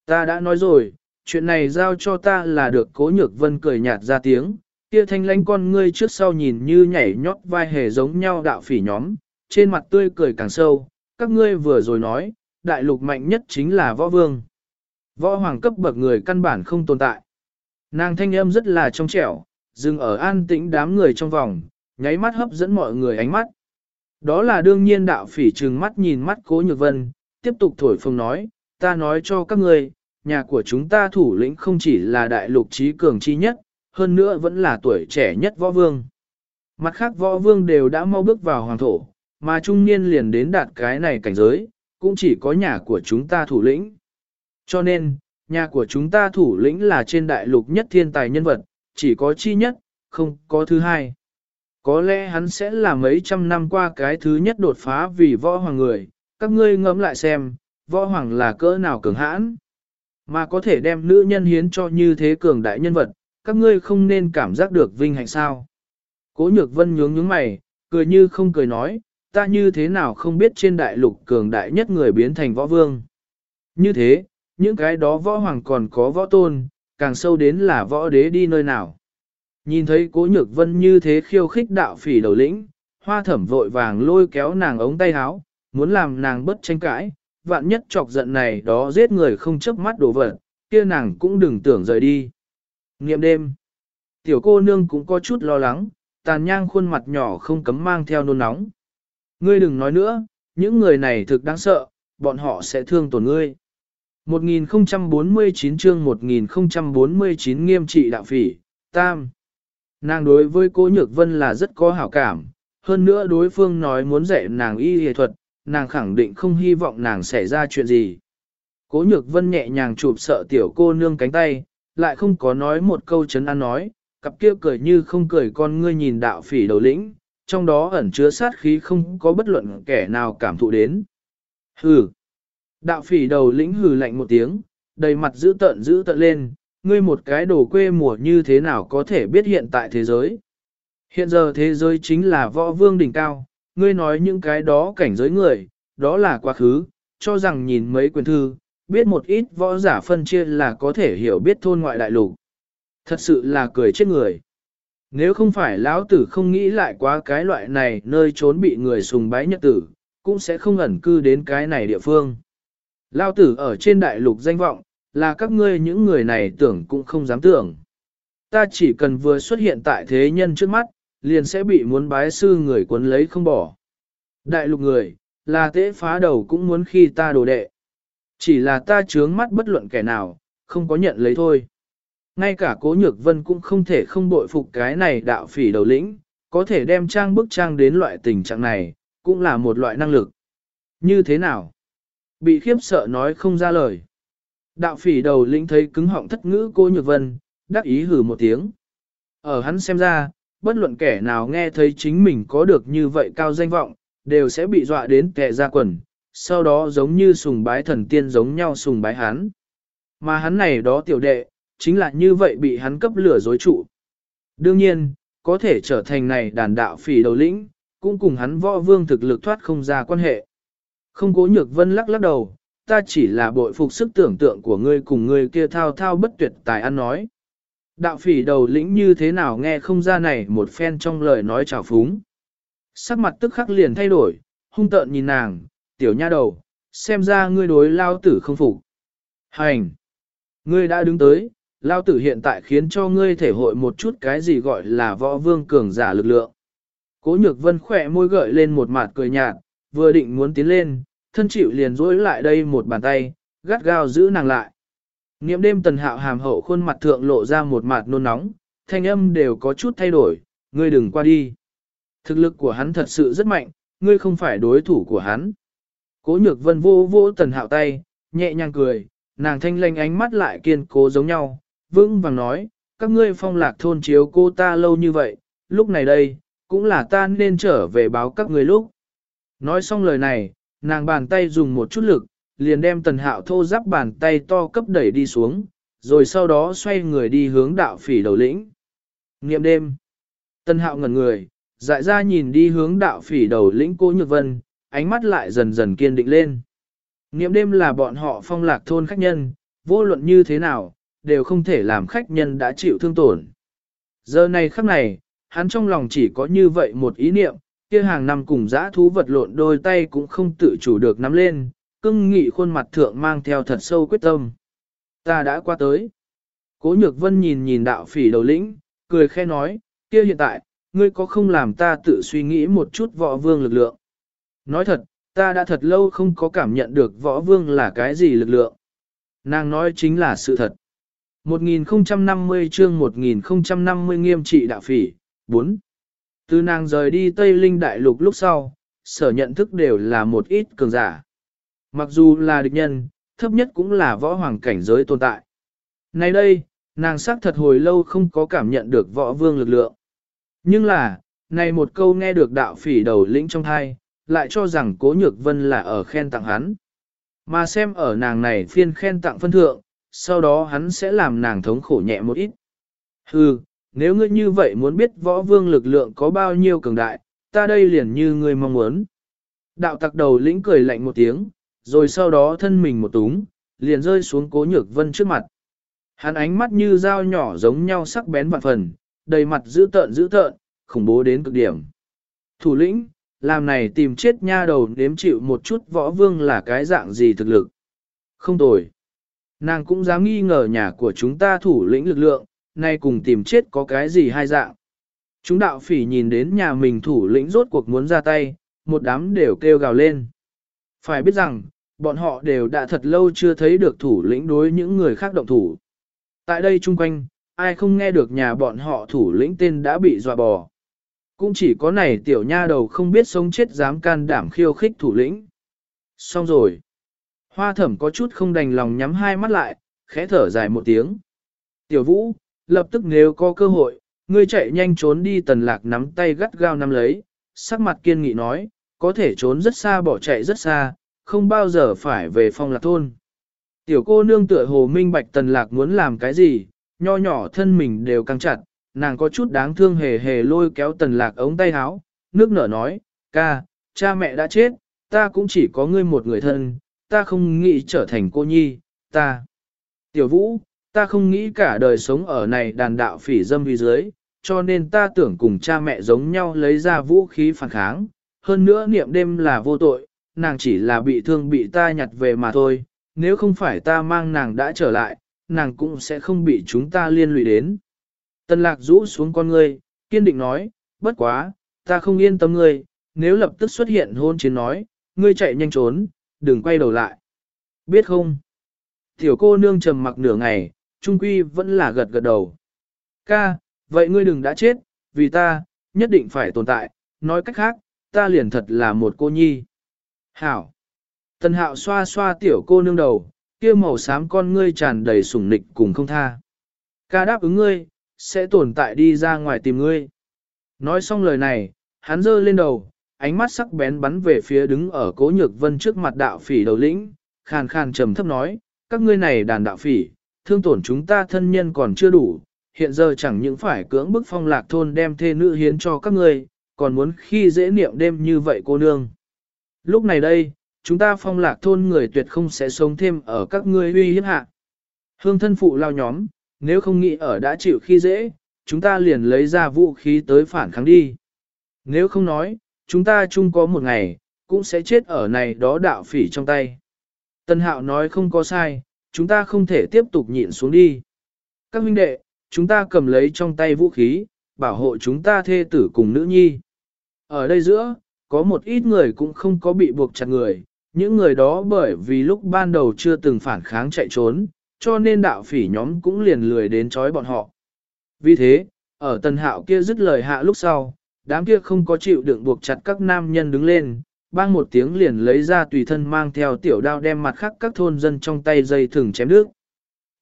Ta đã nói rồi, chuyện này giao cho ta là được cố nhược vân cười nhạt ra tiếng, kia thanh lãnh con ngươi trước sau nhìn như nhảy nhót vai hề giống nhau đạo phỉ nhóm, trên mặt tươi cười càng sâu, các ngươi vừa rồi nói, đại lục mạnh nhất chính là võ vương. Võ hoàng cấp bậc người căn bản không tồn tại. Nàng thanh âm rất là trong trẻo, dừng ở an tĩnh đám người trong vòng, nháy mắt hấp dẫn mọi người ánh mắt. Đó là đương nhiên đạo phỉ trừng mắt nhìn mắt cố nhược vân, tiếp tục thổi phồng nói, ta nói cho các ngươi, nhà của chúng ta thủ lĩnh không chỉ là đại lục trí cường chi nhất, hơn nữa vẫn là tuổi trẻ nhất võ vương. Mặt khác võ vương đều đã mau bước vào hoàng thổ, mà trung niên liền đến đạt cái này cảnh giới, cũng chỉ có nhà của chúng ta thủ lĩnh. Cho nên, nhà của chúng ta thủ lĩnh là trên đại lục nhất thiên tài nhân vật, chỉ có chi nhất, không có thứ hai. Có lẽ hắn sẽ là mấy trăm năm qua cái thứ nhất đột phá vì võ hoàng người, các ngươi ngẫm lại xem, võ hoàng là cỡ nào cường hãn, mà có thể đem nữ nhân hiến cho như thế cường đại nhân vật, các ngươi không nên cảm giác được vinh hạnh sao. Cố nhược vân nhướng nhướng mày, cười như không cười nói, ta như thế nào không biết trên đại lục cường đại nhất người biến thành võ vương. Như thế, những cái đó võ hoàng còn có võ tôn, càng sâu đến là võ đế đi nơi nào. Nhìn thấy cố nhược vân như thế khiêu khích đạo phỉ đầu lĩnh, hoa thẩm vội vàng lôi kéo nàng ống tay háo, muốn làm nàng bất tranh cãi, vạn nhất chọc giận này đó giết người không chớp mắt đổ vật, kia nàng cũng đừng tưởng rời đi. Nghiệm đêm, tiểu cô nương cũng có chút lo lắng, tàn nhang khuôn mặt nhỏ không cấm mang theo nôn nóng. Ngươi đừng nói nữa, những người này thực đáng sợ, bọn họ sẽ thương tổn ngươi. 1049 chương 1049 nghiêm trị đạo phỉ, tam. Nàng đối với cô Nhược Vân là rất có hảo cảm, hơn nữa đối phương nói muốn dạy nàng y y thuật, nàng khẳng định không hy vọng nàng xảy ra chuyện gì. Cố Nhược Vân nhẹ nhàng chụp sợ tiểu cô nương cánh tay, lại không có nói một câu chấn an nói, cặp kia cười như không cười con ngươi nhìn đạo phỉ đầu lĩnh, trong đó ẩn chứa sát khí không có bất luận kẻ nào cảm thụ đến. Hừ! Đạo phỉ đầu lĩnh hừ lạnh một tiếng, đầy mặt giữ tợn giữ tợn lên, ngươi một cái đồ quê mùa như thế nào có thể biết hiện tại thế giới. Hiện giờ thế giới chính là võ vương đỉnh cao, ngươi nói những cái đó cảnh giới người, đó là quá khứ, cho rằng nhìn mấy quyền thư, biết một ít võ giả phân chia là có thể hiểu biết thôn ngoại đại lục. Thật sự là cười chết người. Nếu không phải lão tử không nghĩ lại quá cái loại này nơi trốn bị người sùng bái nhất tử, cũng sẽ không ẩn cư đến cái này địa phương. Lão tử ở trên đại lục danh vọng, là các ngươi những người này tưởng cũng không dám tưởng. Ta chỉ cần vừa xuất hiện tại thế nhân trước mắt, liền sẽ bị muốn bái sư người cuốn lấy không bỏ. Đại lục người, là tế phá đầu cũng muốn khi ta đồ đệ. Chỉ là ta trướng mắt bất luận kẻ nào, không có nhận lấy thôi. Ngay cả cố nhược vân cũng không thể không bội phục cái này đạo phỉ đầu lĩnh, có thể đem trang bức trang đến loại tình trạng này, cũng là một loại năng lực. Như thế nào? Bị khiếp sợ nói không ra lời. Đạo phỉ đầu lĩnh thấy cứng họng thất ngữ cô nhược vân, đắc ý hử một tiếng. Ở hắn xem ra, bất luận kẻ nào nghe thấy chính mình có được như vậy cao danh vọng, đều sẽ bị dọa đến kẻ ra quần, sau đó giống như sùng bái thần tiên giống nhau sùng bái hắn. Mà hắn này đó tiểu đệ, chính là như vậy bị hắn cấp lửa dối trụ. Đương nhiên, có thể trở thành này đàn đạo phỉ đầu lĩnh, cũng cùng hắn võ vương thực lực thoát không ra quan hệ. Không cố nhược vân lắc lắc đầu, ta chỉ là bội phục sức tưởng tượng của ngươi cùng ngươi kia thao thao bất tuyệt tài ăn nói. Đạo phỉ đầu lĩnh như thế nào nghe không ra này một phen trong lời nói trào phúng. Sắc mặt tức khắc liền thay đổi, hung tợn nhìn nàng, tiểu nha đầu, xem ra ngươi đối lao tử không phục. Hành! Ngươi đã đứng tới, lao tử hiện tại khiến cho ngươi thể hội một chút cái gì gọi là võ vương cường giả lực lượng. Cố nhược vân khỏe môi gợi lên một mặt cười nhạt, vừa định muốn tiến lên, thân chịu liền rối lại đây một bàn tay, gắt gao giữ nàng lại. Niệm đêm tần hạo hàm hậu khuôn mặt thượng lộ ra một mặt nôn nóng, thanh âm đều có chút thay đổi, ngươi đừng qua đi. Thực lực của hắn thật sự rất mạnh, ngươi không phải đối thủ của hắn. Cố nhược vân vô vô tần hạo tay, nhẹ nhàng cười, nàng thanh lanh ánh mắt lại kiên cố giống nhau, vững vàng nói, các ngươi phong lạc thôn chiếu cô ta lâu như vậy, lúc này đây, cũng là ta nên trở về báo các ngươi lúc. Nói xong lời này, nàng bàn tay dùng một chút lực, liền đem tần hạo thô giáp bàn tay to cấp đẩy đi xuống, rồi sau đó xoay người đi hướng đạo phỉ đầu lĩnh. Nghiệm đêm. Tần hạo ngẩn người, dại ra nhìn đi hướng đạo phỉ đầu lĩnh cô nhược vân, ánh mắt lại dần dần kiên định lên. Nghiệm đêm là bọn họ phong lạc thôn khách nhân, vô luận như thế nào, đều không thể làm khách nhân đã chịu thương tổn. Giờ này khắc này, hắn trong lòng chỉ có như vậy một ý niệm, kia hàng năm cùng dã thú vật lộn đôi tay cũng không tự chủ được nắm lên, cưng nghị khuôn mặt thượng mang theo thật sâu quyết tâm. Ta đã qua tới. Cố nhược vân nhìn nhìn đạo phỉ đầu lĩnh, cười khe nói, kia hiện tại, ngươi có không làm ta tự suy nghĩ một chút võ vương lực lượng. Nói thật, ta đã thật lâu không có cảm nhận được võ vương là cái gì lực lượng. Nàng nói chính là sự thật. 1050 chương 1050 nghiêm trị đạo phỉ, 4. Từ nàng rời đi Tây Linh Đại Lục lúc sau, sở nhận thức đều là một ít cường giả. Mặc dù là địch nhân, thấp nhất cũng là võ hoàng cảnh giới tồn tại. Nay đây, nàng xác thật hồi lâu không có cảm nhận được võ vương lực lượng. Nhưng là, này một câu nghe được đạo phỉ đầu lĩnh trong thai, lại cho rằng cố nhược vân là ở khen tặng hắn. Mà xem ở nàng này phiên khen tặng phân thượng, sau đó hắn sẽ làm nàng thống khổ nhẹ một ít. Hừ, nếu ngươi như vậy muốn biết võ vương lực lượng có bao nhiêu cường đại, ta đây liền như ngươi mong muốn. Đạo tặc đầu lĩnh cười lạnh một tiếng, rồi sau đó thân mình một túng, liền rơi xuống cố nhược vân trước mặt. Hắn ánh mắt như dao nhỏ giống nhau sắc bén vạn phần, đầy mặt dữ tợn dữ tợn, khủng bố đến cực điểm. Thủ lĩnh, làm này tìm chết nha đầu nếm chịu một chút võ vương là cái dạng gì thực lực. Không tồi. Nàng cũng dám nghi ngờ nhà của chúng ta thủ lĩnh lực lượng, nay cùng tìm chết có cái gì hai dạng. Chúng đạo phỉ nhìn đến nhà mình thủ lĩnh rốt cuộc muốn ra tay, một đám đều kêu gào lên. Phải biết rằng, bọn họ đều đã thật lâu chưa thấy được thủ lĩnh đối những người khác động thủ. Tại đây chung quanh, ai không nghe được nhà bọn họ thủ lĩnh tên đã bị dọa bò. Cũng chỉ có này tiểu nha đầu không biết sống chết dám can đảm khiêu khích thủ lĩnh. Xong rồi. Hoa thẩm có chút không đành lòng nhắm hai mắt lại, khẽ thở dài một tiếng. Tiểu vũ, lập tức nếu có cơ hội, ngươi chạy nhanh trốn đi tần lạc nắm tay gắt gao nắm lấy, sắc mặt kiên nghị nói, có thể trốn rất xa bỏ chạy rất xa, không bao giờ phải về phong lạc thôn. Tiểu cô nương tựa hồ minh bạch tần lạc muốn làm cái gì, nho nhỏ thân mình đều căng chặt, nàng có chút đáng thương hề hề lôi kéo tần lạc ống tay áo, nước nở nói, ca, cha mẹ đã chết, ta cũng chỉ có ngươi một người thân, ta không nghĩ trở thành cô nhi, ta. Tiểu vũ, ta không nghĩ cả đời sống ở này đàn đạo phỉ dâm vì dưới, cho nên ta tưởng cùng cha mẹ giống nhau lấy ra vũ khí phản kháng, hơn nữa niệm đêm là vô tội, nàng chỉ là bị thương bị ta nhặt về mà thôi, nếu không phải ta mang nàng đã trở lại, nàng cũng sẽ không bị chúng ta liên lụy đến. Tân lạc rũ xuống con ngươi, kiên định nói, bất quá, ta không yên tâm ngươi, nếu lập tức xuất hiện hôn chiến nói, ngươi chạy nhanh trốn, đừng quay đầu lại. Biết không? Tiểu cô nương trầm mặc nửa ngày, trung quy vẫn là gật gật đầu. Ca, vậy ngươi đừng đã chết, vì ta, nhất định phải tồn tại, nói cách khác, ta liền thật là một cô nhi. Hảo. Tần hạo xoa xoa tiểu cô nương đầu, kia màu xám con ngươi tràn đầy sủng nịch cùng không tha. Ca đáp ứng ngươi, sẽ tồn tại đi ra ngoài tìm ngươi. Nói xong lời này, hắn giơ lên đầu, ánh mắt sắc bén bắn về phía đứng ở cố nhược vân trước mặt đạo phỉ đầu lĩnh, khàn khàn trầm thấp nói, các ngươi này đàn đạo phỉ, thương tổn chúng ta thân nhân còn chưa đủ, hiện giờ chẳng những phải cưỡng bức phong lạc thôn đem thê nữ hiến cho các ngươi, còn muốn khi dễ niệm đêm như vậy cô nương. Lúc này đây, chúng ta phong lạc thôn người tuyệt không sẽ sống thêm ở các ngươi uy hiếp hạ. Hương thân phụ lao nhóm, nếu không nghĩ ở đã chịu khi dễ, chúng ta liền lấy ra vũ khí tới phản kháng đi. Nếu không nói, chúng ta chung có một ngày, cũng sẽ chết ở này đó đạo phỉ trong tay. Tân hạo nói không có sai, chúng ta không thể tiếp tục nhịn xuống đi. Các huynh đệ, chúng ta cầm lấy trong tay vũ khí, bảo hộ chúng ta thê tử cùng nữ nhi. Ở đây giữa, có một ít người cũng không có bị buộc chặt người, những người đó bởi vì lúc ban đầu chưa từng phản kháng chạy trốn, cho nên đạo phỉ nhóm cũng liền lười đến chói bọn họ. Vì thế, ở tần hạo kia dứt lời hạ lúc sau, đám kia không có chịu đựng buộc chặt các nam nhân đứng lên, bang một tiếng liền lấy ra tùy thân mang theo tiểu đao đem mặt khác các thôn dân trong tay dây thừng chém nước.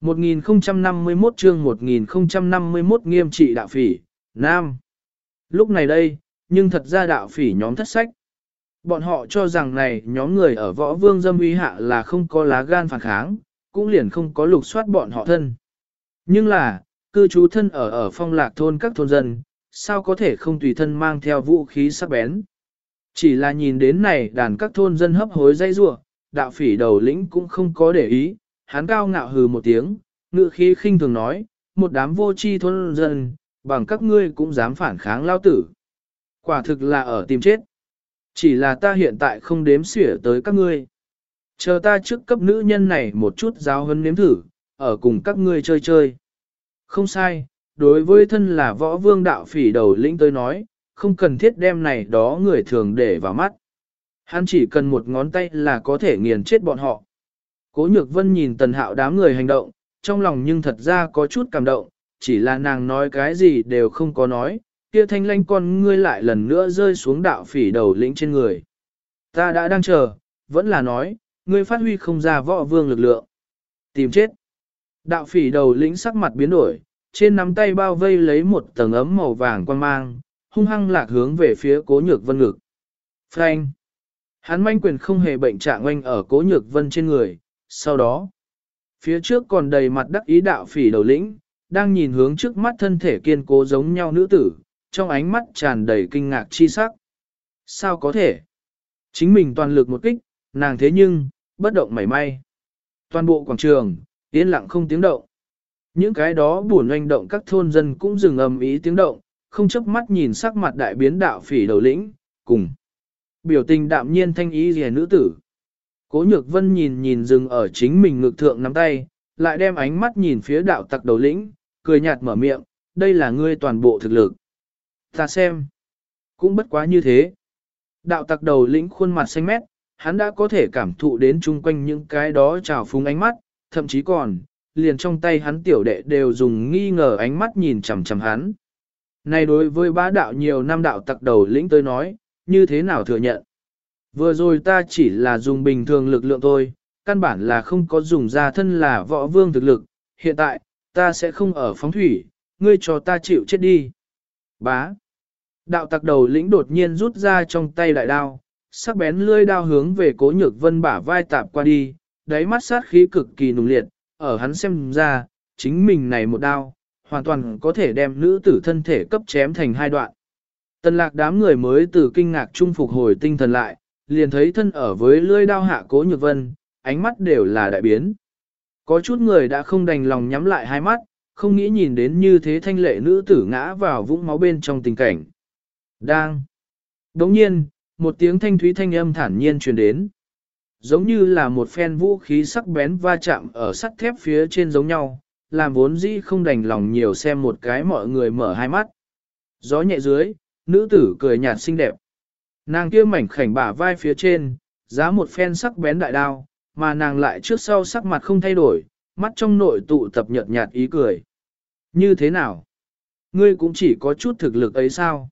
1051 chương 1051 nghiêm trị đạo phỉ, Nam. Lúc này đây, nhưng thật ra đạo phỉ nhóm thất sách. Bọn họ cho rằng này nhóm người ở võ vương dâm uy hạ là không có lá gan phản kháng, cũng liền không có lục soát bọn họ thân. Nhưng là, cư trú thân ở ở phong lạc thôn các thôn dân, sao có thể không tùy thân mang theo vũ khí sắc bén. Chỉ là nhìn đến này đàn các thôn dân hấp hối dây rủa đạo phỉ đầu lĩnh cũng không có để ý, hắn cao ngạo hừ một tiếng, ngự khí khinh thường nói, một đám vô tri thôn dân, bằng các ngươi cũng dám phản kháng lao tử. Quả thực là ở tìm chết. Chỉ là ta hiện tại không đếm xỉa tới các ngươi. Chờ ta trước cấp nữ nhân này một chút giáo huấn nếm thử, ở cùng các ngươi chơi chơi. Không sai, đối với thân là võ vương đạo phỉ đầu lĩnh tới nói, không cần thiết đem này đó người thường để vào mắt. Hắn chỉ cần một ngón tay là có thể nghiền chết bọn họ. Cố nhược vân nhìn tần hạo đám người hành động, trong lòng nhưng thật ra có chút cảm động, chỉ là nàng nói cái gì đều không có nói, kia thanh lanh con ngươi lại lần nữa rơi xuống đạo phỉ đầu lĩnh trên người. Ta đã đang chờ, vẫn là nói, ngươi phát huy không ra võ vương lực lượng. Tìm chết. Đạo phỉ đầu lĩnh sắc mặt biến đổi, trên nắm tay bao vây lấy một tầng ấm màu vàng quan mang, hung hăng lạc hướng về phía cố nhược vân ngực. Frank. Hắn manh quyền không hề bệnh trạng oanh ở cố nhược vân trên người, sau đó. Phía trước còn đầy mặt đắc ý đạo phỉ đầu lĩnh, đang nhìn hướng trước mắt thân thể kiên cố giống nhau nữ tử, trong ánh mắt tràn đầy kinh ngạc chi sắc. Sao có thể? Chính mình toàn lực một kích, nàng thế nhưng, bất động mảy may. Toàn bộ quảng trường, yên lặng không tiếng động. Những cái đó buồn oanh động các thôn dân cũng dừng ầm ý tiếng động, không chớp mắt nhìn sắc mặt đại biến đạo phỉ đầu lĩnh, cùng. Biểu tình đạm nhiên thanh ý rẻ nữ tử. Cố nhược vân nhìn nhìn dừng ở chính mình ngực thượng nắm tay, lại đem ánh mắt nhìn phía đạo tặc đầu lĩnh, cười nhạt mở miệng, đây là ngươi toàn bộ thực lực. Ta xem, cũng bất quá như thế. Đạo tặc đầu lĩnh khuôn mặt xanh mét, hắn đã có thể cảm thụ đến chung quanh những cái đó trào phúng ánh mắt, thậm chí còn, liền trong tay hắn tiểu đệ đều dùng nghi ngờ ánh mắt nhìn chằm chằm hắn. Này đối với bá đạo nhiều năm đạo tặc đầu lĩnh tới nói, như thế nào thừa nhận? Vừa rồi ta chỉ là dùng bình thường lực lượng thôi, căn bản là không có dùng ra thân là võ vương thực lực, hiện tại, ta sẽ không ở phóng thủy, ngươi cho ta chịu chết đi. Bá. Đạo tặc đầu lĩnh đột nhiên rút ra trong tay đại đao, sắc bén lưỡi đao hướng về cố nhược vân bả vai tạp qua đi, đáy mắt sát khí cực kỳ nùng liệt, ở hắn xem ra, chính mình này một đao, hoàn toàn có thể đem nữ tử thân thể cấp chém thành hai đoạn. Tần lạc đám người mới từ kinh ngạc trung phục hồi tinh thần lại, liền thấy thân ở với lưỡi đao hạ cố nhược vân, ánh mắt đều là đại biến. Có chút người đã không đành lòng nhắm lại hai mắt, không nghĩ nhìn đến như thế thanh lệ nữ tử ngã vào vũng máu bên trong tình cảnh. Đang. Đống nhiên, một tiếng thanh thúy thanh âm thản nhiên truyền đến. Giống như là một phen vũ khí sắc bén va chạm ở sắt thép phía trên giống nhau, làm vốn dĩ không đành lòng nhiều xem một cái mọi người mở hai mắt. Gió nhẹ dưới, nữ tử cười nhạt xinh đẹp. Nàng kia mảnh khảnh bả vai phía trên, giá một phen sắc bén đại đao, mà nàng lại trước sau sắc mặt không thay đổi, mắt trong nội tụ tập nhợt nhạt ý cười. Như thế nào? Ngươi cũng chỉ có chút thực lực ấy sao?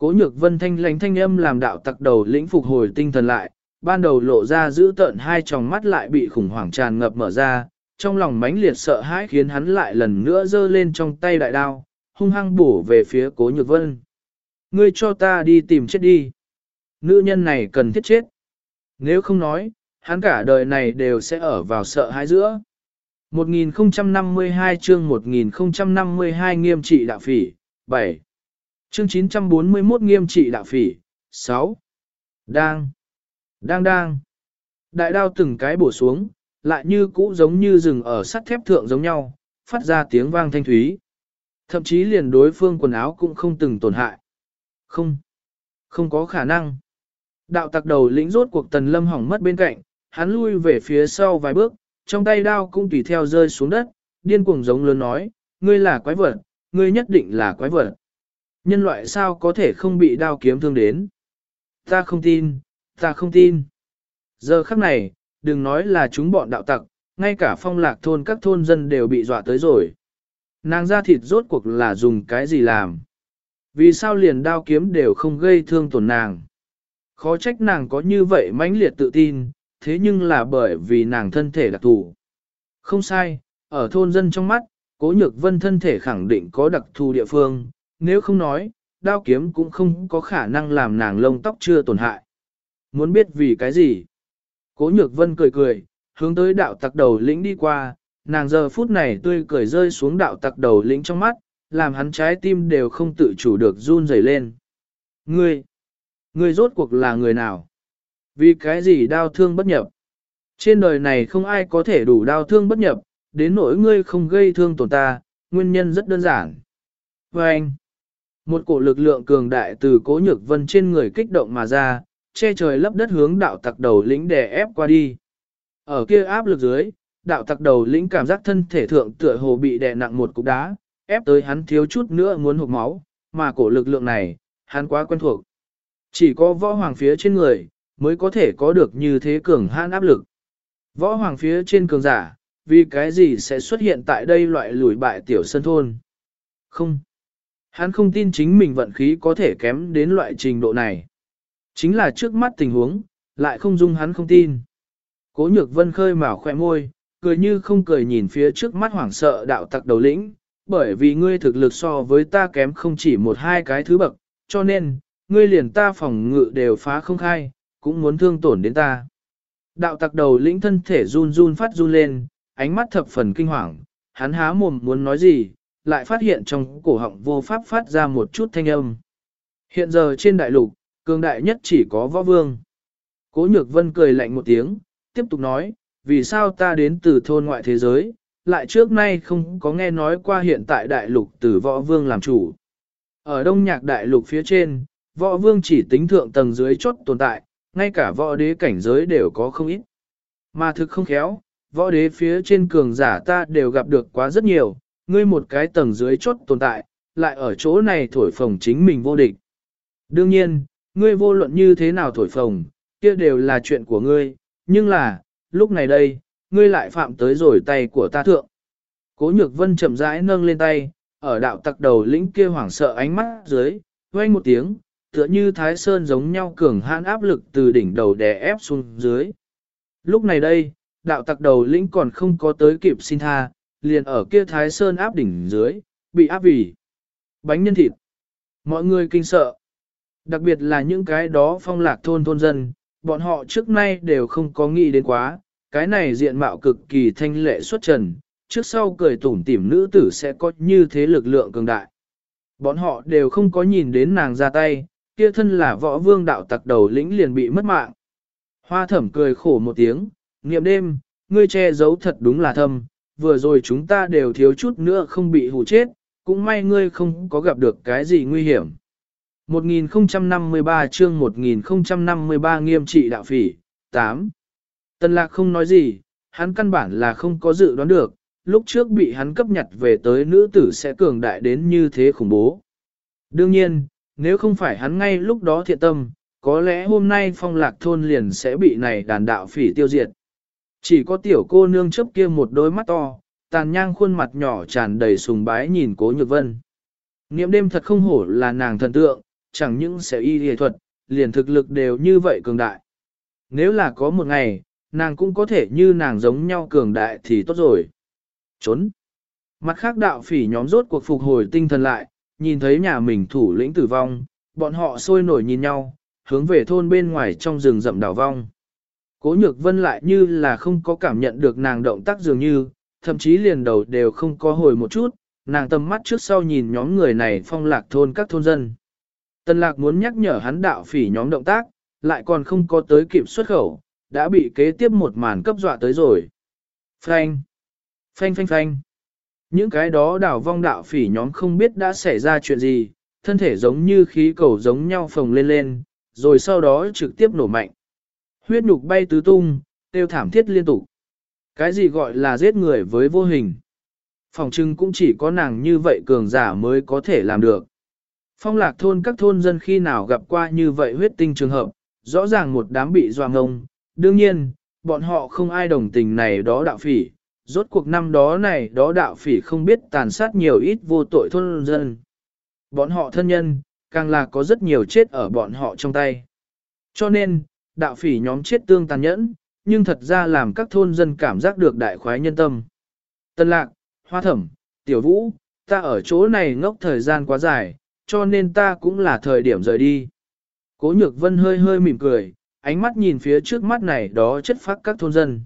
Cố nhược vân thanh lánh thanh âm làm đạo tặc đầu lĩnh phục hồi tinh thần lại, ban đầu lộ ra giữ tợn hai tròng mắt lại bị khủng hoảng tràn ngập mở ra, trong lòng mãnh liệt sợ hãi khiến hắn lại lần nữa giơ lên trong tay đại đao, hung hăng bổ về phía cố nhược vân. Ngươi cho ta đi tìm chết đi. Nữ nhân này cần thiết chết. Nếu không nói, hắn cả đời này đều sẽ ở vào sợ hãi giữa. 1052 chương 1052 nghiêm trị đạo phỉ, 7. Chương 941 nghiêm trị đạo phỉ, 6. Đang. Đang đang. Đại đao từng cái bổ xuống, lại như cũ giống như rừng ở sắt thép thượng giống nhau, phát ra tiếng vang thanh thúy. Thậm chí liền đối phương quần áo cũng không từng tổn hại. Không. Không có khả năng. Đạo tặc đầu lĩnh rốt cuộc tần lâm hỏng mất bên cạnh, hắn lui về phía sau vài bước, trong tay đao cũng tùy theo rơi xuống đất, điên cuồng giống lớn nói, ngươi là quái vật, ngươi nhất định là quái vật. Nhân loại sao có thể không bị đao kiếm thương đến? Ta không tin, ta không tin. Giờ khắc này, đừng nói là chúng bọn đạo tặc, ngay cả phong lạc thôn các thôn dân đều bị dọa tới rồi. Nàng ra thịt rốt cuộc là dùng cái gì làm? Vì sao liền đao kiếm đều không gây thương tổn nàng? Khó trách nàng có như vậy mãnh liệt tự tin, thế nhưng là bởi vì nàng thân thể đặc thù. Không sai, ở thôn dân trong mắt, cố nhược vân thân thể khẳng định có đặc thù địa phương, nếu không nói, đao kiếm cũng không có khả năng làm nàng lông tóc chưa tổn hại. Muốn biết vì cái gì? Cố nhược vân cười cười, hướng tới đạo tặc đầu lĩnh đi qua, nàng giờ phút này tươi cười rơi xuống đạo tặc đầu lĩnh trong mắt, làm hắn trái tim đều không tự chủ được run rẩy lên. Ngươi, ngươi rốt cuộc là người nào? Vì cái gì đau thương bất nhập? Trên đời này không ai có thể đủ đau thương bất nhập, đến nỗi ngươi không gây thương tổn ta, nguyên nhân rất đơn giản. Và anh, một cổ lực lượng cường đại từ cố nhược vân trên người kích động mà ra, che trời lấp đất hướng đạo tặc đầu lĩnh đè ép qua đi. Ở kia áp lực dưới, đạo tặc đầu lĩnh cảm giác thân thể thượng tựa hồ bị đè nặng một cục đá, ép tới hắn thiếu chút nữa muốn hụt máu, mà cổ lực lượng này, hắn quá quen thuộc. Chỉ có võ hoàng phía trên người, mới có thể có được như thế cường hãn áp lực. Võ hoàng phía trên cường giả, vì cái gì sẽ xuất hiện tại đây loại lùi bại tiểu sân thôn? Không. Hắn không tin chính mình vận khí có thể kém đến loại trình độ này. Chính là trước mắt tình huống, lại không dung hắn không tin. Cố nhược vân khơi mào khỏe môi, cười như không cười nhìn phía trước mắt hoảng sợ đạo tặc đầu lĩnh, bởi vì ngươi thực lực so với ta kém không chỉ một hai cái thứ bậc, cho nên, ngươi liền ta phòng ngự đều phá không khai, cũng muốn thương tổn đến ta. Đạo tặc đầu lĩnh thân thể run run phát run lên, ánh mắt thập phần kinh hoàng, hắn há mồm muốn nói gì, lại phát hiện trong cổ họng vô pháp phát ra một chút thanh âm. Hiện giờ trên đại lục, cường đại nhất chỉ có võ vương. Cố nhược vân cười lạnh một tiếng, tiếp tục nói, vì sao ta đến từ thôn ngoại thế giới, lại trước nay không có nghe nói qua hiện tại đại lục từ võ vương làm chủ. Ở đông nhạc đại lục phía trên, võ vương chỉ tính thượng tầng dưới chốt tồn tại, ngay cả võ đế cảnh giới đều có không ít. Mà thực không khéo, võ đế phía trên cường giả ta đều gặp được quá rất nhiều, ngươi một cái tầng dưới chốt tồn tại, lại ở chỗ này thổi phồng chính mình vô địch. Đương nhiên, ngươi vô luận như thế nào thổi phồng, kia đều là chuyện của ngươi, nhưng là, lúc này đây, ngươi lại phạm tới rồi tay của ta thượng. Cố nhược vân chậm rãi nâng lên tay, ở đạo tặc đầu lĩnh kia hoảng sợ ánh mắt dưới, vang một tiếng, tựa như thái sơn giống nhau cường hãn áp lực từ đỉnh đầu đè ép xuống dưới. Lúc này đây, đạo tặc đầu lĩnh còn không có tới kịp xin tha, liền ở kia thái sơn áp đỉnh dưới, bị áp vì bánh nhân thịt. Mọi người kinh sợ. Đặc biệt là những cái đó phong lạc thôn thôn dân, bọn họ trước nay đều không có nghĩ đến quá, cái này diện mạo cực kỳ thanh lệ xuất trần, trước sau cười tủm tỉm nữ tử sẽ có như thế lực lượng cường đại. Bọn họ đều không có nhìn đến nàng ra tay, kia thân là võ vương đạo tặc đầu lĩnh liền bị mất mạng. Hoa thẩm cười khổ một tiếng, nghiệm đêm, ngươi che giấu thật đúng là thâm, vừa rồi chúng ta đều thiếu chút nữa không bị hù chết, cũng may ngươi không có gặp được cái gì nguy hiểm. 1053 chương 1053 nghiêm trị đạo phỉ, 8. Tần lạc không nói gì, hắn căn bản là không có dự đoán được, lúc trước bị hắn cấp nhặt về tới nữ tử sẽ cường đại đến như thế khủng bố. Đương nhiên, nếu không phải hắn ngay lúc đó thiện tâm, có lẽ hôm nay phong lạc thôn liền sẽ bị này đàn đạo phỉ tiêu diệt. Chỉ có tiểu cô nương chấp kia một đôi mắt to, tàn nhang khuôn mặt nhỏ tràn đầy sùng bái nhìn cố nhược vân. Niệm đêm thật không hổ là nàng thần tượng, chẳng những sẽ y nghệ thuật, liền thực lực đều như vậy cường đại. Nếu là có một ngày, nàng cũng có thể như nàng giống nhau cường đại thì tốt rồi. Trốn. Mặt khác đạo phỉ nhóm rốt cuộc phục hồi tinh thần lại, nhìn thấy nhà mình thủ lĩnh tử vong, bọn họ sôi nổi nhìn nhau, hướng về thôn bên ngoài trong rừng rậm đảo vong. Cố nhược vân lại như là không có cảm nhận được nàng động tác dường như, thậm chí liền đầu đều không có hồi một chút, nàng tầm mắt trước sau nhìn nhóm người này phong lạc thôn các thôn dân. Tân lạc muốn nhắc nhở hắn đạo phỉ nhóm động tác, lại còn không có tới kịp xuất khẩu, đã bị kế tiếp một màn cấp dọa tới rồi. Phanh! Phanh phanh phanh! Những cái đó đảo vong đạo phỉ nhóm không biết đã xảy ra chuyện gì, thân thể giống như khí cầu giống nhau phồng lên lên, rồi sau đó trực tiếp nổ mạnh. Huyết nhục bay tứ tung, tiêu thảm thiết liên tục. Cái gì gọi là giết người với vô hình? Phòng trưng cũng chỉ có nàng như vậy cường giả mới có thể làm được. Phong lạc thôn các thôn dân khi nào gặp qua như vậy huyết tinh trường hợp, rõ ràng một đám bị doa ngông. Đương nhiên, bọn họ không ai đồng tình này đó đạo phỉ, rốt cuộc năm đó này đó đạo phỉ không biết tàn sát nhiều ít vô tội thôn dân. Bọn họ thân nhân, càng là có rất nhiều chết ở bọn họ trong tay. Cho nên, đạo phỉ nhóm chết tương tàn nhẫn, nhưng thật ra làm các thôn dân cảm giác được đại khoái nhân tâm. Tân lạc, hoa thẩm, tiểu vũ, ta ở chỗ này ngốc thời gian quá dài, cho nên ta cũng là thời điểm rời đi. Cố nhược vân hơi hơi mỉm cười, ánh mắt nhìn phía trước mắt này đó chất phát các thôn dân.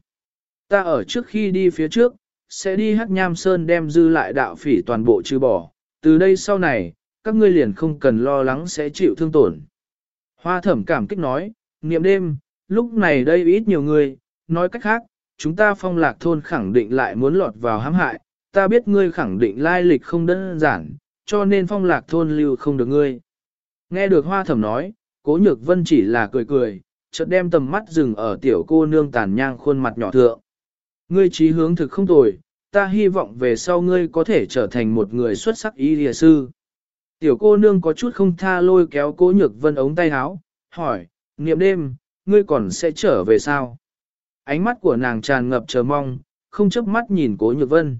Ta ở trước khi đi phía trước, sẽ đi hắc nham sơn đem dư lại đạo phỉ toàn bộ trừ bỏ, từ đây sau này, các ngươi liền không cần lo lắng sẽ chịu thương tổn. Hoa thẩm cảm kích nói, niệm đêm, lúc này đây ít nhiều người, nói cách khác, chúng ta phong lạc thôn khẳng định lại muốn lọt vào hãm hại, ta biết ngươi khẳng định lai lịch không đơn giản, cho nên phong lạc thôn lưu không được ngươi. Nghe được hoa thẩm nói, cố nhược vân chỉ là cười cười, chợt đem tầm mắt dừng ở tiểu cô nương tàn nhang khuôn mặt nhỏ thượng. Ngươi trí hướng thực không tồi, ta hy vọng về sau ngươi có thể trở thành một người xuất sắc y lìa sư. Tiểu cô nương có chút không tha lôi kéo cố nhược vân ống tay áo, hỏi, niệm đêm, ngươi còn sẽ trở về sao? Ánh mắt của nàng tràn ngập chờ mong, không chớp mắt nhìn cố nhược vân.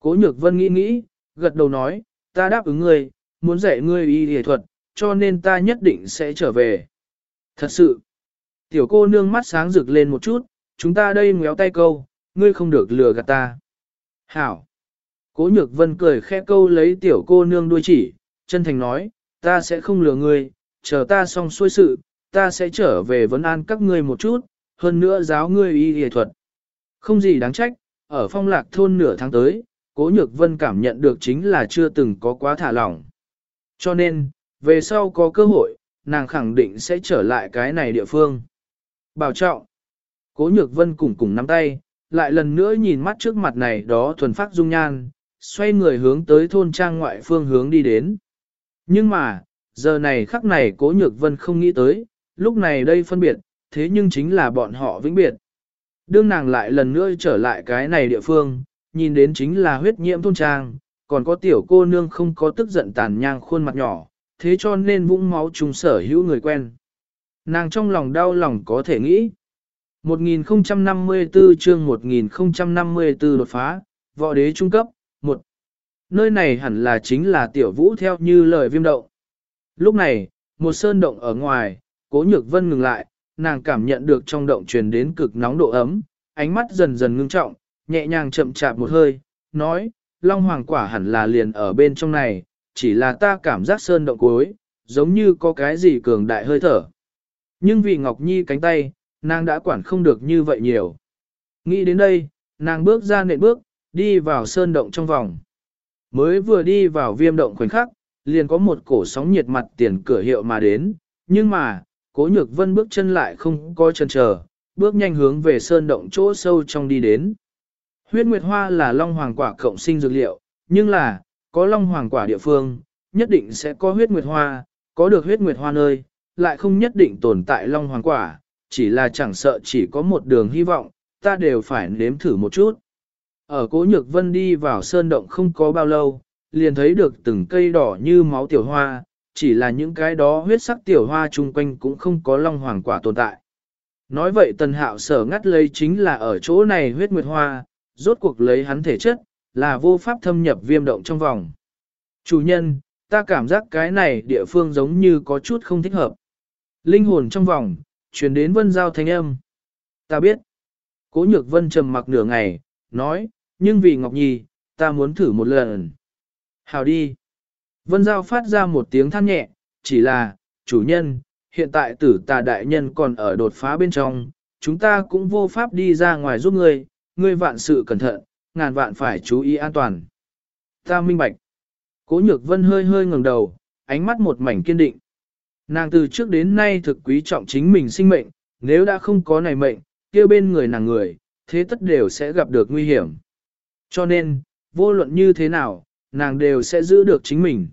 Cố nhược vân nghĩ nghĩ, gật đầu nói, ta đáp ứng ngươi, muốn dạy ngươi y y thuật, cho nên ta nhất định sẽ trở về. Thật sự, tiểu cô nương mắt sáng rực lên một chút, chúng ta đây ngéo tay câu, ngươi không được lừa gạt ta. Hảo. Cố nhược vân cười khẽ câu lấy tiểu cô nương đuôi chỉ, chân thành nói, ta sẽ không lừa ngươi, chờ ta xong xuôi sự, ta sẽ trở về vấn an các ngươi một chút, hơn nữa giáo ngươi y y thuật. Không gì đáng trách, ở phong lạc thôn nửa tháng tới, cố nhược vân cảm nhận được chính là chưa từng có quá thả lỏng. Cho nên, về sau có cơ hội, nàng khẳng định sẽ trở lại cái này địa phương. Bảo trọng. Cố nhược vân cùng cùng nắm tay, lại lần nữa nhìn mắt trước mặt này đó thuần phát dung nhan, xoay người hướng tới thôn trang ngoại phương hướng đi đến. Nhưng mà, giờ này khắc này cố nhược vân không nghĩ tới, lúc này đây phân biệt, thế nhưng chính là bọn họ vĩnh biệt. Đương nàng lại lần nữa trở lại cái này địa phương, nhìn đến chính là huyết nhiễm thôn trang, còn có tiểu cô nương không có tức giận tàn nhang khuôn mặt nhỏ, thế cho nên vũng máu trùng sở hữu người quen. Nàng trong lòng đau lòng có thể nghĩ. 1054 chương 1054 đột phá, võ đế trung cấp, 1. Nơi này hẳn là chính là tiểu vũ theo như lời viêm động. Lúc này, một sơn động ở ngoài, cố nhược vân ngừng lại, nàng cảm nhận được trong động truyền đến cực nóng độ ấm, ánh mắt dần dần ngưng trọng, nhẹ nhàng chậm chạp một hơi, nói, long hoàng quả hẳn là liền ở bên trong này, chỉ là ta cảm giác sơn động cuối, giống như có cái gì cường đại hơi thở. Nhưng vì Ngọc Nhi cánh tay, nàng đã quản không được như vậy nhiều. Nghĩ đến đây, nàng bước ra nệm bước, đi vào sơn động trong vòng. Mới vừa đi vào viêm động khoảnh khắc, liền có một cổ sóng nhiệt mặt tiền cửa hiệu mà đến, nhưng mà, cố nhược vân bước chân lại không coi chân chờ, bước nhanh hướng về sơn động chỗ sâu trong đi đến. Huyết nguyệt hoa là long hoàng quả cộng sinh dược liệu, nhưng là, có long hoàng quả địa phương, nhất định sẽ có huyết nguyệt hoa, có được huyết nguyệt hoa nơi, lại không nhất định tồn tại long hoàng quả, chỉ là chẳng sợ chỉ có một đường hy vọng, ta đều phải nếm thử một chút. Ở cố nhược vân đi vào sơn động không có bao lâu, liền thấy được từng cây đỏ như máu tiểu hoa, chỉ là những cái đó huyết sắc tiểu hoa chung quanh cũng không có long hoàng quả tồn tại. Nói vậy tần hạo sở ngắt lấy chính là ở chỗ này huyết nguyệt hoa, rốt cuộc lấy hắn thể chất, là vô pháp thâm nhập viêm động trong vòng. Chủ nhân, ta cảm giác cái này địa phương giống như có chút không thích hợp. Linh hồn trong vòng, chuyển đến vân giao thanh âm. Ta biết. Cố nhược vân trầm mặc nửa ngày, nói, nhưng vì Ngọc Nhi, ta muốn thử một lần. Hào đi. Vân giao phát ra một tiếng than nhẹ, chỉ là, chủ nhân, hiện tại tử tà đại nhân còn ở đột phá bên trong, chúng ta cũng vô pháp đi ra ngoài giúp ngươi, ngươi vạn sự cẩn thận, ngàn vạn phải chú ý an toàn. Ta minh bạch. Cố nhược vân hơi hơi ngẩng đầu, ánh mắt một mảnh kiên định. Nàng từ trước đến nay thực quý trọng chính mình sinh mệnh, nếu đã không có này mệnh, kia bên người nàng người, thế tất đều sẽ gặp được nguy hiểm. Cho nên, vô luận như thế nào, nàng đều sẽ giữ được chính mình.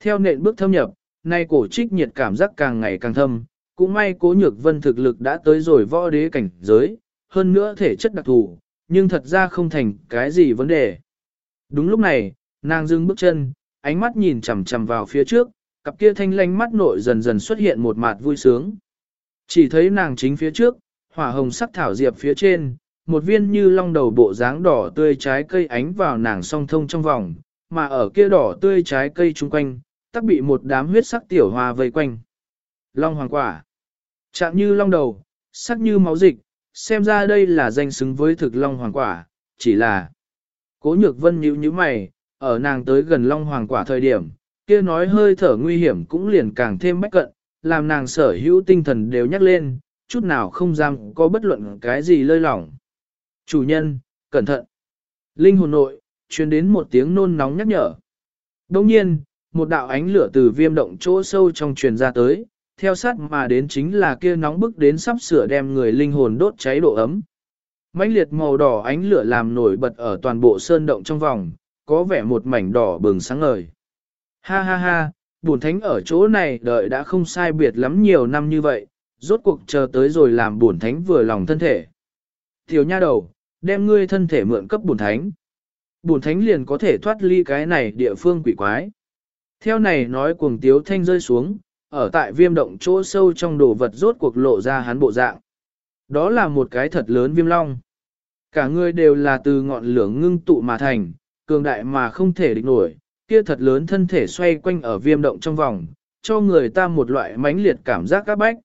Theo nện bước thâm nhập, nay cổ trích nhiệt cảm giác càng ngày càng thâm, cũng may cố nhược vân thực lực đã tới rồi võ đế cảnh giới, hơn nữa thể chất đặc thù, nhưng thật ra không thành cái gì vấn đề. Đúng lúc này, nàng dừng bước chân, ánh mắt nhìn chằm chằm vào phía trước, cặp kia thanh lanh mắt nội dần dần xuất hiện một mặt vui sướng. Chỉ thấy nàng chính phía trước, hỏa hồng sắc thảo diệp phía trên, một viên như long đầu bộ dáng đỏ tươi trái cây ánh vào nàng song thông trong vòng, mà ở kia đỏ tươi trái cây chung quanh, tắc bị một đám huyết sắc tiểu hoa vây quanh. Long hoàng quả. Chạm như long đầu, sắc như máu dịch, xem ra đây là danh xứng với thực long hoàng quả, chỉ là cố nhược vân nhíu như mày, ở nàng tới gần long hoàng quả thời điểm, kia nói hơi thở nguy hiểm cũng liền càng thêm bách cận, làm nàng sở hữu tinh thần đều nhắc lên, chút nào không dám có bất luận cái gì lơi lỏng. Chủ nhân, cẩn thận. Linh hồn nội, truyền đến một tiếng nôn nóng nhắc nhở. Đồng nhiên, một đạo ánh lửa từ viêm động chỗ sâu trong truyền ra tới, theo sát mà đến chính là kia nóng bức đến sắp sửa đem người linh hồn đốt cháy độ ấm. mãnh liệt màu đỏ ánh lửa làm nổi bật ở toàn bộ sơn động trong vòng, có vẻ một mảnh đỏ bừng sáng ngời. Ha ha ha, bổn thánh ở chỗ này đợi đã không sai biệt lắm nhiều năm như vậy, rốt cuộc chờ tới rồi làm bổn thánh vừa lòng thân thể. Tiểu nha đầu, đem ngươi thân thể mượn cấp bổn thánh. Bổn thánh liền có thể thoát ly cái này địa phương quỷ quái. Theo này nói cuồng tiếu thanh rơi xuống, ở tại viêm động chỗ sâu trong đồ vật rốt cuộc lộ ra hắn bộ dạng. Đó là một cái thật lớn viêm long. Cả người đều là từ ngọn lửa ngưng tụ mà thành, cường đại mà không thể địch nổi, kia thật lớn thân thể xoay quanh ở viêm động trong vòng, cho người ta một loại mãnh liệt cảm giác các bách.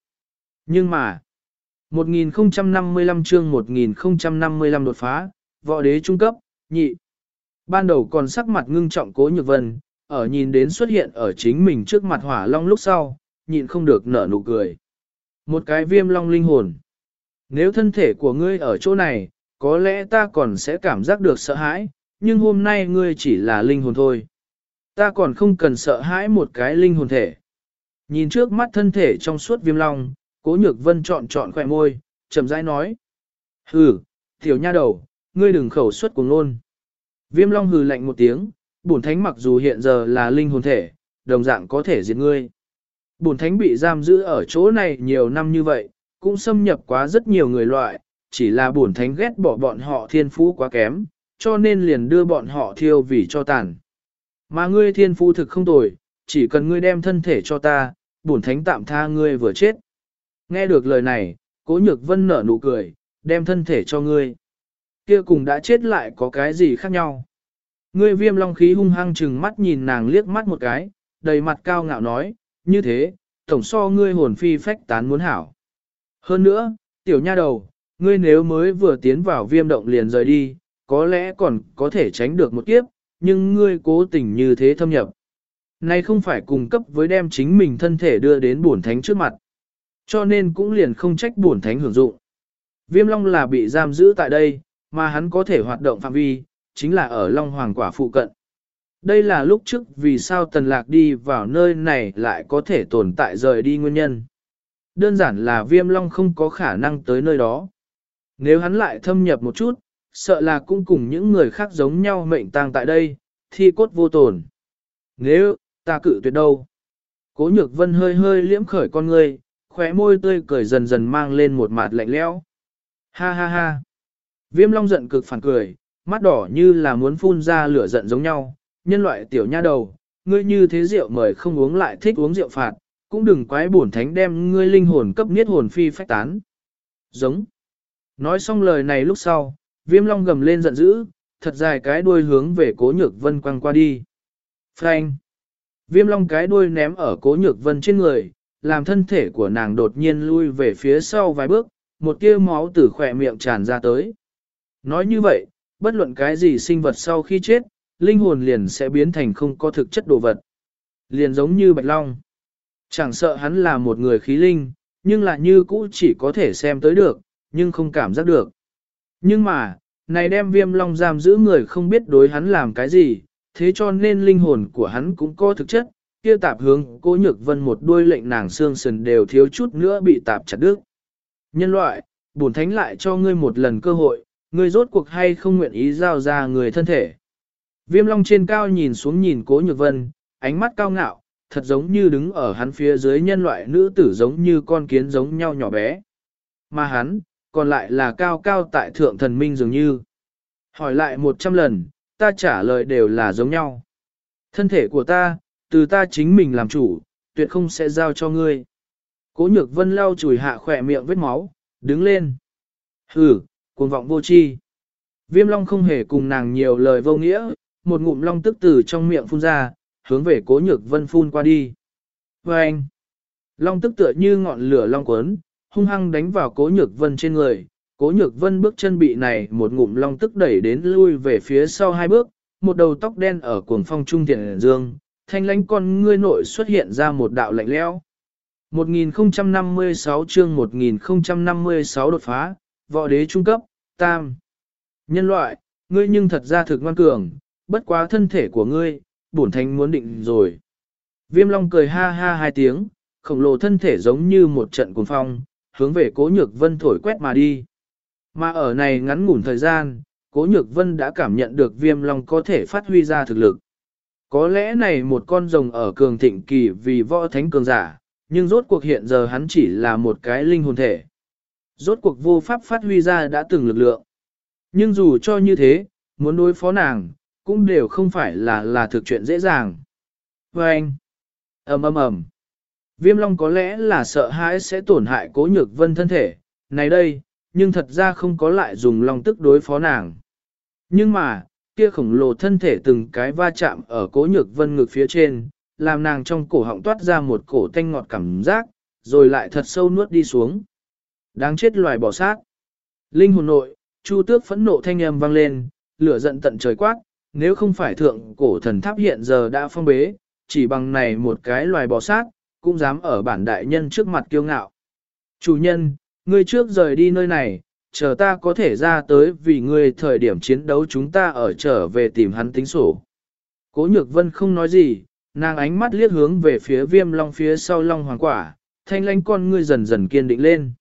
Nhưng mà, 1055 chương 1055 đột phá, võ đế trung cấp, nhị. Ban đầu còn sắc mặt ngưng trọng cố nhược vân, ở nhìn đến xuất hiện ở chính mình trước mặt hỏa long lúc sau, nhịn không được nở nụ cười. Một cái viêm long linh hồn. Nếu thân thể của ngươi ở chỗ này, có lẽ ta còn sẽ cảm giác được sợ hãi, nhưng hôm nay ngươi chỉ là linh hồn thôi. Ta còn không cần sợ hãi một cái linh hồn thể. Nhìn trước mắt thân thể trong suốt viêm long, cố nhược vân chọn chọn khỏe môi, chậm rãi nói. Hừ, tiểu nha đầu, ngươi đừng khẩu suất cùng luôn. Viêm long hừ lạnh một tiếng, bổn thánh mặc dù hiện giờ là linh hồn thể, đồng dạng có thể diệt ngươi. Bổn thánh bị giam giữ ở chỗ này nhiều năm như vậy, cũng xâm nhập quá rất nhiều người loại, chỉ là bổn thánh ghét bỏ bọn họ thiên phú quá kém, cho nên liền đưa bọn họ thiêu vì cho tàn. Mà ngươi thiên phú thực không tồi, chỉ cần ngươi đem thân thể cho ta, bổn thánh tạm tha ngươi vừa chết. Nghe được lời này, cố nhược vân nở nụ cười, đem thân thể cho ngươi. Kia cùng đã chết lại có cái gì khác nhau. Ngươi viêm long khí hung hăng chừng mắt nhìn nàng liếc mắt một cái, đầy mặt cao ngạo nói, như thế, tổng so ngươi hồn phi phách tán muốn hảo. Hơn nữa, tiểu nha đầu, ngươi nếu mới vừa tiến vào viêm động liền rời đi, có lẽ còn có thể tránh được một kiếp, nhưng ngươi cố tình như thế thâm nhập. Này không phải cung cấp với đem chính mình thân thể đưa đến bổn thánh trước mặt. Cho nên cũng liền không trách bổn thánh hưởng dụng. Viêm long là bị giam giữ tại đây, mà hắn có thể hoạt động phạm vi, chính là ở long hoàng quả phụ cận. Đây là lúc trước vì sao tần lạc đi vào nơi này lại có thể tồn tại rời đi nguyên nhân. Đơn giản là viêm long không có khả năng tới nơi đó. Nếu hắn lại thâm nhập một chút, sợ là cũng cùng những người khác giống nhau mệnh tang tại đây, thi cốt vô tồn. Nếu, ta cự tuyệt đâu? Cố nhược vân hơi hơi liễm khởi con ngươi, khóe môi tươi cười dần dần mang lên một mặt lạnh lẽo. Ha ha ha. Viêm long giận cực phản cười, mắt đỏ như là muốn phun ra lửa giận giống nhau. Nhân loại tiểu nha đầu, ngươi như thế rượu mời không uống lại thích uống rượu phạt, cũng đừng quái bổn thánh đem ngươi linh hồn cấp niết hồn phi phách tán. Giống. Nói xong lời này lúc sau, viêm long gầm lên giận dữ, thật dài cái đuôi hướng về cố nhược vân quăng qua đi. Phanh! Viêm long cái đuôi ném ở cố nhược vân trên người, làm thân thể của nàng đột nhiên lui về phía sau vài bước, một tia máu từ khỏe miệng tràn ra tới. Nói như vậy, bất luận cái gì sinh vật sau khi chết, linh hồn liền sẽ biến thành không có thực chất đồ vật. Liền giống như bạch long. Chẳng sợ hắn là một người khí linh, nhưng lại như cũ chỉ có thể xem tới được, nhưng không cảm giác được. Nhưng mà, này đem viêm long giam giữ người không biết đối hắn làm cái gì, thế cho nên linh hồn của hắn cũng có thực chất, kia tạp hướng cố nhược vân một đuôi lệnh nàng xương sườn đều thiếu chút nữa bị tạp chặt đứt. Nhân loại, bổn thánh lại cho ngươi một lần cơ hội, ngươi rốt cuộc hay không nguyện ý giao ra người thân thể. Viêm long trên cao nhìn xuống nhìn cố nhược vân, ánh mắt cao ngạo, thật giống như đứng ở hắn phía dưới nhân loại nữ tử giống như con kiến giống nhau nhỏ bé. Mà hắn, còn lại là cao cao tại thượng thần minh dường như. Hỏi lại một trăm lần, ta trả lời đều là giống nhau. Thân thể của ta, từ ta chính mình làm chủ, tuyệt không sẽ giao cho ngươi. Cố nhược vân lau chùi hạ khỏe miệng vết máu, đứng lên. Hừ, cuồng vọng vô chi. Viêm long không hề cùng nàng nhiều lời vô nghĩa, một ngụm long tức từ trong miệng phun ra, hướng về cố nhược vân phun qua đi. Và anh, long tức tựa như ngọn lửa long cuốn, hung hăng đánh vào cố nhược vân trên người. Cố nhược vân bước chân bị này một ngụm long tức đẩy đến lui về phía sau hai bước, một đầu tóc đen ở cuồng phong trung thiện dương, thanh lãnh con ngươi nội xuất hiện ra một đạo lạnh lẽo. 1056 chương 1056 đột phá, võ đế trung cấp, tam. Nhân loại, ngươi nhưng thật ra thực ngoan cường, bất quá thân thể của ngươi, bổn thánh muốn định rồi. Viêm long cười ha ha hai tiếng, khổng lồ thân thể giống như một trận cuồng phong, hướng về cố nhược vân thổi quét mà đi. Mà ở này ngắn ngủn thời gian, cố nhược vân đã cảm nhận được viêm long có thể phát huy ra thực lực. Có lẽ này một con rồng ở cường thịnh kỳ vì võ thánh cường giả, nhưng rốt cuộc hiện giờ hắn chỉ là một cái linh hồn thể. Rốt cuộc vô pháp phát huy ra đã từng lực lượng. Nhưng dù cho như thế, muốn đối phó nàng, cũng đều không phải là là thực chuyện dễ dàng. Và anh, ầm ầm ầm, viêm long có lẽ là sợ hãi sẽ tổn hại cố nhược vân thân thể, này đây, nhưng thật ra không có lại dùng lòng tức đối phó nàng. Nhưng mà, kia khổng lồ thân thể từng cái va chạm ở cố nhược vân ngực phía trên, làm nàng trong cổ họng toát ra một cổ tanh ngọt cảm giác, rồi lại thật sâu nuốt đi xuống. Đáng chết loài bỏ sát. Linh hồn nội, chu tước phẫn nộ thanh âm vang lên, lửa giận tận trời quát, nếu không phải thượng cổ thần tháp hiện giờ đã phong bế, chỉ bằng này một cái loài bò sát, cũng dám ở bản đại nhân trước mặt kiêu ngạo. Chủ nhân, ngươi trước rời đi nơi này, chờ ta có thể ra tới vì ngươi thời điểm chiến đấu chúng ta ở trở về tìm hắn tính sổ. Cố nhược vân không nói gì, nàng ánh mắt liếc hướng về phía viêm long phía sau long hoàng quả, thanh lãnh con ngươi dần dần kiên định lên.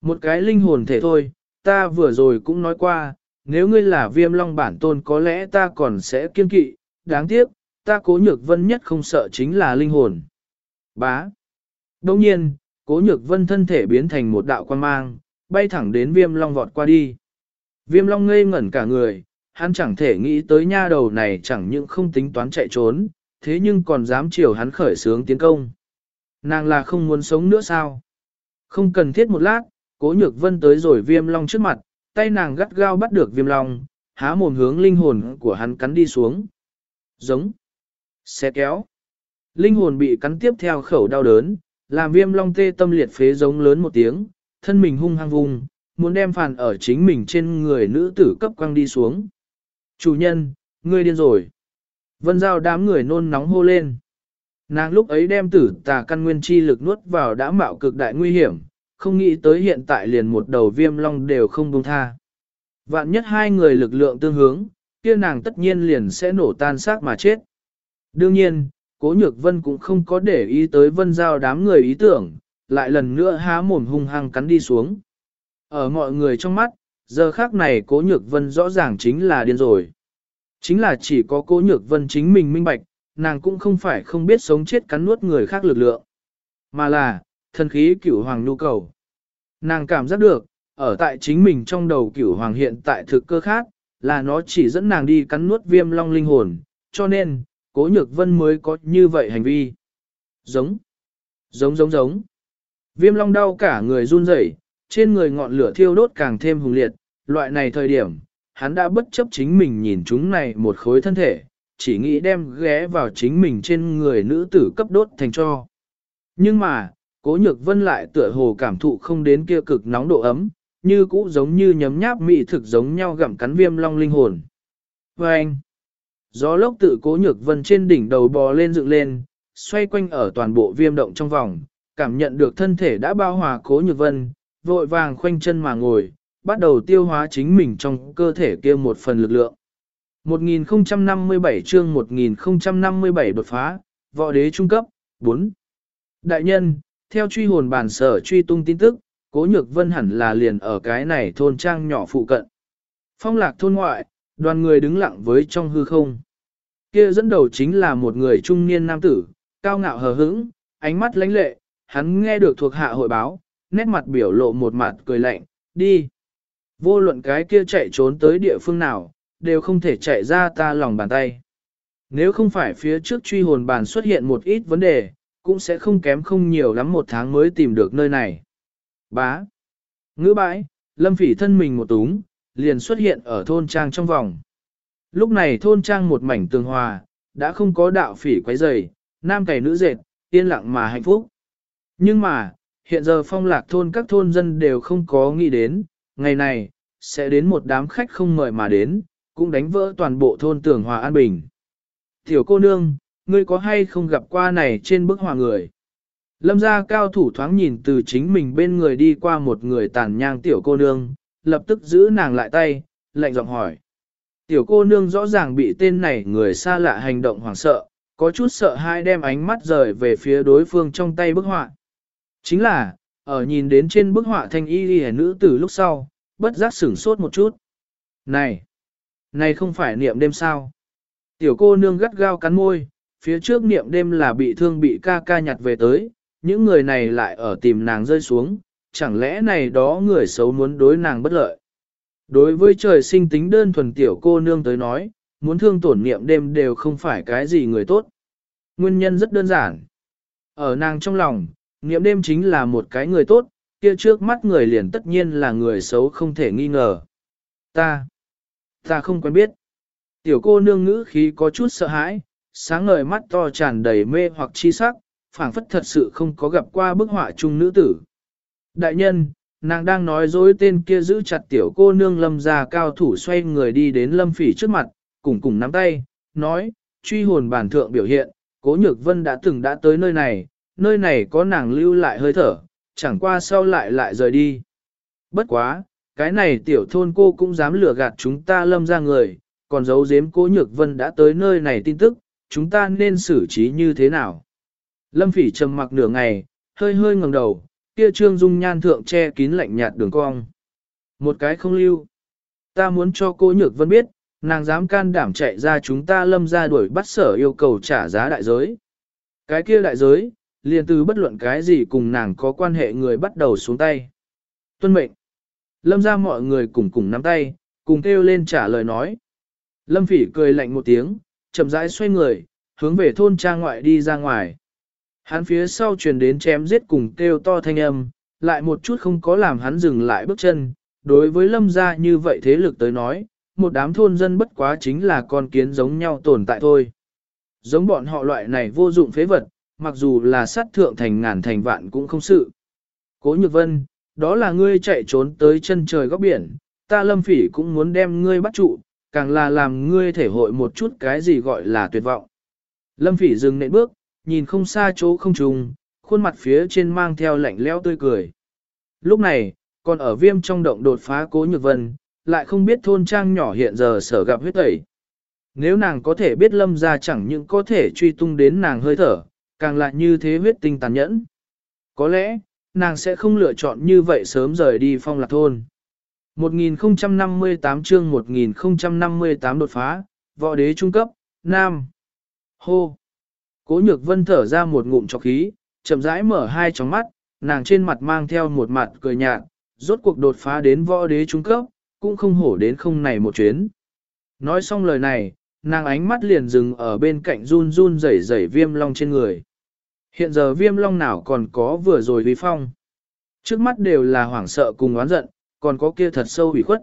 Một cái linh hồn thể thôi, ta vừa rồi cũng nói qua, nếu ngươi là viêm long bản tôn có lẽ ta còn sẽ kiên kỵ, đáng tiếc, ta cố nhược vân nhất không sợ chính là linh hồn. Bá. Đồng nhiên, cố nhược vân thân thể biến thành một đạo quan mang, bay thẳng đến viêm long vọt qua đi. Viêm long ngây ngẩn cả người, hắn chẳng thể nghĩ tới nha đầu này chẳng những không tính toán chạy trốn, thế nhưng còn dám chiều hắn khởi sướng tiến công. Nàng là không muốn sống nữa sao? Không cần thiết một lát, cố nhược vân tới rồi viêm long trước mặt, tay nàng gắt gao bắt được viêm long, há mồm hướng linh hồn của hắn cắn đi xuống. Giống. Xe kéo. Linh hồn bị cắn tiếp theo khẩu đau đớn, làm viêm long tê tâm liệt phế giống lớn một tiếng, thân mình hung hăng vùng, muốn đem phản ở chính mình trên người nữ tử cấp quăng đi xuống. Chủ nhân, ngươi điên rồi. Vân giao đám người nôn nóng hô lên. Nàng lúc ấy đem tử tà căn nguyên chi lực nuốt vào đã mạo cực đại nguy hiểm, không nghĩ tới hiện tại liền một đầu viêm long đều không buông tha. Vạn nhất hai người lực lượng tương hướng, kia nàng tất nhiên liền sẽ nổ tan xác mà chết. Đương nhiên, Cố Nhược Vân cũng không có để ý tới Vân Giao đám người ý tưởng, lại lần nữa há mồm hung hăng cắn đi xuống. Ở mọi người trong mắt, giờ khác này Cố Nhược Vân rõ ràng chính là điên rồi. Chính là chỉ có Cố Nhược Vân chính mình minh bạch, nàng cũng không phải không biết sống chết cắn nuốt người khác lực lượng, mà là, thần khí cửu hoàng nhu cầu. Nàng cảm giác được, ở tại chính mình trong đầu cửu hoàng hiện tại thực cơ khác, là nó chỉ dẫn nàng đi cắn nuốt viêm long linh hồn, cho nên, cố nhược vân mới có như vậy hành vi. Giống, giống giống giống. Viêm long đau cả người run rẩy, trên người ngọn lửa thiêu đốt càng thêm hùng liệt, loại này thời điểm, hắn đã bất chấp chính mình nhìn chúng này một khối thân thể, chỉ nghĩ đem ghé vào chính mình trên người nữ tử cấp đốt thành cho. Nhưng mà, cố nhược vân lại tựa hồ cảm thụ không đến kia cực nóng độ ấm, như cũ giống như nhấm nháp mị thực giống nhau gặm cắn viêm long linh hồn. Và anh, gió lốc tự cố nhược vân trên đỉnh đầu bò lên dựng lên, xoay quanh ở toàn bộ viêm động trong vòng, cảm nhận được thân thể đã bao hòa cố nhược vân, vội vàng khoanh chân mà ngồi, bắt đầu tiêu hóa chính mình trong cơ thể kia một phần lực lượng. 1057 chương 1057 đột phá, võ đế trung cấp, 4. Đại nhân, theo truy hồn bản sở truy tung tin tức, cố nhược vân hẳn là liền ở cái này thôn trang nhỏ phụ cận. Phong lạc thôn ngoại, đoàn người đứng lặng với trong hư không. Kia dẫn đầu chính là một người trung niên nam tử, cao ngạo hờ hững, ánh mắt lãnh lệ, hắn nghe được thuộc hạ hội báo, nét mặt biểu lộ một mặt cười lạnh, đi. Vô luận cái kia chạy trốn tới địa phương nào, đều không thể chạy ra ta lòng bàn tay. Nếu không phải phía trước truy hồn bàn xuất hiện một ít vấn đề, cũng sẽ không kém không nhiều lắm một tháng mới tìm được nơi này. Bá. Ngữ bãi, lâm phỉ thân mình một túng, liền xuất hiện ở thôn trang trong vòng. Lúc này thôn trang một mảnh tường hòa, đã không có đạo phỉ quấy rầy, nam cày nữ dệt, yên lặng mà hạnh phúc. Nhưng mà, hiện giờ phong lạc thôn các thôn dân đều không có nghĩ đến, ngày này, sẽ đến một đám khách không mời mà đến, cũng đánh vỡ toàn bộ thôn tường hòa an bình. Tiểu cô nương, ngươi có hay không gặp qua này trên bức họa người? Lâm gia cao thủ thoáng nhìn từ chính mình bên người đi qua một người tàn nhang tiểu cô nương, lập tức giữ nàng lại tay, lạnh giọng hỏi. Tiểu cô nương rõ ràng bị tên này người xa lạ hành động hoảng sợ, có chút sợ hai đem ánh mắt rời về phía đối phương trong tay bức họa. Chính là, ở nhìn đến trên bức họa thanh y ghi nữ tử lúc sau, bất giác sửng sốt một chút. Này! Này không phải niệm đêm sao? Tiểu cô nương gắt gao cắn môi, phía trước niệm đêm là bị thương bị ca ca nhặt về tới, những người này lại ở tìm nàng rơi xuống, chẳng lẽ này đó người xấu muốn đối nàng bất lợi. Đối với trời sinh tính đơn thuần tiểu cô nương tới nói, muốn thương tổn niệm đêm đều không phải cái gì người tốt. Nguyên nhân rất đơn giản. Ở nàng trong lòng, niệm đêm chính là một cái người tốt, kia trước mắt người liền tất nhiên là người xấu không thể nghi ngờ. Ta, ta không quen biết. Tiểu cô nương ngữ khí có chút sợ hãi, sáng ngời mắt to tràn đầy mê hoặc chi sắc, phảng phất thật sự không có gặp qua bức họa chung nữ tử. Đại nhân, nàng đang nói dối tên kia giữ chặt tiểu cô nương lâm ra cao thủ xoay người đi đến lâm phỉ trước mặt, cùng cùng nắm tay, nói, truy hồn bản thượng biểu hiện, cố nhược vân đã từng đã tới nơi này, nơi này có nàng lưu lại hơi thở, chẳng qua sau lại lại rời đi. Bất quá, cái này tiểu thôn cô cũng dám lừa gạt chúng ta lâm ra người, còn giấu giếm cố nhược vân đã tới nơi này tin tức, chúng ta nên xử trí như thế nào? Lâm phỉ trầm mặc nửa ngày, hơi hơi ngẩng đầu, kia trương dung nhan thượng che kín lạnh nhạt đường cong. Một cái không lưu. Ta muốn cho cô nhược vân biết, nàng dám can đảm chạy ra chúng ta lâm ra đuổi bắt sở yêu cầu trả giá đại giới. Cái kia đại giới, liền từ bất luận cái gì cùng nàng có quan hệ người bắt đầu xuống tay. Tuân mệnh. Lâm ra mọi người cùng cùng nắm tay, cùng kêu lên trả lời nói. Lâm phỉ cười lạnh một tiếng, chậm rãi xoay người, hướng về thôn trang ngoại đi ra ngoài. Hắn phía sau truyền đến chém giết cùng kêu to thanh âm, lại một chút không có làm hắn dừng lại bước chân. Đối với lâm gia như vậy thế lực tới nói, một đám thôn dân bất quá chính là con kiến giống nhau tồn tại thôi. Giống bọn họ loại này vô dụng phế vật, mặc dù là sát thượng thành ngàn thành vạn cũng không sự. Cố nhược vân, đó là ngươi chạy trốn tới chân trời góc biển, ta lâm phỉ cũng muốn đem ngươi bắt trụ, càng là làm ngươi thể hội một chút cái gì gọi là tuyệt vọng. Lâm phỉ dừng nện bước, nhìn không xa chỗ không trùng, khuôn mặt phía trên mang theo lạnh lẽo tươi cười. Lúc này, còn ở viêm trong động đột phá cố nhược vân, lại không biết thôn trang nhỏ hiện giờ sở gặp huyết tẩy. Nếu nàng có thể biết lâm ra chẳng những có thể truy tung đến nàng hơi thở, càng lại như thế huyết tinh tàn nhẫn. Có lẽ, nàng sẽ không lựa chọn như vậy sớm rời đi phong lạc thôn. 1058 chương 1058 đột phá, võ đế trung cấp, Nam. Hô. Cố nhược vân thở ra một ngụm chọc khí, chậm rãi mở hai tròng mắt, nàng trên mặt mang theo một mặt cười nhạt, rốt cuộc đột phá đến võ đế trung cấp, cũng không hổ đến không này một chuyến. Nói xong lời này, nàng ánh mắt liền dừng ở bên cạnh run run rẩy rẩy viêm long trên người. Hiện giờ viêm long nào còn có vừa rồi vi phong. Trước mắt đều là hoảng sợ cùng oán giận, còn có kia thật sâu hủy khuất.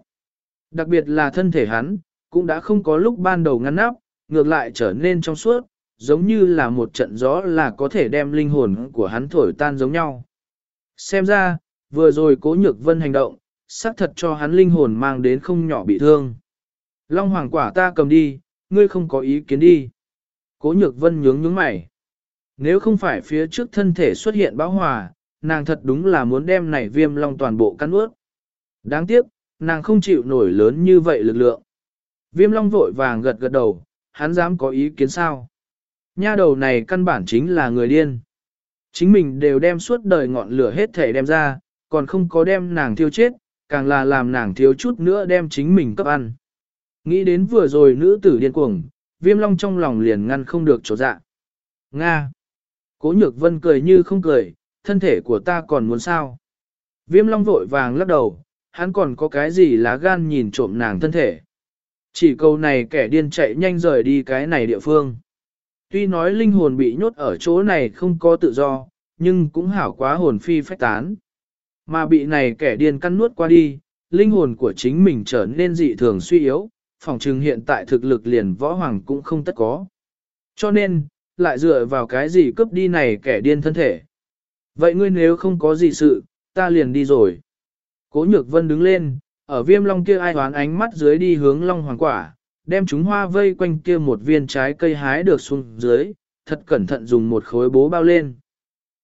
Đặc biệt là thân thể hắn, cũng đã không có lúc ban đầu ngăn nắp, ngược lại trở nên trong suốt, giống như là một trận gió là có thể đem linh hồn của hắn thổi tan giống nhau. Xem ra, vừa rồi cố nhược vân hành động, xác thật cho hắn linh hồn mang đến không nhỏ bị thương. Long hoàng quả ta cầm đi, ngươi không có ý kiến đi. Cố nhược vân nhướng nhướng mày. Nếu không phải phía trước thân thể xuất hiện bão hòa, nàng thật đúng là muốn đem này viêm long toàn bộ căn ướt. Đáng tiếc, nàng không chịu nổi lớn như vậy lực lượng. Viêm long vội vàng gật gật đầu, hắn dám có ý kiến sao? Nha đầu này căn bản chính là người điên. Chính mình đều đem suốt đời ngọn lửa hết thể đem ra, còn không có đem nàng thiêu chết, càng là làm nàng thiếu chút nữa đem chính mình cấp ăn. Nghĩ đến vừa rồi nữ tử điên cuồng, viêm long trong lòng liền ngăn không được chỗ dạ. Nga! Cố nhược vân cười như không cười, thân thể của ta còn muốn sao? Viêm long vội vàng lắc đầu, hắn còn có cái gì lá gan nhìn trộm nàng thân thể. Chỉ câu này kẻ điên chạy nhanh rời đi cái này địa phương. Tuy nói linh hồn bị nhốt ở chỗ này không có tự do, nhưng cũng hảo quá hồn phi phách tán. Mà bị này kẻ điên căn nuốt qua đi, linh hồn của chính mình trở nên dị thường suy yếu, phòng trừng hiện tại thực lực liền võ hoàng cũng không tất có. Cho nên, lại dựa vào cái gì cướp đi này kẻ điên thân thể. Vậy ngươi nếu không có gì sự, ta liền đi rồi. Cố nhược vân đứng lên, ở viêm long kia ai hoán ánh mắt dưới đi hướng long hoàng quả, đem chúng hoa vây quanh kia một viên trái cây hái được xuống dưới, thật cẩn thận dùng một khối bố bao lên.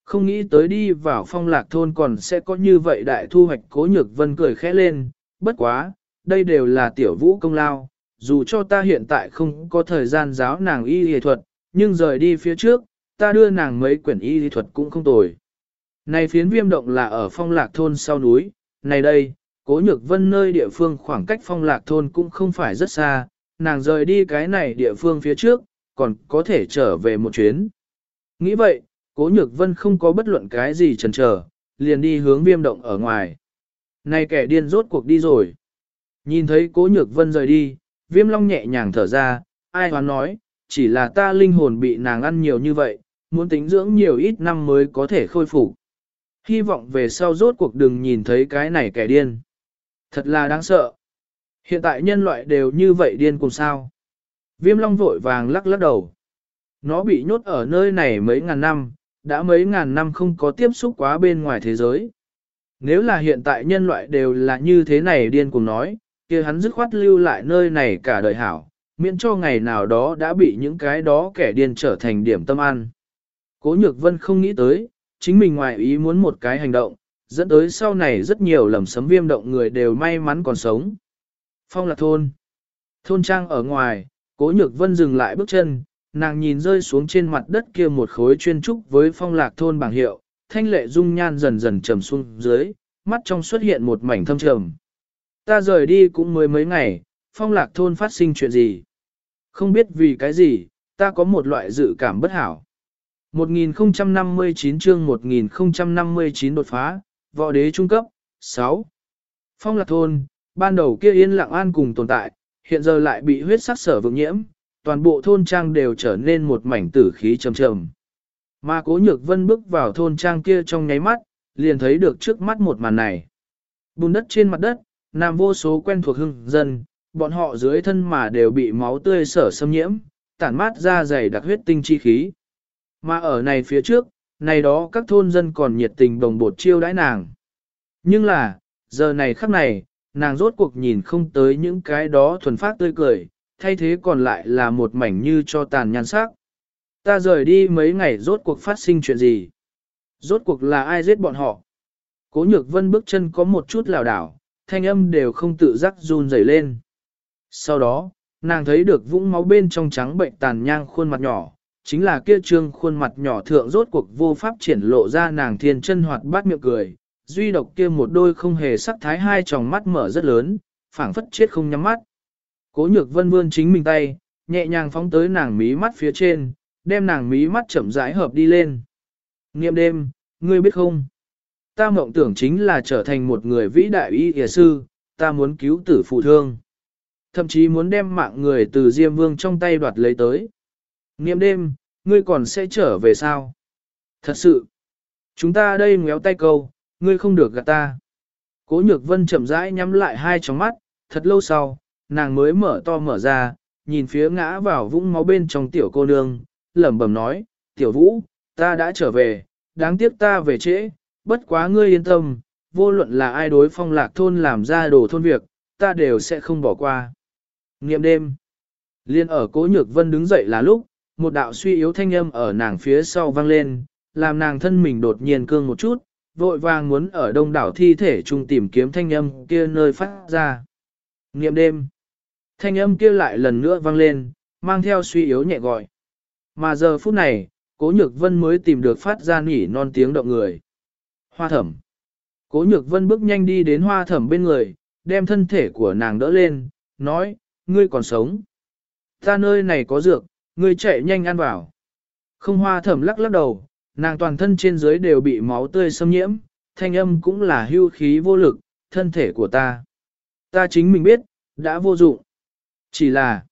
Không nghĩ tới đi vào phong lạc thôn còn sẽ có như vậy đại thu hoạch cố nhược vân cười khẽ lên, bất quá, đây đều là tiểu vũ công lao, dù cho ta hiện tại không có thời gian giáo nàng y y thuật, nhưng rời đi phía trước, ta đưa nàng mấy quyển y y thuật cũng không tồi. Này phiến viêm động là ở phong lạc thôn sau núi, này đây, cố nhược vân nơi địa phương khoảng cách phong lạc thôn cũng không phải rất xa, nàng rời đi cái này địa phương phía trước, còn có thể trở về một chuyến. Nghĩ vậy, cố nhược vân không có bất luận cái gì chần chờ, liền đi hướng viêm động ở ngoài. Này kẻ điên rốt cuộc đi rồi. Nhìn thấy cố nhược vân rời đi, viêm long nhẹ nhàng thở ra, ai hoán nói, chỉ là ta linh hồn bị nàng ăn nhiều như vậy, muốn tính dưỡng nhiều ít năm mới có thể khôi phục. Hy vọng về sau rốt cuộc đừng nhìn thấy cái này kẻ điên. Thật là đáng sợ. Hiện tại nhân loại đều như vậy điên cùng sao. Viêm long vội vàng lắc lắc đầu. Nó bị nhốt ở nơi này mấy ngàn năm, đã mấy ngàn năm không có tiếp xúc quá bên ngoài thế giới. Nếu là hiện tại nhân loại đều là như thế này điên cùng nói, kia hắn dứt khoát lưu lại nơi này cả đời hảo, miễn cho ngày nào đó đã bị những cái đó kẻ điên trở thành điểm tâm ăn. Cố Nhược Vân không nghĩ tới, chính mình ngoài ý muốn một cái hành động, dẫn tới sau này rất nhiều lầm sấm viêm động người đều may mắn còn sống. Phong lạc thôn. Thôn trang ở ngoài, Cố Nhược Vân dừng lại bước chân, nàng nhìn rơi xuống trên mặt đất kia một khối chuyên trúc với phong lạc thôn bảng hiệu, thanh lệ dung nhan dần dần trầm xuống dưới, mắt trong xuất hiện một mảnh thâm trầm. Ta rời đi cũng mới mấy ngày, phong lạc thôn phát sinh chuyện gì? Không biết vì cái gì, ta có một loại dự cảm bất hảo. 1059 chương 1059 đột phá, võ đế trung cấp, 6. Phong lạc thôn, ban đầu kia yên lặng an cùng tồn tại, hiện giờ lại bị huyết sắc sở vượng nhiễm, toàn bộ thôn trang đều trở nên một mảnh tử khí trầm trầm. Mà cố nhược vân bước vào thôn trang kia trong nháy mắt, liền thấy được trước mắt một màn này. Bùn đất trên mặt đất, nam vô số quen thuộc hưng dân, bọn họ dưới thân mà đều bị máu tươi sở xâm nhiễm, tản mát ra dày đặc huyết tinh chi khí. Mà ở này phía trước, này đó các thôn dân còn nhiệt tình đồng bột chiêu đãi nàng. Nhưng là, giờ này khắc này, nàng rốt cuộc nhìn không tới những cái đó thuần phát tươi cười, thay thế còn lại là một mảnh như cho tàn nhan sắc. Ta rời đi mấy ngày rốt cuộc phát sinh chuyện gì? Rốt cuộc là ai giết bọn họ? Cố nhược vân bước chân có một chút lảo đảo, thanh âm đều không tự giác run rẩy lên. Sau đó, nàng thấy được vũng máu bên trong trắng bệnh tàn nhang khuôn mặt nhỏ, chính là kia trương khuôn mặt nhỏ thượng rốt cuộc vô pháp triển lộ ra nàng thiên chân hoạt bát miệng cười, duy độc kia một đôi không hề sắc thái hai tròng mắt mở rất lớn, phảng phất chết không nhắm mắt. Cố nhược vân vươn chính mình tay, nhẹ nhàng phóng tới nàng mí mắt phía trên, đem nàng mí mắt chậm rãi hợp đi lên. Nghiệm đêm, ngươi biết không? Ta mộng tưởng chính là trở thành một người vĩ đại y y sư, ta muốn cứu tử phụ thương. Thậm chí muốn đem mạng người từ Diêm Vương trong tay đoạt lấy tới. Niệm đêm, ngươi còn sẽ trở về sao? Thật sự, chúng ta đây ngéo tay câu, ngươi không được gạt ta. Cố nhược vân chậm rãi nhắm lại hai tròng mắt, thật lâu sau, nàng mới mở to mở ra, nhìn phía ngã vào vũng máu bên trong tiểu cô nương, lẩm bẩm nói, tiểu vũ, ta đã trở về, đáng tiếc ta về trễ, bất quá ngươi yên tâm, vô luận là ai đối phong lạc thôn làm ra đồ thôn việc, ta đều sẽ không bỏ qua. Nghiệm đêm, liên ở cố nhược vân đứng dậy là lúc, một đạo suy yếu thanh âm ở nàng phía sau vang lên, làm nàng thân mình đột nhiên cương một chút, vội vàng muốn ở đông đảo thi thể chung tìm kiếm thanh âm kia nơi phát ra. Nghiệm đêm, thanh âm kia lại lần nữa vang lên, mang theo suy yếu nhẹ gọi. Mà giờ phút này, cố nhược vân mới tìm được phát ra nỉ non tiếng động người. Hoa thẩm. Cố nhược vân bước nhanh đi đến hoa thẩm bên người, đem thân thể của nàng đỡ lên, nói, ngươi còn sống. Ta nơi này có dược, ngươi chạy nhanh ăn vào. Không hoa thẩm lắc lắc đầu, nàng toàn thân trên dưới đều bị máu tươi xâm nhiễm, thanh âm cũng là hưu khí vô lực, thân thể của ta. Ta chính mình biết, đã vô dụng. Chỉ là,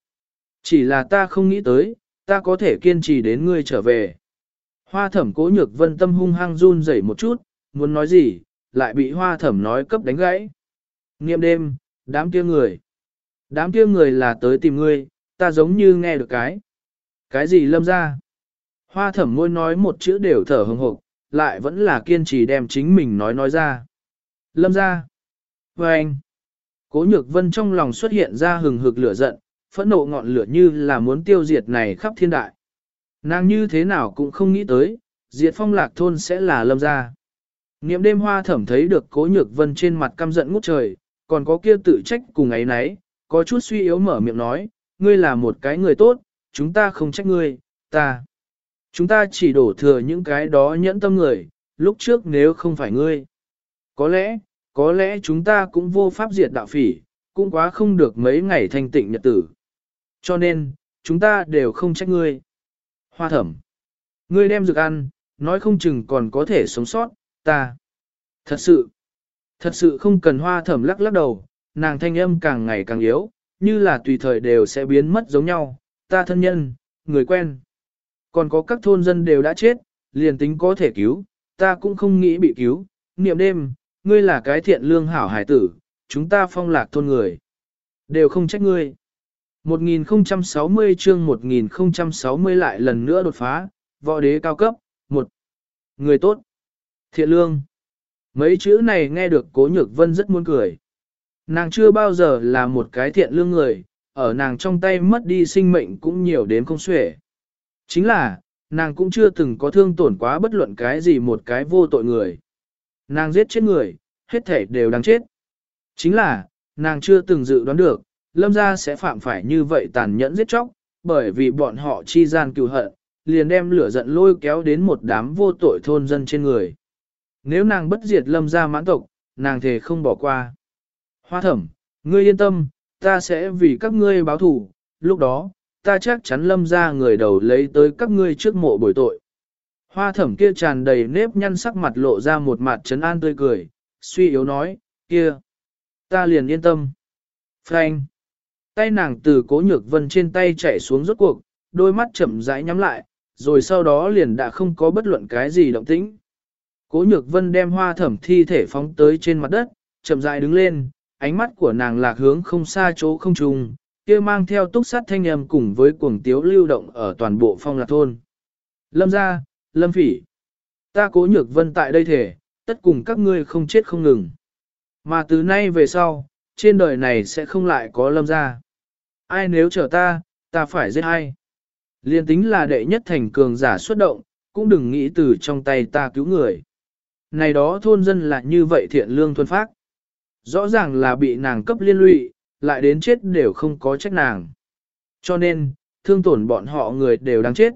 chỉ là ta không nghĩ tới, ta có thể kiên trì đến ngươi trở về. Hoa thẩm cố nhược vân tâm hung hăng run rẩy một chút, muốn nói gì, lại bị hoa thẩm nói cấp đánh gãy. Nghiệm đêm, đám kia người. Đám kia người là tới tìm ngươi, ta giống như nghe được cái. Cái gì lâm ra? Hoa thẩm môi nói một chữ đều thở hừng hộc, lại vẫn là kiên trì đem chính mình nói nói ra. Lâm ra. Và anh. Cố nhược vân trong lòng xuất hiện ra hừng hực lửa giận, phẫn nộ ngọn lửa như là muốn tiêu diệt này khắp thiên đại. Nàng như thế nào cũng không nghĩ tới, Diệt phong lạc thôn sẽ là lâm gia. Niệm đêm hoa thẩm thấy được cố nhược vân trên mặt căm giận ngút trời, còn có kia tự trách cùng ấy nấy, có chút suy yếu mở miệng nói, ngươi là một cái người tốt, chúng ta không trách ngươi, ta. Chúng ta chỉ đổ thừa những cái đó nhẫn tâm người, lúc trước nếu không phải ngươi. Có lẽ, có lẽ chúng ta cũng vô pháp diệt đạo phỉ, cũng quá không được mấy ngày thanh tịnh nhật tử. Cho nên, chúng ta đều không trách ngươi. Hoa thẩm. Ngươi đem dược ăn, nói không chừng còn có thể sống sót, ta. Thật sự, thật sự không cần hoa thẩm lắc lắc đầu, nàng thanh âm càng ngày càng yếu, như là tùy thời đều sẽ biến mất giống nhau, ta thân nhân, người quen. Còn có các thôn dân đều đã chết, liền tính có thể cứu, ta cũng không nghĩ bị cứu, niệm đêm, ngươi là cái thiện lương hảo hải tử, chúng ta phong lạc thôn người. Đều không trách ngươi. 1060 chương 1060 lại lần nữa đột phá, võ đế cao cấp, một Người tốt. Thiện lương. Mấy chữ này nghe được cố nhược vân rất muốn cười. Nàng chưa bao giờ là một cái thiện lương người, ở nàng trong tay mất đi sinh mệnh cũng nhiều đến không xuể. Chính là, nàng cũng chưa từng có thương tổn quá bất luận cái gì một cái vô tội người. Nàng giết chết người, hết thể đều đáng chết. Chính là, nàng chưa từng dự đoán được, lâm gia sẽ phạm phải như vậy tàn nhẫn giết chóc, bởi vì bọn họ chi gian cựu hận, liền đem lửa giận lôi kéo đến một đám vô tội thôn dân trên người. Nếu nàng bất diệt lâm gia mãn tộc, nàng thề không bỏ qua. Hoa thẩm, ngươi yên tâm, ta sẽ vì các ngươi báo thủ, lúc đó, ta chắc chắn lâm ra người đầu lấy tới các ngươi trước mộ bồi tội. Hoa thẩm kia tràn đầy nếp nhăn sắc mặt lộ ra một mặt trấn an tươi cười, suy yếu nói, kia, ta liền yên tâm. Frank, tay nàng từ cố nhược vân trên tay chạy xuống rốt cuộc, đôi mắt chậm rãi nhắm lại, rồi sau đó liền đã không có bất luận cái gì động tĩnh. Cố nhược vân đem hoa thẩm thi thể phóng tới trên mặt đất, chậm rãi đứng lên, ánh mắt của nàng lạc hướng không xa chỗ không trùng, kia mang theo túc sát thanh âm cùng với cuồng tiếu lưu động ở toàn bộ phong lạc thôn. Lâm gia, lâm phỉ, ta cố nhược vân tại đây thể, tất cùng các ngươi không chết không ngừng. Mà từ nay về sau, trên đời này sẽ không lại có lâm gia. Ai nếu chờ ta, ta phải giết ai. Liên tính là đệ nhất thành cường giả xuất động, cũng đừng nghĩ từ trong tay ta cứu người. Này đó thôn dân là như vậy thiện lương thuần phác. Rõ ràng là bị nàng cấp liên lụy, lại đến chết đều không có trách nàng. Cho nên, thương tổn bọn họ người đều đáng chết.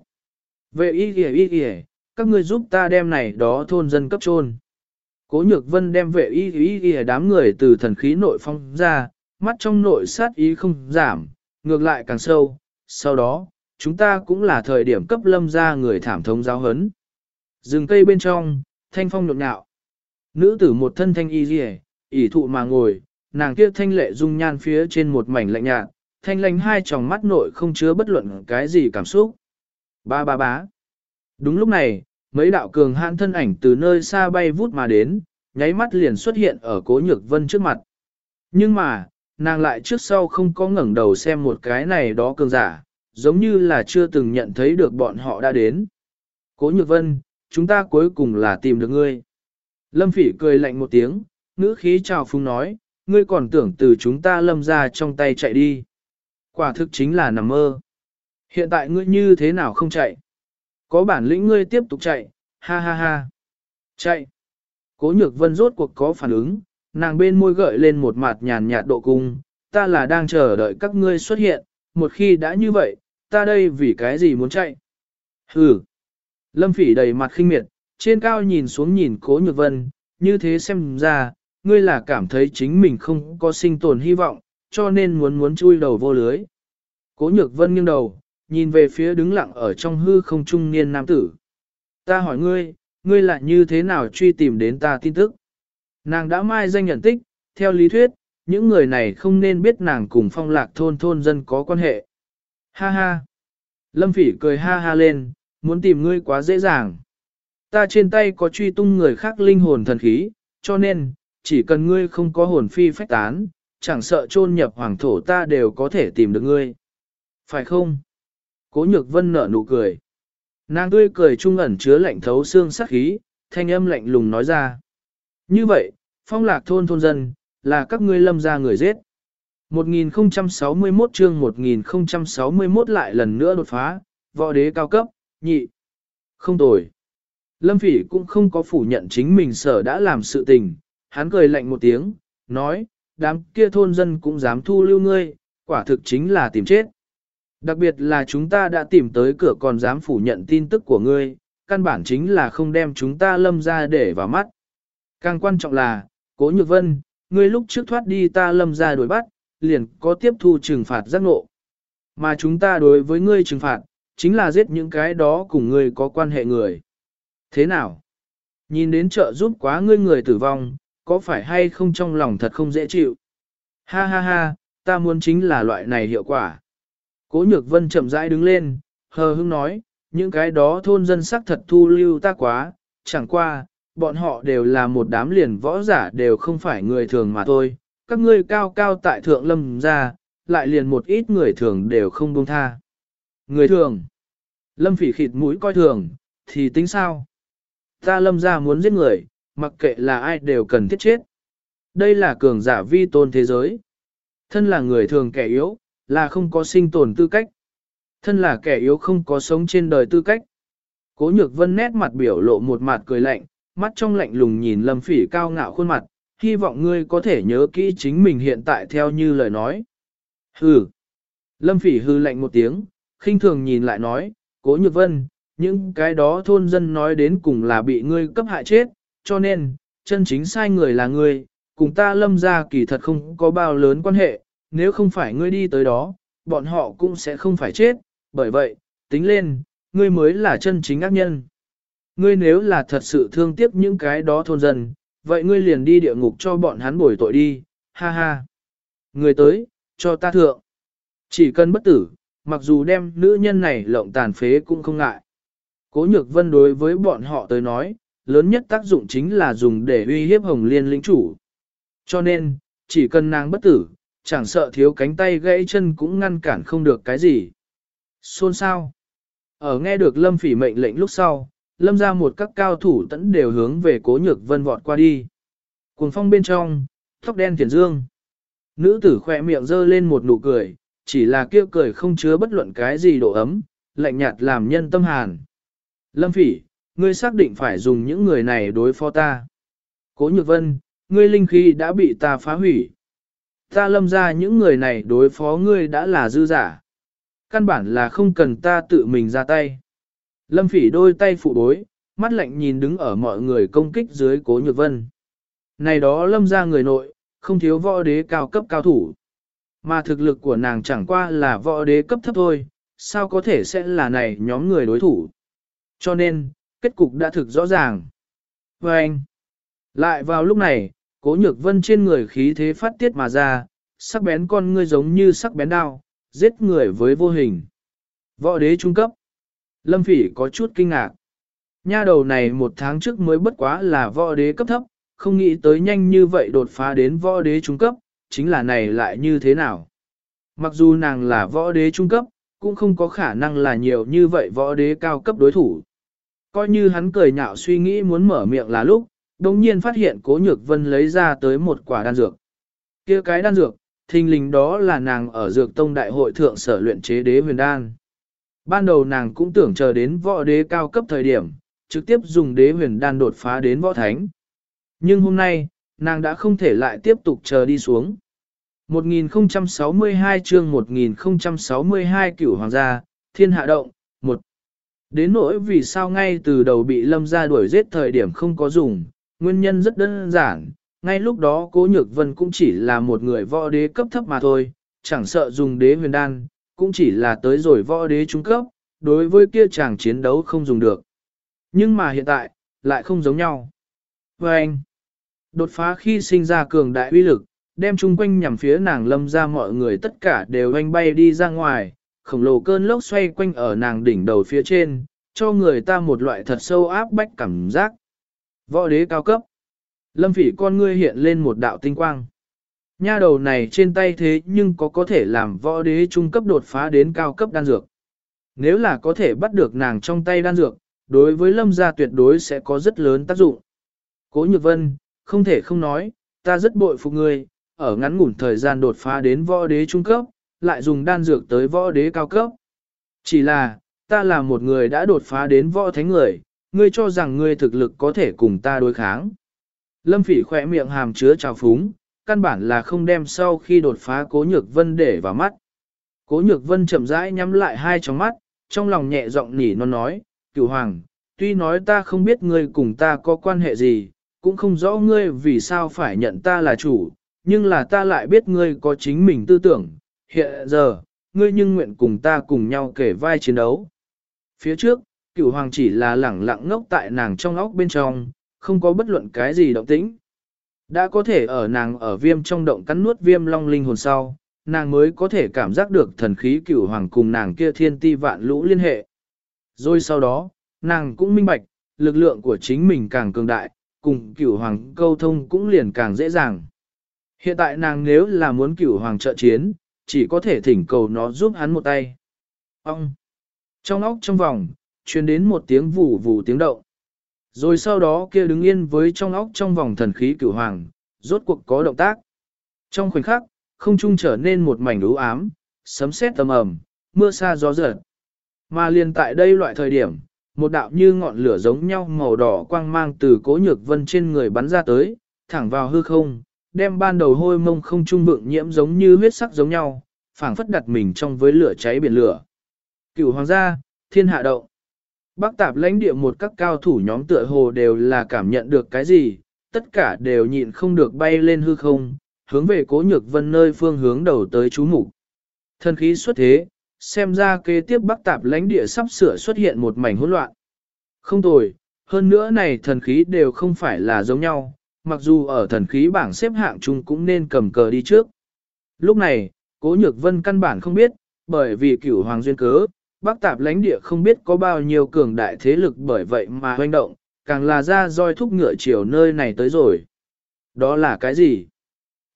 Về y kìa y kìa, các ngươi giúp ta đem này đó thôn dân cấp trôn. Cố nhược vân đem vệ y y y đám người từ thần khí nội phong ra, mắt trong nội sát ý không giảm, ngược lại càng sâu. Sau đó, chúng ta cũng là thời điểm cấp lâm ra người thảm thống giáo hấn. Rừng cây bên trong, thanh phong nhộn nhạo. Nữ tử một thân thanh y rìa, ỉ thụ mà ngồi, nàng kia thanh lệ dung nhan phía trên một mảnh lạnh nhạt, thanh lãnh hai tròng mắt nội không chứa bất luận cái gì cảm xúc. Ba ba bá. Đúng lúc này, mấy đạo cường hãn thân ảnh từ nơi xa bay vút mà đến, nháy mắt liền xuất hiện ở cố nhược vân trước mặt. Nhưng mà, nàng lại trước sau không có ngẩng đầu xem một cái này đó cường giả, giống như là chưa từng nhận thấy được bọn họ đã đến. Cố nhược vân, chúng ta cuối cùng là tìm được ngươi. Lâm phỉ cười lạnh một tiếng, ngữ khí chào phúng nói, ngươi còn tưởng từ chúng ta lâm ra trong tay chạy đi. Quả thực chính là nằm mơ. Hiện tại ngươi như thế nào không chạy? Có bản lĩnh ngươi tiếp tục chạy, ha ha ha. Chạy. Cố nhược vân rốt cuộc có phản ứng, nàng bên môi gợi lên một mặt nhàn nhạt độ cung, ta là đang chờ đợi các ngươi xuất hiện, một khi đã như vậy, ta đây vì cái gì muốn chạy? Hừ. Lâm phỉ đầy mặt khinh miệt, trên cao nhìn xuống nhìn cố nhược vân, như thế xem ra, ngươi là cảm thấy chính mình không có sinh tồn hy vọng, cho nên muốn muốn chui đầu vô lưới. Cố nhược vân nghiêng đầu, nhìn về phía đứng lặng ở trong hư không trung niên nam tử. Ta hỏi ngươi, ngươi lại như thế nào truy tìm đến ta tin tức? Nàng đã mai danh nhận tích, theo lý thuyết, những người này không nên biết nàng cùng phong lạc thôn thôn dân có quan hệ. Ha ha! Lâm phỉ cười ha ha lên, muốn tìm ngươi quá dễ dàng. Ta trên tay có truy tung người khác linh hồn thần khí, cho nên, chỉ cần ngươi không có hồn phi phách tán, chẳng sợ chôn nhập hoàng thổ ta đều có thể tìm được ngươi. Phải không? Cố nhược vân nở nụ cười. Nàng tươi cười trung ẩn chứa lạnh thấu xương sắc khí, thanh âm lạnh lùng nói ra. Như vậy, phong lạc thôn thôn dân, là các ngươi lâm ra người giết. 1061 chương 1061 lại lần nữa đột phá, võ đế cao cấp, nhị. Không tồi. Lâm Phỉ cũng không có phủ nhận chính mình sở đã làm sự tình, hắn cười lạnh một tiếng, nói, đám kia thôn dân cũng dám thu lưu ngươi, quả thực chính là tìm chết. Đặc biệt là chúng ta đã tìm tới cửa còn dám phủ nhận tin tức của ngươi, căn bản chính là không đem chúng ta lâm ra để vào mắt. Càng quan trọng là, Cố Nhược Vân, ngươi lúc trước thoát đi ta lâm ra đuổi bắt, liền có tiếp thu trừng phạt giác ngộ. Mà chúng ta đối với ngươi trừng phạt, chính là giết những cái đó cùng ngươi có quan hệ người. Thế nào? Nhìn đến trợ giúp quá ngươi người tử vong, có phải hay không trong lòng thật không dễ chịu? Ha ha ha, ta muốn chính là loại này hiệu quả. Cố nhược vân chậm rãi đứng lên, hờ hững nói, những cái đó thôn dân sắc thật thu lưu ta quá, chẳng qua, bọn họ đều là một đám liền võ giả đều không phải người thường mà thôi. Các ngươi cao cao tại thượng lâm ra, lại liền một ít người thường đều không buông tha. Người thường. Lâm phỉ khịt mũi coi thường, thì tính sao? Ta lâm ra muốn giết người, mặc kệ là ai đều cần thiết chết. Đây là cường giả vi tôn thế giới. Thân là người thường kẻ yếu, là không có sinh tồn tư cách. Thân là kẻ yếu không có sống trên đời tư cách. Cố nhược vân nét mặt biểu lộ một mặt cười lạnh, mắt trong lạnh lùng nhìn lâm phỉ cao ngạo khuôn mặt, hy vọng ngươi có thể nhớ kỹ chính mình hiện tại theo như lời nói. Hừ. Lâm phỉ hư lạnh một tiếng, khinh thường nhìn lại nói, cố nhược vân, những cái đó thôn dân nói đến cùng là bị ngươi cấp hại chết, cho nên, chân chính sai người là ngươi, cùng ta lâm ra kỳ thật không có bao lớn quan hệ, nếu không phải ngươi đi tới đó, bọn họ cũng sẽ không phải chết, bởi vậy, tính lên, ngươi mới là chân chính ác nhân. Ngươi nếu là thật sự thương tiếc những cái đó thôn dân, vậy ngươi liền đi địa ngục cho bọn hắn bồi tội đi, ha ha. Người tới, cho ta thượng. Chỉ cần bất tử, mặc dù đem nữ nhân này lộng tàn phế cũng không ngại. Cố nhược vân đối với bọn họ tới nói, lớn nhất tác dụng chính là dùng để uy hiếp hồng liên lĩnh chủ. Cho nên, chỉ cần nàng bất tử, chẳng sợ thiếu cánh tay gãy chân cũng ngăn cản không được cái gì. Xôn sao? Ở nghe được lâm phỉ mệnh lệnh lúc sau, lâm ra một các cao thủ tẫn đều hướng về cố nhược vân vọt qua đi. Cuồng phong bên trong, tóc đen thiền dương. Nữ tử khỏe miệng dơ lên một nụ cười, chỉ là kia cười không chứa bất luận cái gì độ ấm, lạnh nhạt làm nhân tâm hàn. Lâm phỉ, ngươi xác định phải dùng những người này đối phó ta. Cố nhược vân, ngươi linh khí đã bị ta phá hủy. Ta lâm ra những người này đối phó ngươi đã là dư giả. Căn bản là không cần ta tự mình ra tay. Lâm phỉ đôi tay phụ bối, mắt lạnh nhìn đứng ở mọi người công kích dưới cố nhược vân. Này đó lâm ra người nội, không thiếu võ đế cao cấp cao thủ. Mà thực lực của nàng chẳng qua là võ đế cấp thấp thôi, sao có thể sẽ là này nhóm người đối thủ. Cho nên, kết cục đã thực rõ ràng. Và anh, lại vào lúc này, cố nhược vân trên người khí thế phát tiết mà ra, sắc bén con ngươi giống như sắc bén đao, giết người với vô hình. Võ đế trung cấp. Lâm phỉ có chút kinh ngạc. Nha đầu này một tháng trước mới bất quá là võ đế cấp thấp, không nghĩ tới nhanh như vậy đột phá đến võ đế trung cấp, chính là này lại như thế nào. Mặc dù nàng là võ đế trung cấp, cũng không có khả năng là nhiều như vậy võ đế cao cấp đối thủ. Coi như hắn cười nhạo suy nghĩ muốn mở miệng là lúc, đồng nhiên phát hiện cố nhược vân lấy ra tới một quả đan dược. kia cái đan dược, thình lình đó là nàng ở dược tông đại hội thượng sở luyện chế đế huyền đan. Ban đầu nàng cũng tưởng chờ đến võ đế cao cấp thời điểm, trực tiếp dùng đế huyền đan đột phá đến võ thánh. Nhưng hôm nay, nàng đã không thể lại tiếp tục chờ đi xuống. 1062 chương 1062 cửu hoàng gia, thiên hạ động, Đến nỗi vì sao ngay từ đầu bị lâm ra đuổi giết thời điểm không có dùng, nguyên nhân rất đơn giản, ngay lúc đó cố nhược vân cũng chỉ là một người võ đế cấp thấp mà thôi, chẳng sợ dùng đế huyền đan, cũng chỉ là tới rồi võ đế trung cấp, đối với kia chàng chiến đấu không dùng được. Nhưng mà hiện tại, lại không giống nhau. Và anh, đột phá khi sinh ra cường đại uy lực, đem chung quanh nhằm phía nàng lâm ra mọi người tất cả đều anh bay đi ra ngoài, khổng lồ cơn lốc xoay quanh ở nàng đỉnh đầu phía trên, cho người ta một loại thật sâu áp bách cảm giác. Võ đế cao cấp. Lâm phỉ con ngươi hiện lên một đạo tinh quang. Nha đầu này trên tay thế nhưng có có thể làm võ đế trung cấp đột phá đến cao cấp đan dược. Nếu là có thể bắt được nàng trong tay đan dược, đối với lâm gia tuyệt đối sẽ có rất lớn tác dụng. Cố Nhược Vân, không thể không nói, ta rất bội phục ngươi, ở ngắn ngủn thời gian đột phá đến võ đế trung cấp, lại dùng đan dược tới võ đế cao cấp. Chỉ là, ta là một người đã đột phá đến võ thánh người, ngươi cho rằng ngươi thực lực có thể cùng ta đối kháng. Lâm phỉ khỏe miệng hàm chứa trào phúng, căn bản là không đem sau khi đột phá cố nhược vân để vào mắt. Cố nhược vân chậm rãi nhắm lại hai tròng mắt, trong lòng nhẹ giọng nỉ non nói, cửu hoàng, tuy nói ta không biết ngươi cùng ta có quan hệ gì, cũng không rõ ngươi vì sao phải nhận ta là chủ, nhưng là ta lại biết ngươi có chính mình tư tưởng, hiện giờ, ngươi nhưng nguyện cùng ta cùng nhau kể vai chiến đấu. Phía trước, cửu hoàng chỉ là lẳng lặng ngốc tại nàng trong óc bên trong, không có bất luận cái gì động tĩnh. Đã có thể ở nàng ở viêm trong động cắn nuốt viêm long linh hồn sau, nàng mới có thể cảm giác được thần khí cửu hoàng cùng nàng kia thiên ti vạn lũ liên hệ. Rồi sau đó, nàng cũng minh bạch, lực lượng của chính mình càng cường đại, cùng cửu hoàng câu thông cũng liền càng dễ dàng. Hiện tại nàng nếu là muốn cửu hoàng trợ chiến, chỉ có thể thỉnh cầu nó giúp hắn một tay. Ông! Trong óc trong vòng, truyền đến một tiếng vù vù tiếng động. Rồi sau đó kia đứng yên với trong óc trong vòng thần khí cửu hoàng, rốt cuộc có động tác. Trong khoảnh khắc, không trung trở nên một mảnh u ám, sấm sét tầm ầm, mưa xa gió giật. Mà liền tại đây loại thời điểm, một đạo như ngọn lửa giống nhau màu đỏ quang mang từ cố nhược vân trên người bắn ra tới, thẳng vào hư không, đem ban đầu hôi mông không trung vượng nhiễm giống như huyết sắc giống nhau, phảng phất đặt mình trong với lửa cháy biển lửa. Cửu hoàng gia, thiên hạ động. Bắc tạp lãnh địa một các cao thủ nhóm tựa hồ đều là cảm nhận được cái gì, tất cả đều nhịn không được bay lên hư không, hướng về cố nhược vân nơi phương hướng đầu tới chú mục Thân khí xuất thế, xem ra kế tiếp bắc tạp lãnh địa sắp sửa xuất hiện một mảnh hỗn loạn. Không tồi, hơn nữa này thần khí đều không phải là giống nhau, mặc dù ở thần khí bảng xếp hạng chung cũng nên cầm cờ đi trước. Lúc này, cố nhược vân căn bản không biết, bởi vì cửu hoàng duyên cớ, bắc tạp lãnh địa không biết có bao nhiêu cường đại thế lực bởi vậy mà hoành động, càng là ra roi thúc ngựa chiều nơi này tới rồi. Đó là cái gì?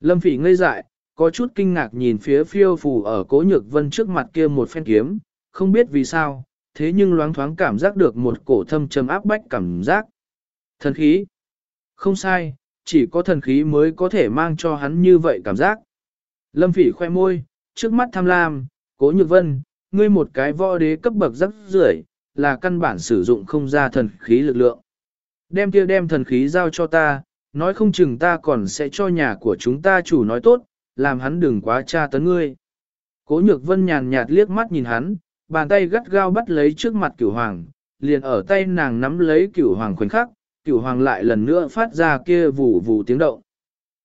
Lâm phỉ ngây dại, có chút kinh ngạc nhìn phía phiêu phù ở cố nhược vân trước mặt kia một phen kiếm, không biết vì sao, thế nhưng loáng thoáng cảm giác được một cổ thâm trầm áp bách cảm giác. Thần khí. Không sai, chỉ có thần khí mới có thể mang cho hắn như vậy cảm giác. Lâm phỉ khoe môi, trước mắt tham lam, cố nhược vân, ngươi một cái võ đế cấp bậc rất rưởi là căn bản sử dụng không ra thần khí lực lượng. Đem kia đem thần khí giao cho ta, nói không chừng ta còn sẽ cho nhà của chúng ta chủ nói tốt, làm hắn đừng quá tra tấn ngươi. Cố nhược vân nhàn nhạt liếc mắt nhìn hắn, bàn tay gắt gao bắt lấy trước mặt cửu hoàng, liền ở tay nàng nắm lấy cửu hoàng khoảnh khắc, cửu hoàng lại lần nữa phát ra kia vù vù tiếng động.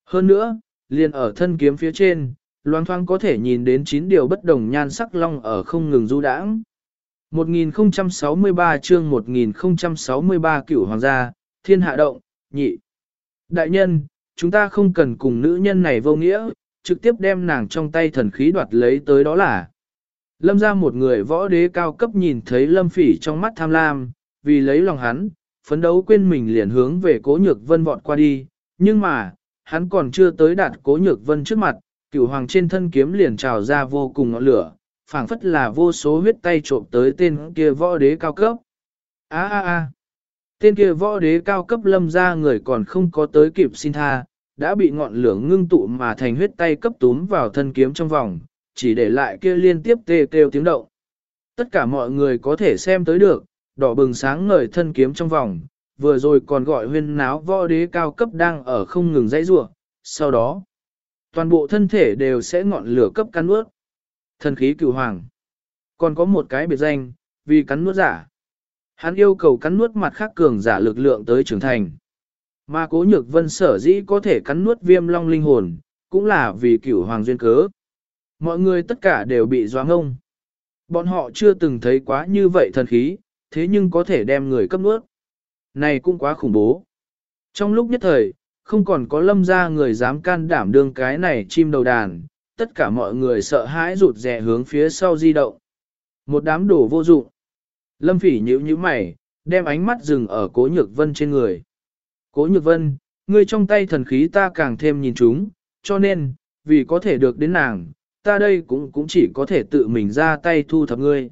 Hơn nữa, liền ở thân kiếm phía trên, loang thoang có thể nhìn đến chín điều bất đồng nhan sắc long ở không ngừng du đãng. 1063 chương 1063 cửu hoàng gia, thiên hạ động, nhị. Đại nhân, chúng ta không cần cùng nữ nhân này vô nghĩa, trực tiếp đem nàng trong tay thần khí đoạt lấy tới đó là. Lâm ra một người võ đế cao cấp nhìn thấy lâm phỉ trong mắt tham lam, vì lấy lòng hắn, phấn đấu quên mình liền hướng về cố nhược vân vọt qua đi, nhưng mà, hắn còn chưa tới đạt cố nhược vân trước mặt, cửu hoàng trên thân kiếm liền trào ra vô cùng ngọn lửa, phảng phất là vô số huyết tay trộm tới tên kia võ đế cao cấp. A a a. Tên kia võ đế cao cấp lâm ra người còn không có tới kịp xin tha, đã bị ngọn lửa ngưng tụ mà thành huyết tay cấp túm vào thân kiếm trong vòng, chỉ để lại kia liên tiếp tê kêu tiếng động. Tất cả mọi người có thể xem tới được, đỏ bừng sáng ngời thân kiếm trong vòng, vừa rồi còn gọi huyên náo võ đế cao cấp đang ở không ngừng dãy rủa sau đó, toàn bộ thân thể đều sẽ ngọn lửa cấp cắn nuốt. Thần khí cửu hoàng. Còn có một cái biệt danh, vì cắn nuốt giả. Hắn yêu cầu cắn nuốt mặt khác cường giả lực lượng tới trưởng thành. Mà cố nhược vân sở dĩ có thể cắn nuốt viêm long linh hồn, cũng là vì cửu hoàng duyên cớ. Mọi người tất cả đều bị doáng ngông. Bọn họ chưa từng thấy quá như vậy thần khí, thế nhưng có thể đem người cấp nuốt. Này cũng quá khủng bố. Trong lúc nhất thời, không còn có lâm ra người dám can đảm đương cái này chim đầu đàn, tất cả mọi người sợ hãi rụt rè hướng phía sau di động. Một đám đổ vô dụng. Lâm phỉ nhíu nhíu mày, đem ánh mắt dừng ở cố nhược vân trên người. Cố nhược vân, ngươi trong tay thần khí ta càng thêm nhìn chúng, cho nên, vì có thể được đến nàng, ta đây cũng cũng chỉ có thể tự mình ra tay thu thập ngươi.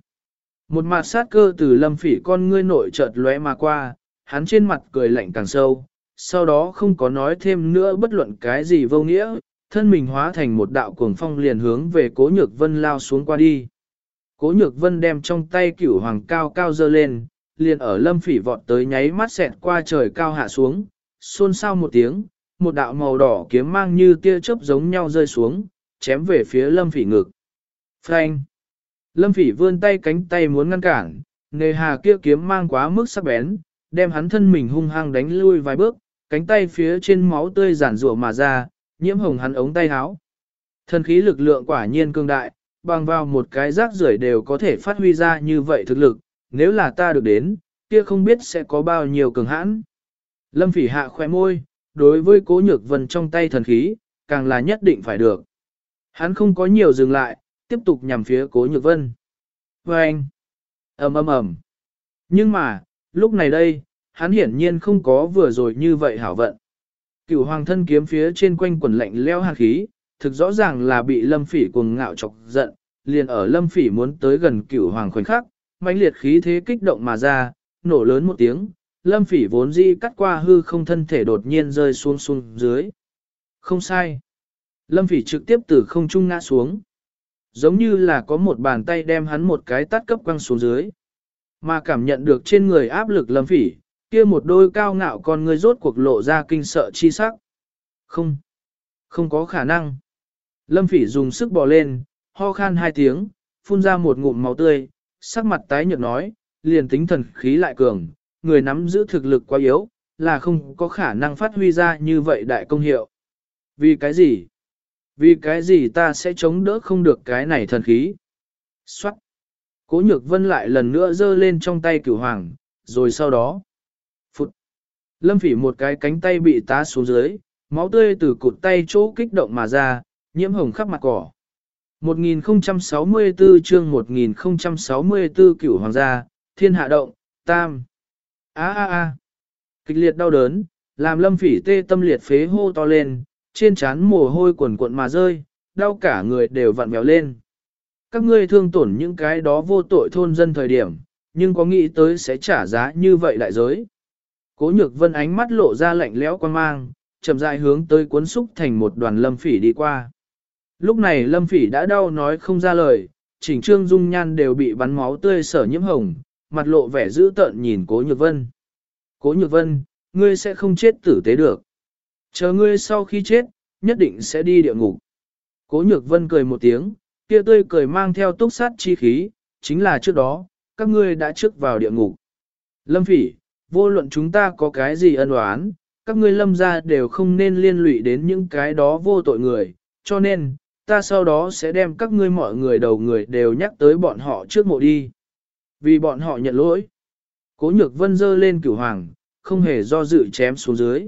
Một mặt sát cơ từ lâm phỉ con ngươi nội chợt lóe mà qua, hắn trên mặt cười lạnh càng sâu, sau đó không có nói thêm nữa bất luận cái gì vô nghĩa, thân mình hóa thành một đạo cuồng phong liền hướng về cố nhược vân lao xuống qua đi. Cố nhược vân đem trong tay cửu hoàng cao cao dơ lên, liền ở lâm phỉ vọt tới nháy mắt xẹt qua trời cao hạ xuống, xôn xao một tiếng, một đạo màu đỏ kiếm mang như tia chớp giống nhau rơi xuống, chém về phía lâm phỉ ngực. Phanh! Lâm phỉ vươn tay cánh tay muốn ngăn cản, nề hà kia kiếm mang quá mức sắc bén, đem hắn thân mình hung hăng đánh lui vài bước, cánh tay phía trên máu tươi giản rủa mà ra, nhiễm hồng hắn ống tay áo. Thần khí lực lượng quả nhiên cương đại, bằng vào một cái rác rưởi đều có thể phát huy ra như vậy thực lực, nếu là ta được đến, kia không biết sẽ có bao nhiêu cường hãn. Lâm phỉ hạ khoe môi, đối với cố nhược vân trong tay thần khí, càng là nhất định phải được. Hắn không có nhiều dừng lại, tiếp tục nhằm phía cố nhược vân. Và anh, ầm ầm ầm. Nhưng mà, lúc này đây, hắn hiển nhiên không có vừa rồi như vậy hảo vận. Cửu hoàng thân kiếm phía trên quanh quần lạnh leo hạt khí, thực rõ ràng là bị lâm phỉ cuồng ngạo chọc giận, liền ở lâm phỉ muốn tới gần cửu hoàng khoảnh khắc, mãnh liệt khí thế kích động mà ra, nổ lớn một tiếng, lâm phỉ vốn dĩ cắt qua hư không thân thể đột nhiên rơi xuống xuống dưới. Không sai. Lâm phỉ trực tiếp từ không trung ngã xuống. Giống như là có một bàn tay đem hắn một cái tát cấp quăng xuống dưới. Mà cảm nhận được trên người áp lực lâm phỉ, kia một đôi cao ngạo con người rốt cuộc lộ ra kinh sợ chi sắc. Không. Không có khả năng. Lâm phỉ dùng sức bò lên, ho khan hai tiếng, phun ra một ngụm máu tươi, sắc mặt tái nhợt nói, liền tính thần khí lại cường, người nắm giữ thực lực quá yếu, là không có khả năng phát huy ra như vậy đại công hiệu. Vì cái gì? Vì cái gì ta sẽ chống đỡ không được cái này thần khí? Xoát! Cố nhược vân lại lần nữa giơ lên trong tay cửu hoàng, rồi sau đó. Phụt! Lâm phỉ một cái cánh tay bị tá xuống dưới, máu tươi từ cụt tay chỗ kích động mà ra, nhiễm hồng khắp mặt cỏ. 1064 chương 1064 cửu hoàng gia, thiên hạ động, tam. a a a Kịch liệt đau đớn, làm lâm phỉ tê tâm liệt phế hô to lên, trên trán mồ hôi quần cuộn mà rơi, đau cả người đều vặn vẹo lên. Các ngươi thương tổn những cái đó vô tội thôn dân thời điểm, nhưng có nghĩ tới sẽ trả giá như vậy đại giới. Cố nhược vân ánh mắt lộ ra lạnh lẽo quan mang, chậm rãi hướng tới cuốn xúc thành một đoàn lâm phỉ đi qua. Lúc này lâm phỉ đã đau nói không ra lời, chỉnh trương dung nhan đều bị bắn máu tươi sở nhiễm hồng, mặt lộ vẻ dữ tợn nhìn cố nhược vân. Cố nhược vân, ngươi sẽ không chết tử tế được. Chờ ngươi sau khi chết, nhất định sẽ đi địa ngục. Cố nhược vân cười một tiếng, kia tươi cười mang theo túc sát chi khí, chính là trước đó, các ngươi đã trước vào địa ngục. Lâm phỉ, vô luận chúng ta có cái gì ân oán, các ngươi lâm ra đều không nên liên lụy đến những cái đó vô tội người, cho nên, ta sau đó sẽ đem các ngươi mọi người đầu người đều nhắc tới bọn họ trước mộ đi. Vì bọn họ nhận lỗi. Cố nhược vân dơ lên cửu hoàng, không hề do dự chém xuống dưới.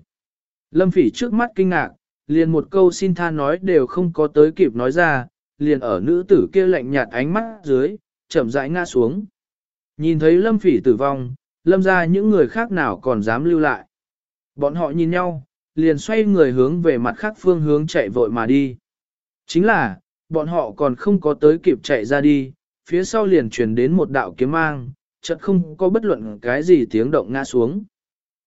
Lâm phỉ trước mắt kinh ngạc, liền một câu xin tha nói đều không có tới kịp nói ra, liền ở nữ tử kia lạnh nhạt ánh mắt dưới, chậm rãi ngã xuống. Nhìn thấy lâm phỉ tử vong, lâm ra những người khác nào còn dám lưu lại. Bọn họ nhìn nhau, liền xoay người hướng về mặt khác phương hướng chạy vội mà đi. Chính là, bọn họ còn không có tới kịp chạy ra đi, phía sau liền truyền đến một đạo kiếm mang, chợt không có bất luận cái gì tiếng động ngã xuống.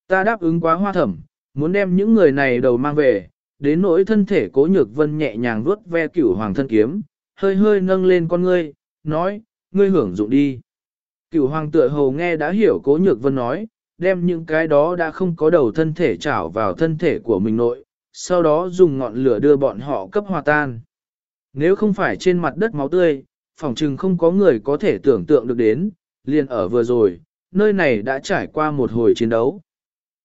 Ta đáp ứng quá hoa thẩm, muốn đem những người này đầu mang về, đến nỗi thân thể cố nhược vân nhẹ nhàng vuốt ve cửu hoàng thân kiếm, hơi hơi nâng lên con ngươi, nói, ngươi hưởng dụng đi. Cửu hoàng tựa hồ nghe đã hiểu cố nhược vân nói, đem những cái đó đã không có đầu thân thể chảo vào thân thể của mình nội, sau đó dùng ngọn lửa đưa bọn họ cấp hòa tan. Nếu không phải trên mặt đất máu tươi, phỏng chừng không có người có thể tưởng tượng được đến, liền ở vừa rồi, nơi này đã trải qua một hồi chiến đấu.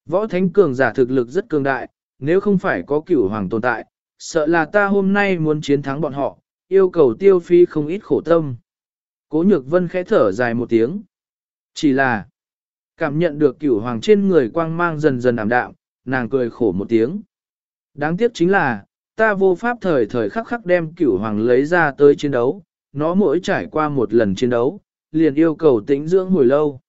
Võ Thánh Cường giả thực lực rất cường đại, nếu không phải có cửu hoàng tồn tại, sợ là ta hôm nay muốn chiến thắng bọn họ, yêu cầu tiêu phi không ít khổ tâm. Cố nhược vân khẽ thở dài một tiếng. Chỉ là, cảm nhận được cửu hoàng trên người quang mang dần dần ảm đạm, nàng cười khổ một tiếng. Đáng tiếc chính là, ta vô pháp thời thời khắc khắc đem cửu hoàng lấy ra tới chiến đấu, nó mỗi trải qua một lần chiến đấu, liền yêu cầu tĩnh dưỡng hồi lâu.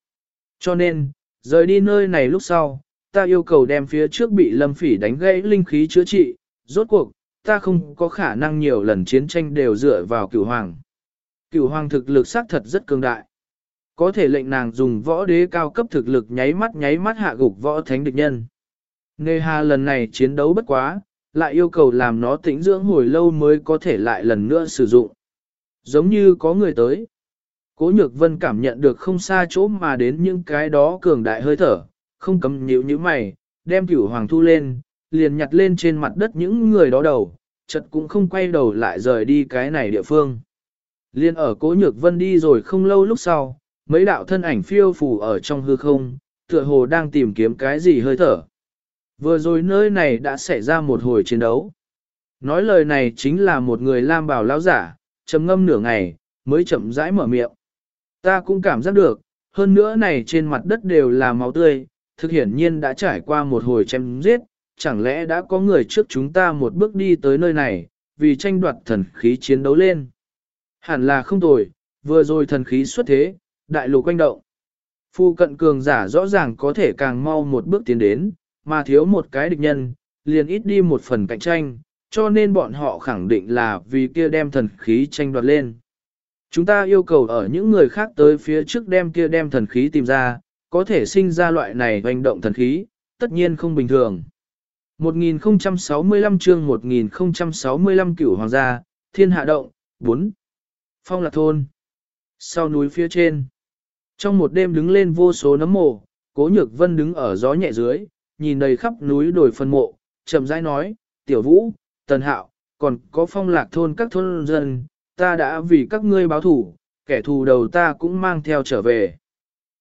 Cho nên, rời đi nơi này lúc sau, ta yêu cầu đem phía trước bị lâm phỉ đánh gãy linh khí chữa trị, rốt cuộc, ta không có khả năng nhiều lần chiến tranh đều dựa vào cửu hoàng. Cửu hoàng thực lực xác thật rất cường đại. Có thể lệnh nàng dùng võ đế cao cấp thực lực nháy mắt nháy mắt hạ gục võ thánh địch nhân. Nê hà lần này chiến đấu bất quá, lại yêu cầu làm nó tĩnh dưỡng hồi lâu mới có thể lại lần nữa sử dụng. Giống như có người tới. Cố nhược vân cảm nhận được không xa chỗ mà đến những cái đó cường đại hơi thở, không cấm nhíu như mày, đem cửu hoàng thu lên, liền nhặt lên trên mặt đất những người đó đầu, chật cũng không quay đầu lại rời đi cái này địa phương. Liên ở cố nhược vân đi rồi không lâu lúc sau, mấy đạo thân ảnh phiêu phù ở trong hư không, tựa hồ đang tìm kiếm cái gì hơi thở. Vừa rồi nơi này đã xảy ra một hồi chiến đấu. Nói lời này chính là một người lam bảo lão giả, trầm ngâm nửa ngày, mới chậm rãi mở miệng. Ta cũng cảm giác được, hơn nữa này trên mặt đất đều là máu tươi, thực hiển nhiên đã trải qua một hồi chém giết, chẳng lẽ đã có người trước chúng ta một bước đi tới nơi này, vì tranh đoạt thần khí chiến đấu lên. Hẳn là không tồi, vừa rồi thần khí xuất thế, đại lục quanh động. Phu cận cường giả rõ ràng có thể càng mau một bước tiến đến, mà thiếu một cái địch nhân, liền ít đi một phần cạnh tranh, cho nên bọn họ khẳng định là vì kia đem thần khí tranh đoạt lên. Chúng ta yêu cầu ở những người khác tới phía trước đem kia đem thần khí tìm ra, có thể sinh ra loại này hành động thần khí, tất nhiên không bình thường. 1065 chương 1065 cửu hoàng gia, thiên hạ động, 4. Phong lạc thôn. Sau núi phía trên. Trong một đêm đứng lên vô số nấm mồ, cố nhược vân đứng ở gió nhẹ dưới, nhìn đầy khắp núi đồi phân mộ, chậm rãi nói, tiểu vũ, tần hạo, còn có phong lạc thôn các thôn dân, ta đã vì các ngươi báo thủ, kẻ thù đầu ta cũng mang theo trở về.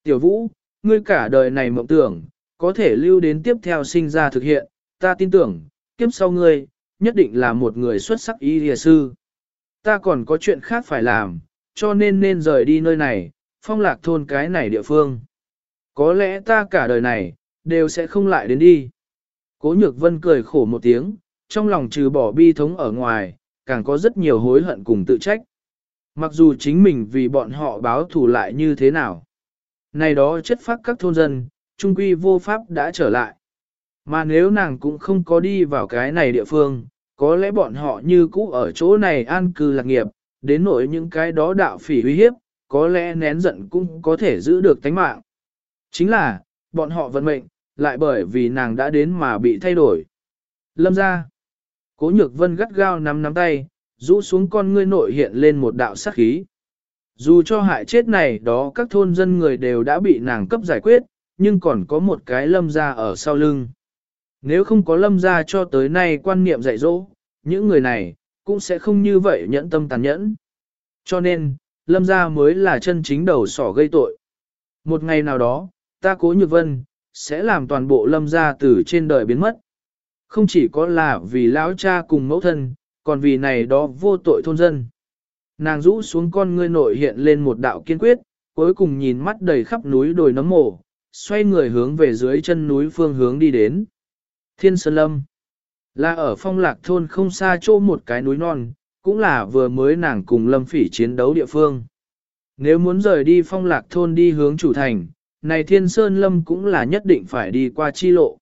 Tiểu vũ, ngươi cả đời này mộng tưởng, có thể lưu đến tiếp theo sinh ra thực hiện, ta tin tưởng, kiếp sau ngươi, nhất định là một người xuất sắc y lìa sư. Ta còn có chuyện khác phải làm, cho nên nên rời đi nơi này, phong lạc thôn cái này địa phương. Có lẽ ta cả đời này, đều sẽ không lại đến đi. Cố nhược vân cười khổ một tiếng, trong lòng trừ bỏ bi thống ở ngoài, càng có rất nhiều hối hận cùng tự trách. Mặc dù chính mình vì bọn họ báo thù lại như thế nào. Này đó chất phát các thôn dân, trung quy vô pháp đã trở lại. Mà nếu nàng cũng không có đi vào cái này địa phương, có lẽ bọn họ như cũ ở chỗ này an cư lạc nghiệp, đến nỗi những cái đó đạo phỉ uy hiếp, có lẽ nén giận cũng có thể giữ được tánh mạng. Chính là, bọn họ vận mệnh, lại bởi vì nàng đã đến mà bị thay đổi. Lâm ra, cố nhược vân gắt gao nắm nắm tay, rũ xuống con ngươi nội hiện lên một đạo sát khí. Dù cho hại chết này đó các thôn dân người đều đã bị nàng cấp giải quyết, nhưng còn có một cái lâm gia ở sau lưng. Nếu không có lâm gia cho tới nay quan niệm dạy dỗ, những người này, cũng sẽ không như vậy nhẫn tâm tàn nhẫn. Cho nên, lâm gia mới là chân chính đầu sỏ gây tội. Một ngày nào đó, ta cố nhược vân, sẽ làm toàn bộ lâm gia từ trên đời biến mất. Không chỉ có là vì lão cha cùng mẫu thân, còn vì này đó vô tội thôn dân. Nàng rũ xuống con ngươi nội hiện lên một đạo kiên quyết, cuối cùng nhìn mắt đầy khắp núi đồi nấm mồ, xoay người hướng về dưới chân núi phương hướng đi đến. Thiên Sơn Lâm là ở phong lạc thôn không xa chỗ một cái núi non, cũng là vừa mới nàng cùng lâm phỉ chiến đấu địa phương. Nếu muốn rời đi phong lạc thôn đi hướng chủ thành, này Thiên Sơn Lâm cũng là nhất định phải đi qua chi lộ.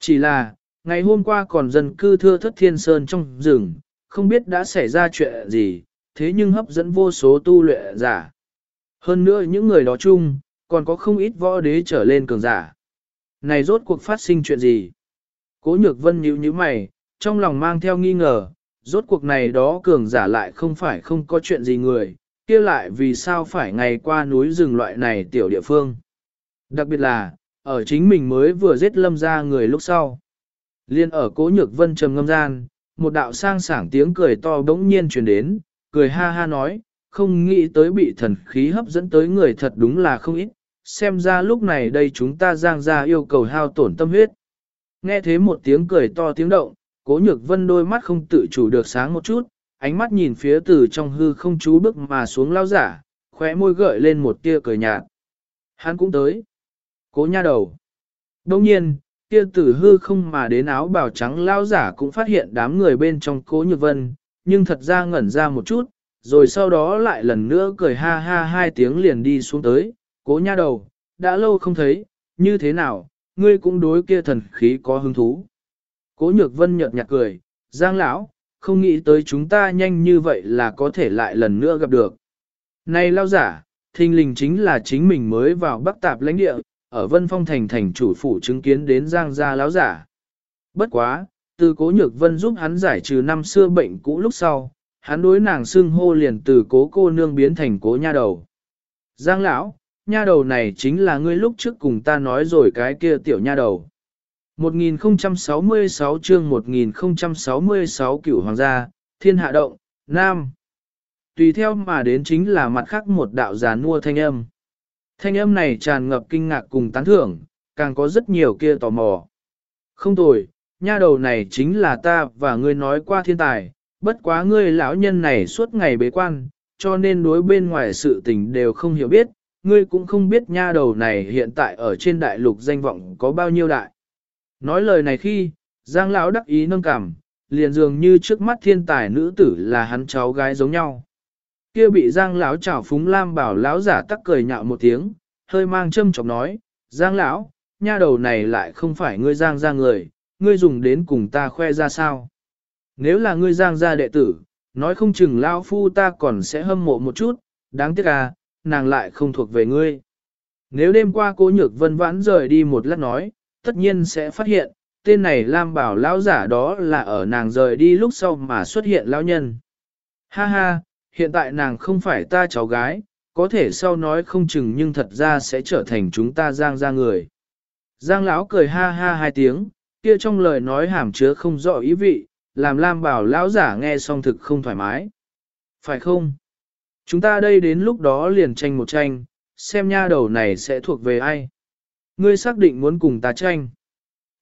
Chỉ là, ngày hôm qua còn dân cư thưa thất Thiên Sơn trong rừng, không biết đã xảy ra chuyện gì, thế nhưng hấp dẫn vô số tu luyện giả. Hơn nữa những người đó chung, còn có không ít võ đế trở lên cường giả. Này rốt cuộc phát sinh chuyện gì? Cố nhược vân nhíu nhíu mày, trong lòng mang theo nghi ngờ, rốt cuộc này đó cường giả lại không phải không có chuyện gì người, kia lại vì sao phải ngày qua núi rừng loại này tiểu địa phương. Đặc biệt là, ở chính mình mới vừa giết lâm ra người lúc sau. Liên ở cố nhược vân trầm ngâm gian, một đạo sang sảng tiếng cười to bỗng nhiên truyền đến, cười ha ha nói, không nghĩ tới bị thần khí hấp dẫn tới người thật đúng là không ít, xem ra lúc này đây chúng ta giang ra yêu cầu hao tổn tâm huyết. Nghe thế một tiếng cười to tiếng động, cố nhược vân đôi mắt không tự chủ được sáng một chút, ánh mắt nhìn phía từ trong hư không chú bước mà xuống lao giả, khóe môi gợi lên một tia cười nhạt. Hắn cũng tới. Cố nha đầu. Đông nhiên, tia tử hư không mà đến áo bào trắng lao giả cũng phát hiện đám người bên trong cố nhược vân, nhưng thật ra ngẩn ra một chút, rồi sau đó lại lần nữa cười ha ha hai tiếng liền đi xuống tới, cố nha đầu, đã lâu không thấy, như thế nào, ngươi cũng đối kia thần khí có hứng thú. Cố nhược vân nhợt nhạt cười, giang lão, không nghĩ tới chúng ta nhanh như vậy là có thể lại lần nữa gặp được. Này lao giả, thình lình chính là chính mình mới vào bắc tạp lãnh địa, ở vân phong thành thành chủ phủ chứng kiến đến giang gia lão giả. Bất quá, từ cố nhược vân giúp hắn giải trừ năm xưa bệnh cũ lúc sau, hắn đối nàng xưng hô liền từ cố cô nương biến thành cố nha đầu. Giang lão, nha đầu này chính là ngươi lúc trước cùng ta nói rồi cái kia tiểu nha đầu. 1066 chương 1066 cửu hoàng gia, thiên hạ động, nam. Tùy theo mà đến chính là mặt khác một đạo giả nua thanh âm. Thanh âm này tràn ngập kinh ngạc cùng tán thưởng, càng có rất nhiều kia tò mò. Không tồi, nha đầu này chính là ta và ngươi nói qua thiên tài, bất quá ngươi lão nhân này suốt ngày bế quan, cho nên đối bên ngoài sự tình đều không hiểu biết, ngươi cũng không biết nha đầu này hiện tại ở trên đại lục danh vọng có bao nhiêu đại. Nói lời này khi, Giang lão đắc ý nâng cảm, liền dường như trước mắt thiên tài nữ tử là hắn cháu gái giống nhau. Kia bị Giang lão chảo phúng lam bảo lão giả tắc cười nhạo một tiếng, hơi mang châm chọc nói, Giang lão, nha đầu này lại không phải ngươi Giang ra người, ngươi dùng đến cùng ta khoe ra sao. Nếu là ngươi Giang gia đệ tử, nói không chừng lão phu ta còn sẽ hâm mộ một chút, đáng tiếc à, nàng lại không thuộc về ngươi. Nếu đêm qua cố nhược vân vãn rời đi một lát nói, tất nhiên sẽ phát hiện, tên này Lam bảo lão giả đó là ở nàng rời đi lúc sau mà xuất hiện lão nhân. Ha ha, hiện tại nàng không phải ta cháu gái, có thể sau nói không chừng nhưng thật ra sẽ trở thành chúng ta giang ra người. Giang lão cười ha ha hai tiếng, kia trong lời nói hàm chứa không rõ ý vị, làm Lam bảo lão giả nghe xong thực không thoải mái. Phải không? Chúng ta đây đến lúc đó liền tranh một tranh, xem nha đầu này sẽ thuộc về ai. Ngươi xác định muốn cùng ta tranh.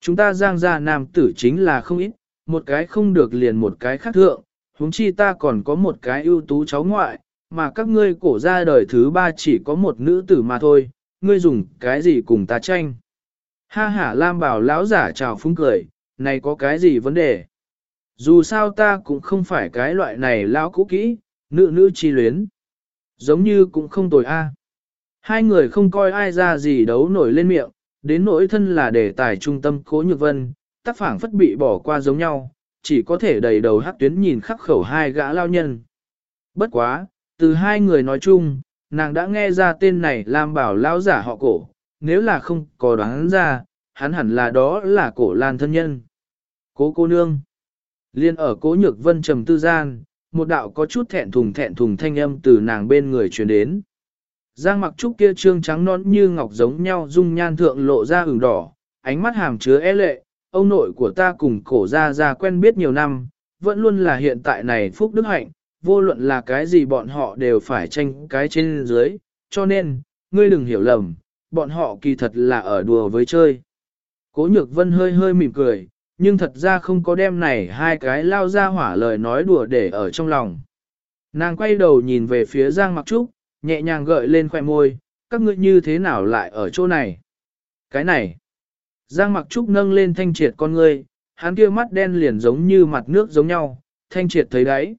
Chúng ta giang ra nam tử chính là không ít, một cái không được liền một cái khác thượng, huống chi ta còn có một cái ưu tú cháu ngoại, mà các ngươi cổ ra đời thứ ba chỉ có một nữ tử mà thôi, ngươi dùng cái gì cùng ta tranh. Ha ha Lam bảo lão giả chào phúng cười, này có cái gì vấn đề? Dù sao ta cũng không phải cái loại này lão cũ kỹ, nữ nữ chi luyến. Giống như cũng không tồi a. Hai người không coi ai ra gì đấu nổi lên miệng, đến nỗi thân là đề tài trung tâm cố nhược vân, tác phảng phất bị bỏ qua giống nhau, chỉ có thể đầy đầu hát tuyến nhìn khắc khẩu hai gã lao nhân. Bất quá, từ hai người nói chung, nàng đã nghe ra tên này Lam bảo lao giả họ cổ, nếu là không có đoán ra, hắn hẳn là đó là cổ lan thân nhân. Cố cô nương. Liên ở cố nhược vân trầm tư gian, một đạo có chút thẹn thùng thẹn thùng thanh âm từ nàng bên người truyền đến. Giang mặc trúc kia trương trắng non như ngọc giống nhau dung nhan thượng lộ ra ửng đỏ, ánh mắt hàm chứa e lệ, ông nội của ta cùng cổ ra ra quen biết nhiều năm, vẫn luôn là hiện tại này phúc đức hạnh, vô luận là cái gì bọn họ đều phải tranh cái trên dưới, cho nên, ngươi đừng hiểu lầm, bọn họ kỳ thật là ở đùa với chơi. Cố nhược vân hơi hơi mỉm cười, nhưng thật ra không có đem này hai cái lao ra hỏa lời nói đùa để ở trong lòng. Nàng quay đầu nhìn về phía Giang Mặc Trúc, nhẹ nhàng gợi lên khoẻ môi, các ngươi như thế nào lại ở chỗ này? Cái này. Giang Mặc Trúc nâng lên thanh triệt con ngươi, hắn kia mắt đen liền giống như mặt nước giống nhau, thanh triệt thấy đấy.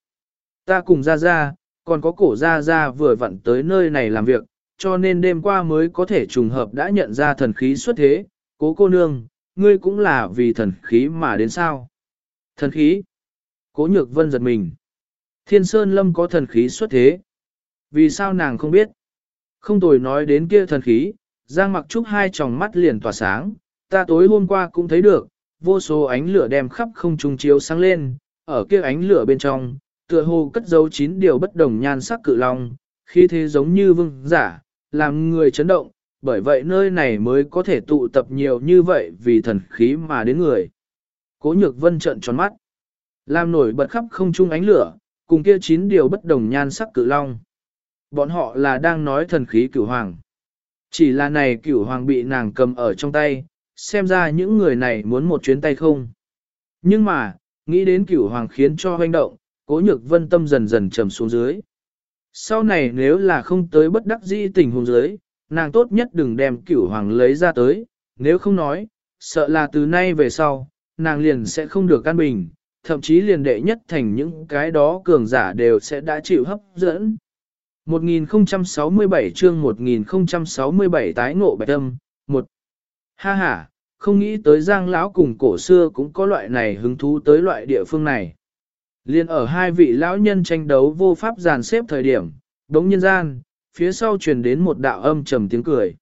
Ta cùng ra ra, còn có cổ ra ra vừa vặn tới nơi này làm việc, cho nên đêm qua mới có thể trùng hợp đã nhận ra thần khí xuất thế, cố cô nương, ngươi cũng là vì thần khí mà đến sao? Thần khí? Cố nhược vân giật mình. Thiên Sơn Lâm có thần khí xuất thế. Vì sao nàng không biết? Không tồi nói đến kia thần khí, Giang mặc trúc hai tròng mắt liền tỏa sáng, ta tối hôm qua cũng thấy được, vô số ánh lửa đem khắp không trung chiếu sáng lên, ở kia ánh lửa bên trong, tựa hồ cất dấu chín điều bất đồng nhan sắc cự long, khi thế giống như vương giả, làm người chấn động, bởi vậy nơi này mới có thể tụ tập nhiều như vậy vì thần khí mà đến người. Cố nhược vân trợn tròn mắt, làm nổi bật khắp không trung ánh lửa, cùng kia chín điều bất đồng nhan sắc cự long. Bọn họ là đang nói thần khí cửu hoàng. Chỉ là này cửu hoàng bị nàng cầm ở trong tay, xem ra những người này muốn một chuyến tay không. Nhưng mà, nghĩ đến cửu hoàng khiến cho hoành động, cố nhược vân tâm dần dần trầm xuống dưới. Sau này nếu là không tới bất đắc dĩ tình huống dưới, nàng tốt nhất đừng đem cửu hoàng lấy ra tới, nếu không nói, sợ là từ nay về sau, nàng liền sẽ không được căn bình, thậm chí liền đệ nhất thành những cái đó cường giả đều sẽ đã chịu hấp dẫn. 1067 chương 1067 tái ngộ bạch âm, một Ha ha, không nghĩ tới giang lão cùng cổ xưa cũng có loại này hứng thú tới loại địa phương này. Liên ở hai vị lão nhân tranh đấu vô pháp dàn xếp thời điểm, đống nhân gian, phía sau truyền đến một đạo âm trầm tiếng cười.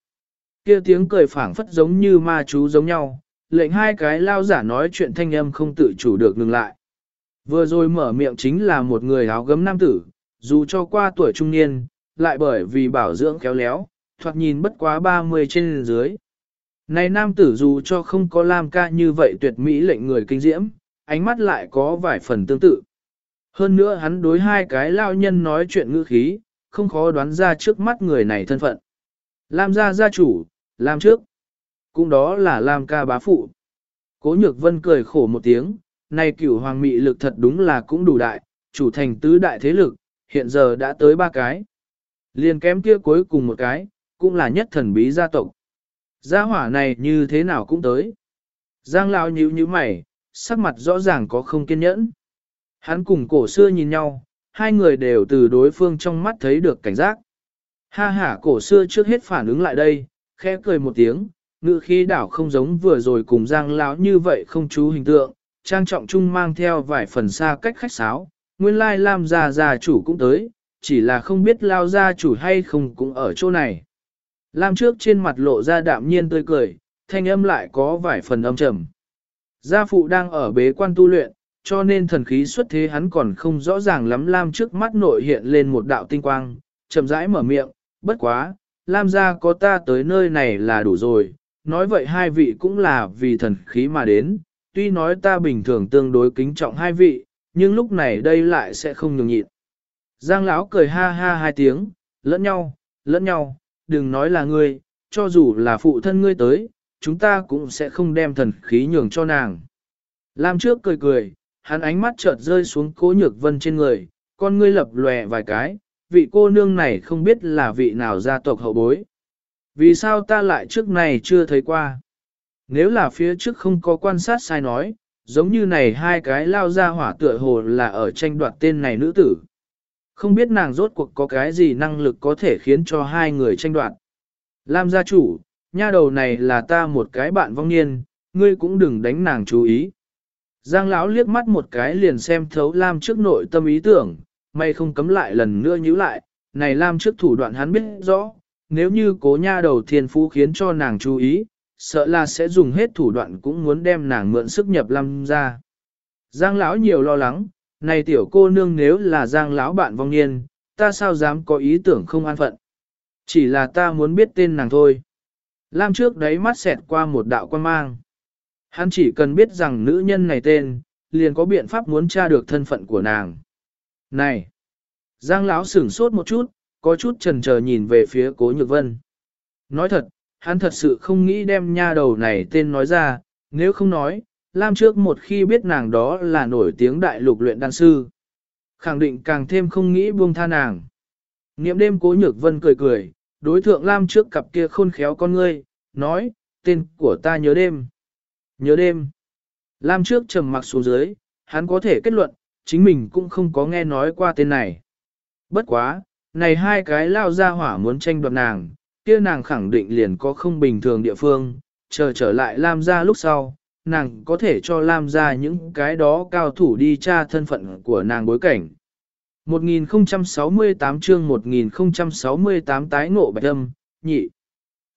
Kia tiếng cười phảng phất giống như ma chú giống nhau, lệnh hai cái lao giả nói chuyện thanh âm không tự chủ được ngừng lại. Vừa rồi mở miệng chính là một người áo gấm nam tử, dù cho qua tuổi trung niên, lại bởi vì bảo dưỡng khéo léo, thoạt nhìn bất quá 30 trên dưới. Này nam tử dù cho không có Lam ca như vậy tuyệt mỹ lệnh người kinh diễm, ánh mắt lại có vài phần tương tự. Hơn nữa hắn đối hai cái lao nhân nói chuyện ngữ khí, không khó đoán ra trước mắt người này thân phận. Lam gia gia chủ, Lam trước. Cũng đó là Lam ca bá phụ. Cố nhược vân cười khổ một tiếng, này cửu hoàng mị lực thật đúng là cũng đủ đại, chủ thành tứ đại thế lực, hiện giờ đã tới ba cái. Liền kém kia cuối cùng một cái, cũng là nhất thần bí gia tộc. Gia hỏa này như thế nào cũng tới. Giang lão nhíu nhíu mày, sắc mặt rõ ràng có không kiên nhẫn. Hắn cùng cổ xưa nhìn nhau, hai người đều từ đối phương trong mắt thấy được cảnh giác. Ha ha cổ xưa trước hết phản ứng lại đây, khẽ cười một tiếng, ngự khí đảo không giống vừa rồi cùng giang lão như vậy không chú hình tượng, trang trọng chung mang theo vài phần xa cách khách sáo, nguyên lai Lam gia gia chủ cũng tới, chỉ là không biết lao gia chủ hay không cũng ở chỗ này. Lam trước trên mặt lộ ra đạm nhiên tươi cười, thanh âm lại có vài phần âm trầm. Gia phụ đang ở bế quan tu luyện, cho nên thần khí xuất thế hắn còn không rõ ràng lắm Lam trước mắt nội hiện lên một đạo tinh quang, chậm rãi mở miệng, bất quá, Lam gia có ta tới nơi này là đủ rồi, nói vậy hai vị cũng là vì thần khí mà đến, tuy nói ta bình thường tương đối kính trọng hai vị, nhưng lúc này đây lại sẽ không nhường nhịn. Giang lão cười ha ha hai tiếng, lẫn nhau, lẫn nhau, đừng nói là ngươi, cho dù là phụ thân ngươi tới, chúng ta cũng sẽ không đem thần khí nhường cho nàng. Lam trước cười cười, hắn ánh mắt chợt rơi xuống cố nhược vân trên người, con ngươi lập lòe vài cái, vị cô nương này không biết là vị nào gia tộc hậu bối. Vì sao ta lại trước này chưa thấy qua? Nếu là phía trước không có quan sát sai nói, giống như này hai cái lao ra hỏa tựa hồ là ở tranh đoạt tên này nữ tử. Không biết nàng rốt cuộc có cái gì năng lực có thể khiến cho hai người tranh đoạt. Lam gia chủ, nha đầu này là ta một cái bạn vong niên, ngươi cũng đừng đánh nàng chú ý. Giang lão liếc mắt một cái liền xem thấu Lam trước nội tâm ý tưởng, may không cấm lại lần nữa nhíu lại, này Lam trước thủ đoạn hắn biết rõ, nếu như cố nha đầu thiên phú khiến cho nàng chú ý, sợ là sẽ dùng hết thủ đoạn cũng muốn đem nàng mượn sức nhập Lam ra. Giang lão nhiều lo lắng, này tiểu cô nương nếu là Giang lão bạn vong niên, ta sao dám có ý tưởng không an phận. Chỉ là ta muốn biết tên nàng thôi. Lam trước đấy mắt xẹt qua một đạo quan mang. Hắn chỉ cần biết rằng nữ nhân này tên, liền có biện pháp muốn tra được thân phận của nàng. Này! Giang lão sửng sốt một chút, có chút chần chờ nhìn về phía cố nhược vân. Nói thật, hắn thật sự không nghĩ đem nha đầu này tên nói ra, nếu không nói, Lam trước một khi biết nàng đó là nổi tiếng đại lục luyện đan sư. Khẳng định càng thêm không nghĩ buông tha nàng. Niệm đêm cố nhược vân cười cười, đối thượng Lam trước cặp kia khôn khéo con ngươi, nói, tên của ta nhớ đêm. Nhớ đêm. Lam trước trầm mặc xuống dưới, hắn có thể kết luận, chính mình cũng không có nghe nói qua tên này. Bất quá, này hai cái lao ra hỏa muốn tranh đoạt nàng, kia nàng khẳng định liền có không bình thường địa phương, chờ trở lại Lam ra lúc sau, nàng có thể cho Lam ra những cái đó cao thủ đi tra thân phận của nàng bối cảnh. 1068 chương 1068 tái ngộ bạch âm, nhị.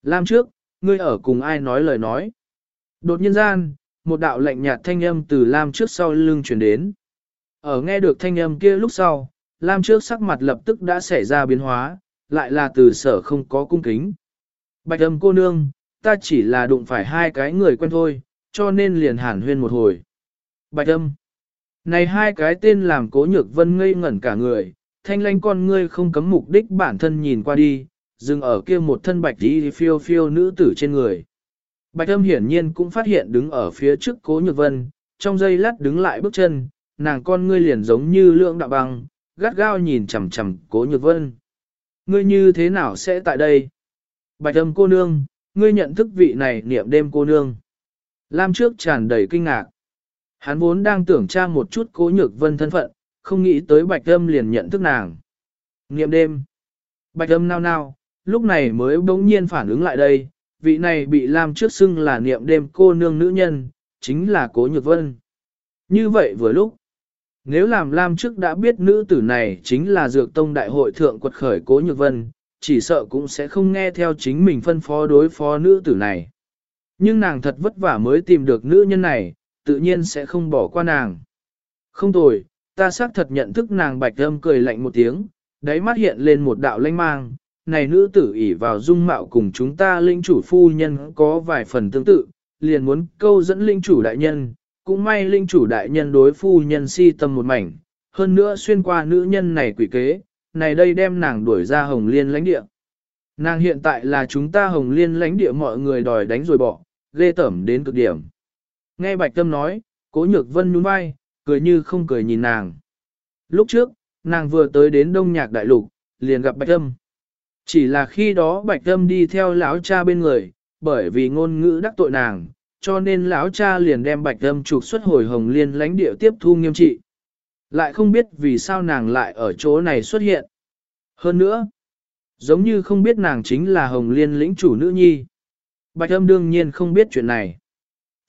Lam trước, ngươi ở cùng ai nói lời nói. Đột nhiên gian, một đạo lạnh nhạt thanh âm từ Lam trước sau lưng truyền đến. Ở nghe được thanh âm kia lúc sau, Lam trước sắc mặt lập tức đã xảy ra biến hóa, lại là từ sở không có cung kính. Bạch âm cô nương, ta chỉ là đụng phải hai cái người quen thôi, cho nên liền hàn huyên một hồi. Bạch âm. Này hai cái tên làm cố nhược vân ngây ngẩn cả người, thanh lanh con ngươi không cấm mục đích bản thân nhìn qua đi, dừng ở kia một thân bạch đi phiêu phiêu nữ tử trên người. Bạch âm hiển nhiên cũng phát hiện đứng ở phía trước cố nhược vân, trong giây lát đứng lại bước chân, nàng con ngươi liền giống như lượng đạo băng, gắt gao nhìn chằm chằm cố nhược vân. Ngươi như thế nào sẽ tại đây? Bạch âm cô nương, ngươi nhận thức vị này niệm đêm cô nương. Lam trước tràn đầy kinh ngạc. Hắn vốn đang tưởng tra một chút cố nhược vân thân phận, không nghĩ tới bạch âm liền nhận thức nàng. Niệm đêm. Bạch âm nao nao, lúc này mới bỗng nhiên phản ứng lại đây, vị này bị Lam trước xưng là niệm đêm cô nương nữ nhân, chính là cố nhược vân. Như vậy vừa lúc, nếu làm Lam trước đã biết nữ tử này chính là dược tông đại hội thượng quật khởi cố nhược vân, chỉ sợ cũng sẽ không nghe theo chính mình phân phó đối phó nữ tử này. Nhưng nàng thật vất vả mới tìm được nữ nhân này, tự nhiên sẽ không bỏ qua nàng. Không tồi, ta xác thật nhận thức nàng bạch âm cười lạnh một tiếng, đáy mắt hiện lên một đạo lanh mang, này nữ tử ỷ vào dung mạo cùng chúng ta linh chủ phu nhân có vài phần tương tự, liền muốn câu dẫn linh chủ đại nhân, cũng may linh chủ đại nhân đối phu nhân si tâm một mảnh, hơn nữa xuyên qua nữ nhân này quỷ kế, này đây đem nàng đuổi ra hồng liên lãnh địa. Nàng hiện tại là chúng ta hồng liên lãnh địa mọi người đòi đánh rồi bỏ, ghê tẩm đến cực điểm. Nghe Bạch Tâm nói, cố nhược vân nhún vai, cười như không cười nhìn nàng. Lúc trước, nàng vừa tới đến Đông Nhạc Đại Lục, liền gặp Bạch Tâm. Chỉ là khi đó Bạch Tâm đi theo lão cha bên người, bởi vì ngôn ngữ đắc tội nàng, cho nên lão cha liền đem Bạch Tâm trục xuất hồi Hồng Liên lãnh địa tiếp thu nghiêm trị. Lại không biết vì sao nàng lại ở chỗ này xuất hiện. Hơn nữa, giống như không biết nàng chính là Hồng Liên lĩnh chủ nữ nhi. Bạch Âm đương nhiên không biết chuyện này.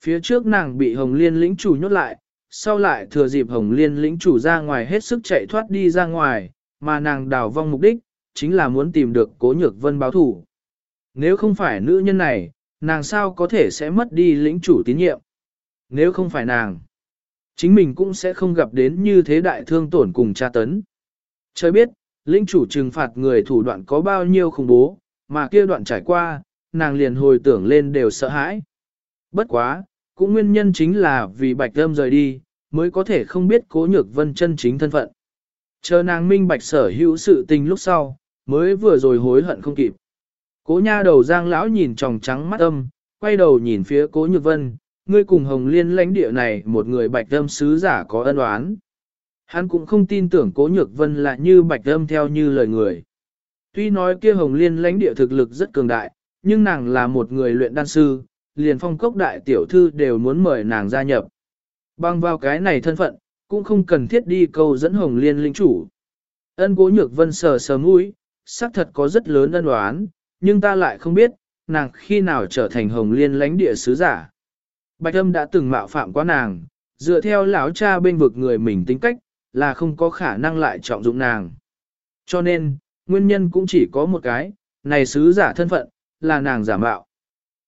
Phía trước nàng bị Hồng Liên lĩnh chủ nhốt lại, sau lại thừa dịp Hồng Liên lĩnh chủ ra ngoài hết sức chạy thoát đi ra ngoài, mà nàng đào vong mục đích, chính là muốn tìm được cố nhược vân báo thủ. Nếu không phải nữ nhân này, nàng sao có thể sẽ mất đi lĩnh chủ tín nhiệm? Nếu không phải nàng, chính mình cũng sẽ không gặp đến như thế đại thương tổn cùng tra tấn. Trời biết, lĩnh chủ trừng phạt người thủ đoạn có bao nhiêu khủng bố, mà kia đoạn trải qua, nàng liền hồi tưởng lên đều sợ hãi. Bất quá, cũng nguyên nhân chính là vì bạch âm rời đi, mới có thể không biết cố nhược vân chân chính thân phận. Chờ nàng minh bạch sở hữu sự tình lúc sau, mới vừa rồi hối hận không kịp. Cố nha đầu giang lão nhìn tròng trắng mắt âm, quay đầu nhìn phía cố nhược vân, ngươi cùng hồng liên lãnh địa này một người bạch âm sứ giả có ân oán. Hắn cũng không tin tưởng cố nhược vân là như bạch âm theo như lời người. Tuy nói kia hồng liên lãnh địa thực lực rất cường đại, nhưng nàng là một người luyện đan sư, liền phong cốc đại tiểu thư đều muốn mời nàng gia nhập. Bằng vào cái này thân phận, cũng không cần thiết đi câu dẫn hồng liên linh chủ. Ân cố nhược vân sờ sờ mũi, xác thật có rất lớn ân đoán, nhưng ta lại không biết, nàng khi nào trở thành hồng liên lãnh địa sứ giả. Bạch âm đã từng mạo phạm quá nàng, dựa theo lão cha bên vực người mình tính cách, là không có khả năng lại trọng dụng nàng. Cho nên, nguyên nhân cũng chỉ có một cái, này sứ giả thân phận, là nàng giả mạo.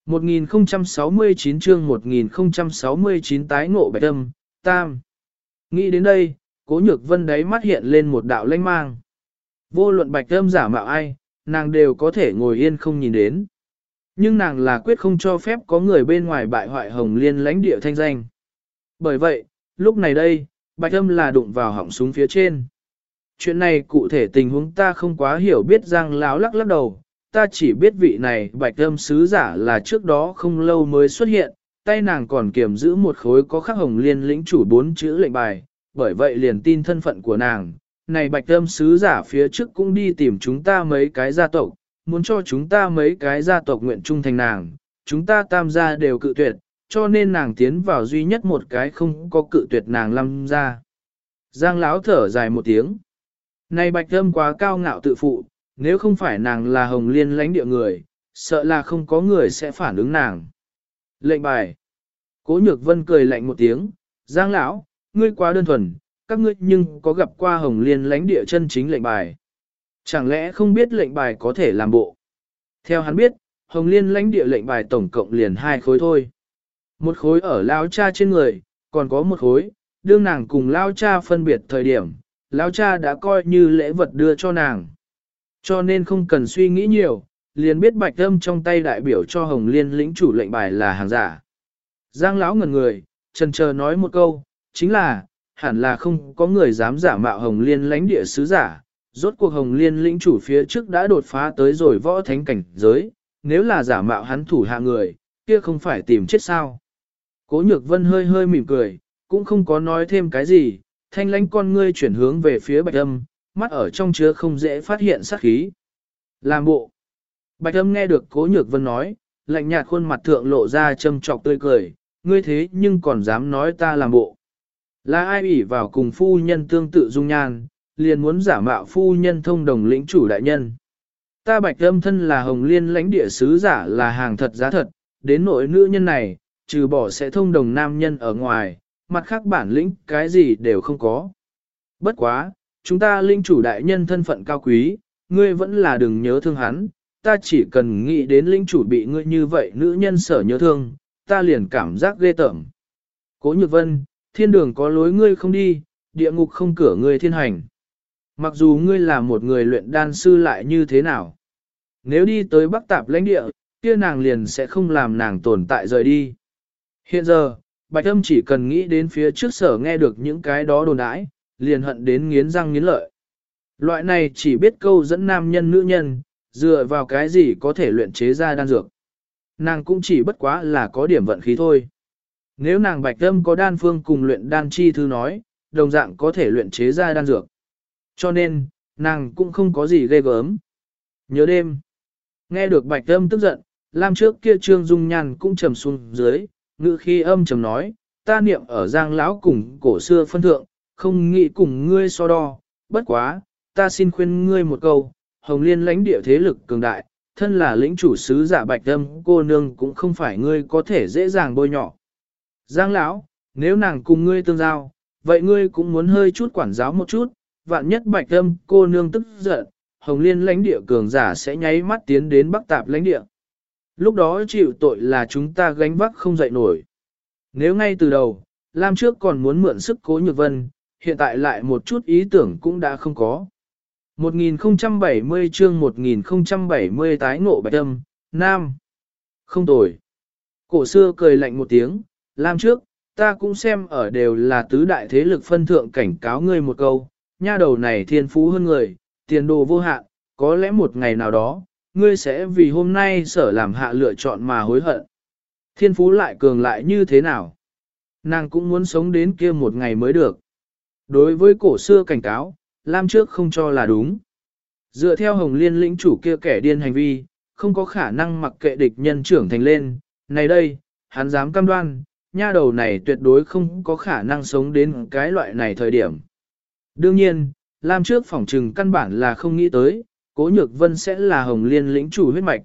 1069 chương 1069 tái ngộ bạch âm, tam. Nghĩ đến đây, cố nhược vân đáy mắt hiện lên một đạo lanh mang. Vô luận bạch âm giả mạo ai, nàng đều có thể ngồi yên không nhìn đến. Nhưng nàng là quyết không cho phép có người bên ngoài bại hoại hồng liên lãnh địa thanh danh. Bởi vậy, lúc này đây, bạch âm là đụng vào họng súng phía trên. Chuyện này cụ thể tình huống ta không quá hiểu biết rằng láo lắc lắc đầu, ta chỉ biết vị này bạch âm sứ giả là trước đó không lâu mới xuất hiện, tay nàng còn kiểm giữ một khối có khắc hồng liên lĩnh chủ bốn chữ lệnh bài, bởi vậy liền tin thân phận của nàng. Này bạch âm sứ giả phía trước cũng đi tìm chúng ta mấy cái gia tộc, muốn cho chúng ta mấy cái gia tộc nguyện trung thành nàng, chúng ta tam gia đều cự tuyệt, cho nên nàng tiến vào duy nhất một cái không có cự tuyệt nàng lâm gia Giang lão thở dài một tiếng. Này bạch âm quá cao ngạo tự phụ, nếu không phải nàng là hồng liên lãnh địa người, sợ là không có người sẽ phản ứng nàng. Lệnh bài. Cố nhược vân cười lạnh một tiếng, Giang lão, ngươi quá đơn thuần, các ngươi nhưng có gặp qua hồng liên lãnh địa chân chính lệnh bài. Chẳng lẽ không biết lệnh bài có thể làm bộ? Theo hắn biết, hồng liên lãnh địa lệnh bài tổng cộng liền hai khối thôi. Một khối ở lao cha trên người, còn có một khối, đương nàng cùng lao cha phân biệt thời điểm, lao cha đã coi như lễ vật đưa cho nàng. Cho nên không cần suy nghĩ nhiều, liền biết bạch âm trong tay đại biểu cho Hồng Liên lĩnh chủ lệnh bài là hàng giả. Giang lão ngần người, trần chờ nói một câu, chính là, hẳn là không có người dám giả mạo Hồng Liên lãnh địa sứ giả. Rốt cuộc Hồng Liên lĩnh chủ phía trước đã đột phá tới rồi võ thánh cảnh giới, nếu là giả mạo hắn thủ hạ người, kia không phải tìm chết sao. Cố nhược vân hơi hơi mỉm cười, cũng không có nói thêm cái gì, thanh lãnh con ngươi chuyển hướng về phía bạch âm, mắt ở trong chứa không dễ phát hiện sát khí. Làm bộ. Bạch âm nghe được cố nhược vân nói, lạnh nhạt khuôn mặt thượng lộ ra châm trọc tươi cười, ngươi thế nhưng còn dám nói ta làm bộ. Là ai ủy vào cùng phu nhân tương tự dung nhan, liền muốn giả mạo phu nhân thông đồng lĩnh chủ đại nhân. Ta bạch âm thân là hồng liên lãnh địa sứ giả là hàng thật giá thật, đến nội nữ nhân này, trừ bỏ sẽ thông đồng nam nhân ở ngoài, mặt khác bản lĩnh cái gì đều không có. Bất quá, chúng ta linh chủ đại nhân thân phận cao quý, ngươi vẫn là đừng nhớ thương hắn, ta chỉ cần nghĩ đến linh chủ bị ngươi như vậy nữ nhân sở nhớ thương, ta liền cảm giác ghê tởm. Cố nhược vân, thiên đường có lối ngươi không đi, địa ngục không cửa ngươi thiên hành. Mặc dù ngươi là một người luyện đan sư lại như thế nào? Nếu đi tới Bắc Tạp lãnh địa, kia nàng liền sẽ không làm nàng tồn tại rời đi. Hiện giờ, Bạch Âm chỉ cần nghĩ đến phía trước sở nghe được những cái đó đồn đãi, liền hận đến nghiến răng nghiến lợi. Loại này chỉ biết câu dẫn nam nhân nữ nhân, dựa vào cái gì có thể luyện chế ra đan dược. Nàng cũng chỉ bất quá là có điểm vận khí thôi. Nếu nàng Bạch Âm có đan phương cùng luyện đan chi thư nói, đồng dạng có thể luyện chế ra đan dược. Cho nên, nàng cũng không có gì ghê gớm. Nhớ đêm, nghe được Bạch Âm tức giận, Lam trước kia Trương Dung nhàn cũng trầm xuống dưới, ngự khi âm trầm nói, ta niệm ở giang lão cùng cổ xưa phân thượng, không nghĩ cùng ngươi so đo, bất quá, ta xin khuyên ngươi một câu, Hồng Liên lãnh địa thế lực cường đại, thân là lĩnh chủ sứ giả bạch âm cô nương cũng không phải ngươi có thể dễ dàng bôi nhỏ. Giang lão, nếu nàng cùng ngươi tương giao, vậy ngươi cũng muốn hơi chút quản giáo một chút, vạn nhất bạch âm cô nương tức giận, Hồng Liên lãnh địa cường giả sẽ nháy mắt tiến đến Bắc Tạp lãnh địa. Lúc đó chịu tội là chúng ta gánh vác không dậy nổi. Nếu ngay từ đầu, Lam trước còn muốn mượn sức cố nhược vân, hiện tại lại một chút ý tưởng cũng đã không có. 1070 chương 1070 tái ngộ bạch âm, Nam. Không tồi. Cổ xưa cười lạnh một tiếng, Lam trước, ta cũng xem ở đều là tứ đại thế lực phân thượng cảnh cáo ngươi một câu, nha đầu này thiên phú hơn người, tiền đồ vô hạn, có lẽ một ngày nào đó, ngươi sẽ vì hôm nay sở làm hạ lựa chọn mà hối hận. Thiên phú lại cường lại như thế nào? Nàng cũng muốn sống đến kia một ngày mới được. Đối với cổ xưa cảnh cáo, Lam trước không cho là đúng. Dựa theo Hồng Liên lĩnh chủ kia kẻ điên hành vi, không có khả năng mặc kệ địch nhân trưởng thành lên. Này đây, hắn dám cam đoan, nha đầu này tuyệt đối không có khả năng sống đến cái loại này thời điểm. Đương nhiên, Lam trước phỏng trừng căn bản là không nghĩ tới, Cố Nhược Vân sẽ là Hồng Liên lĩnh chủ huyết mạch.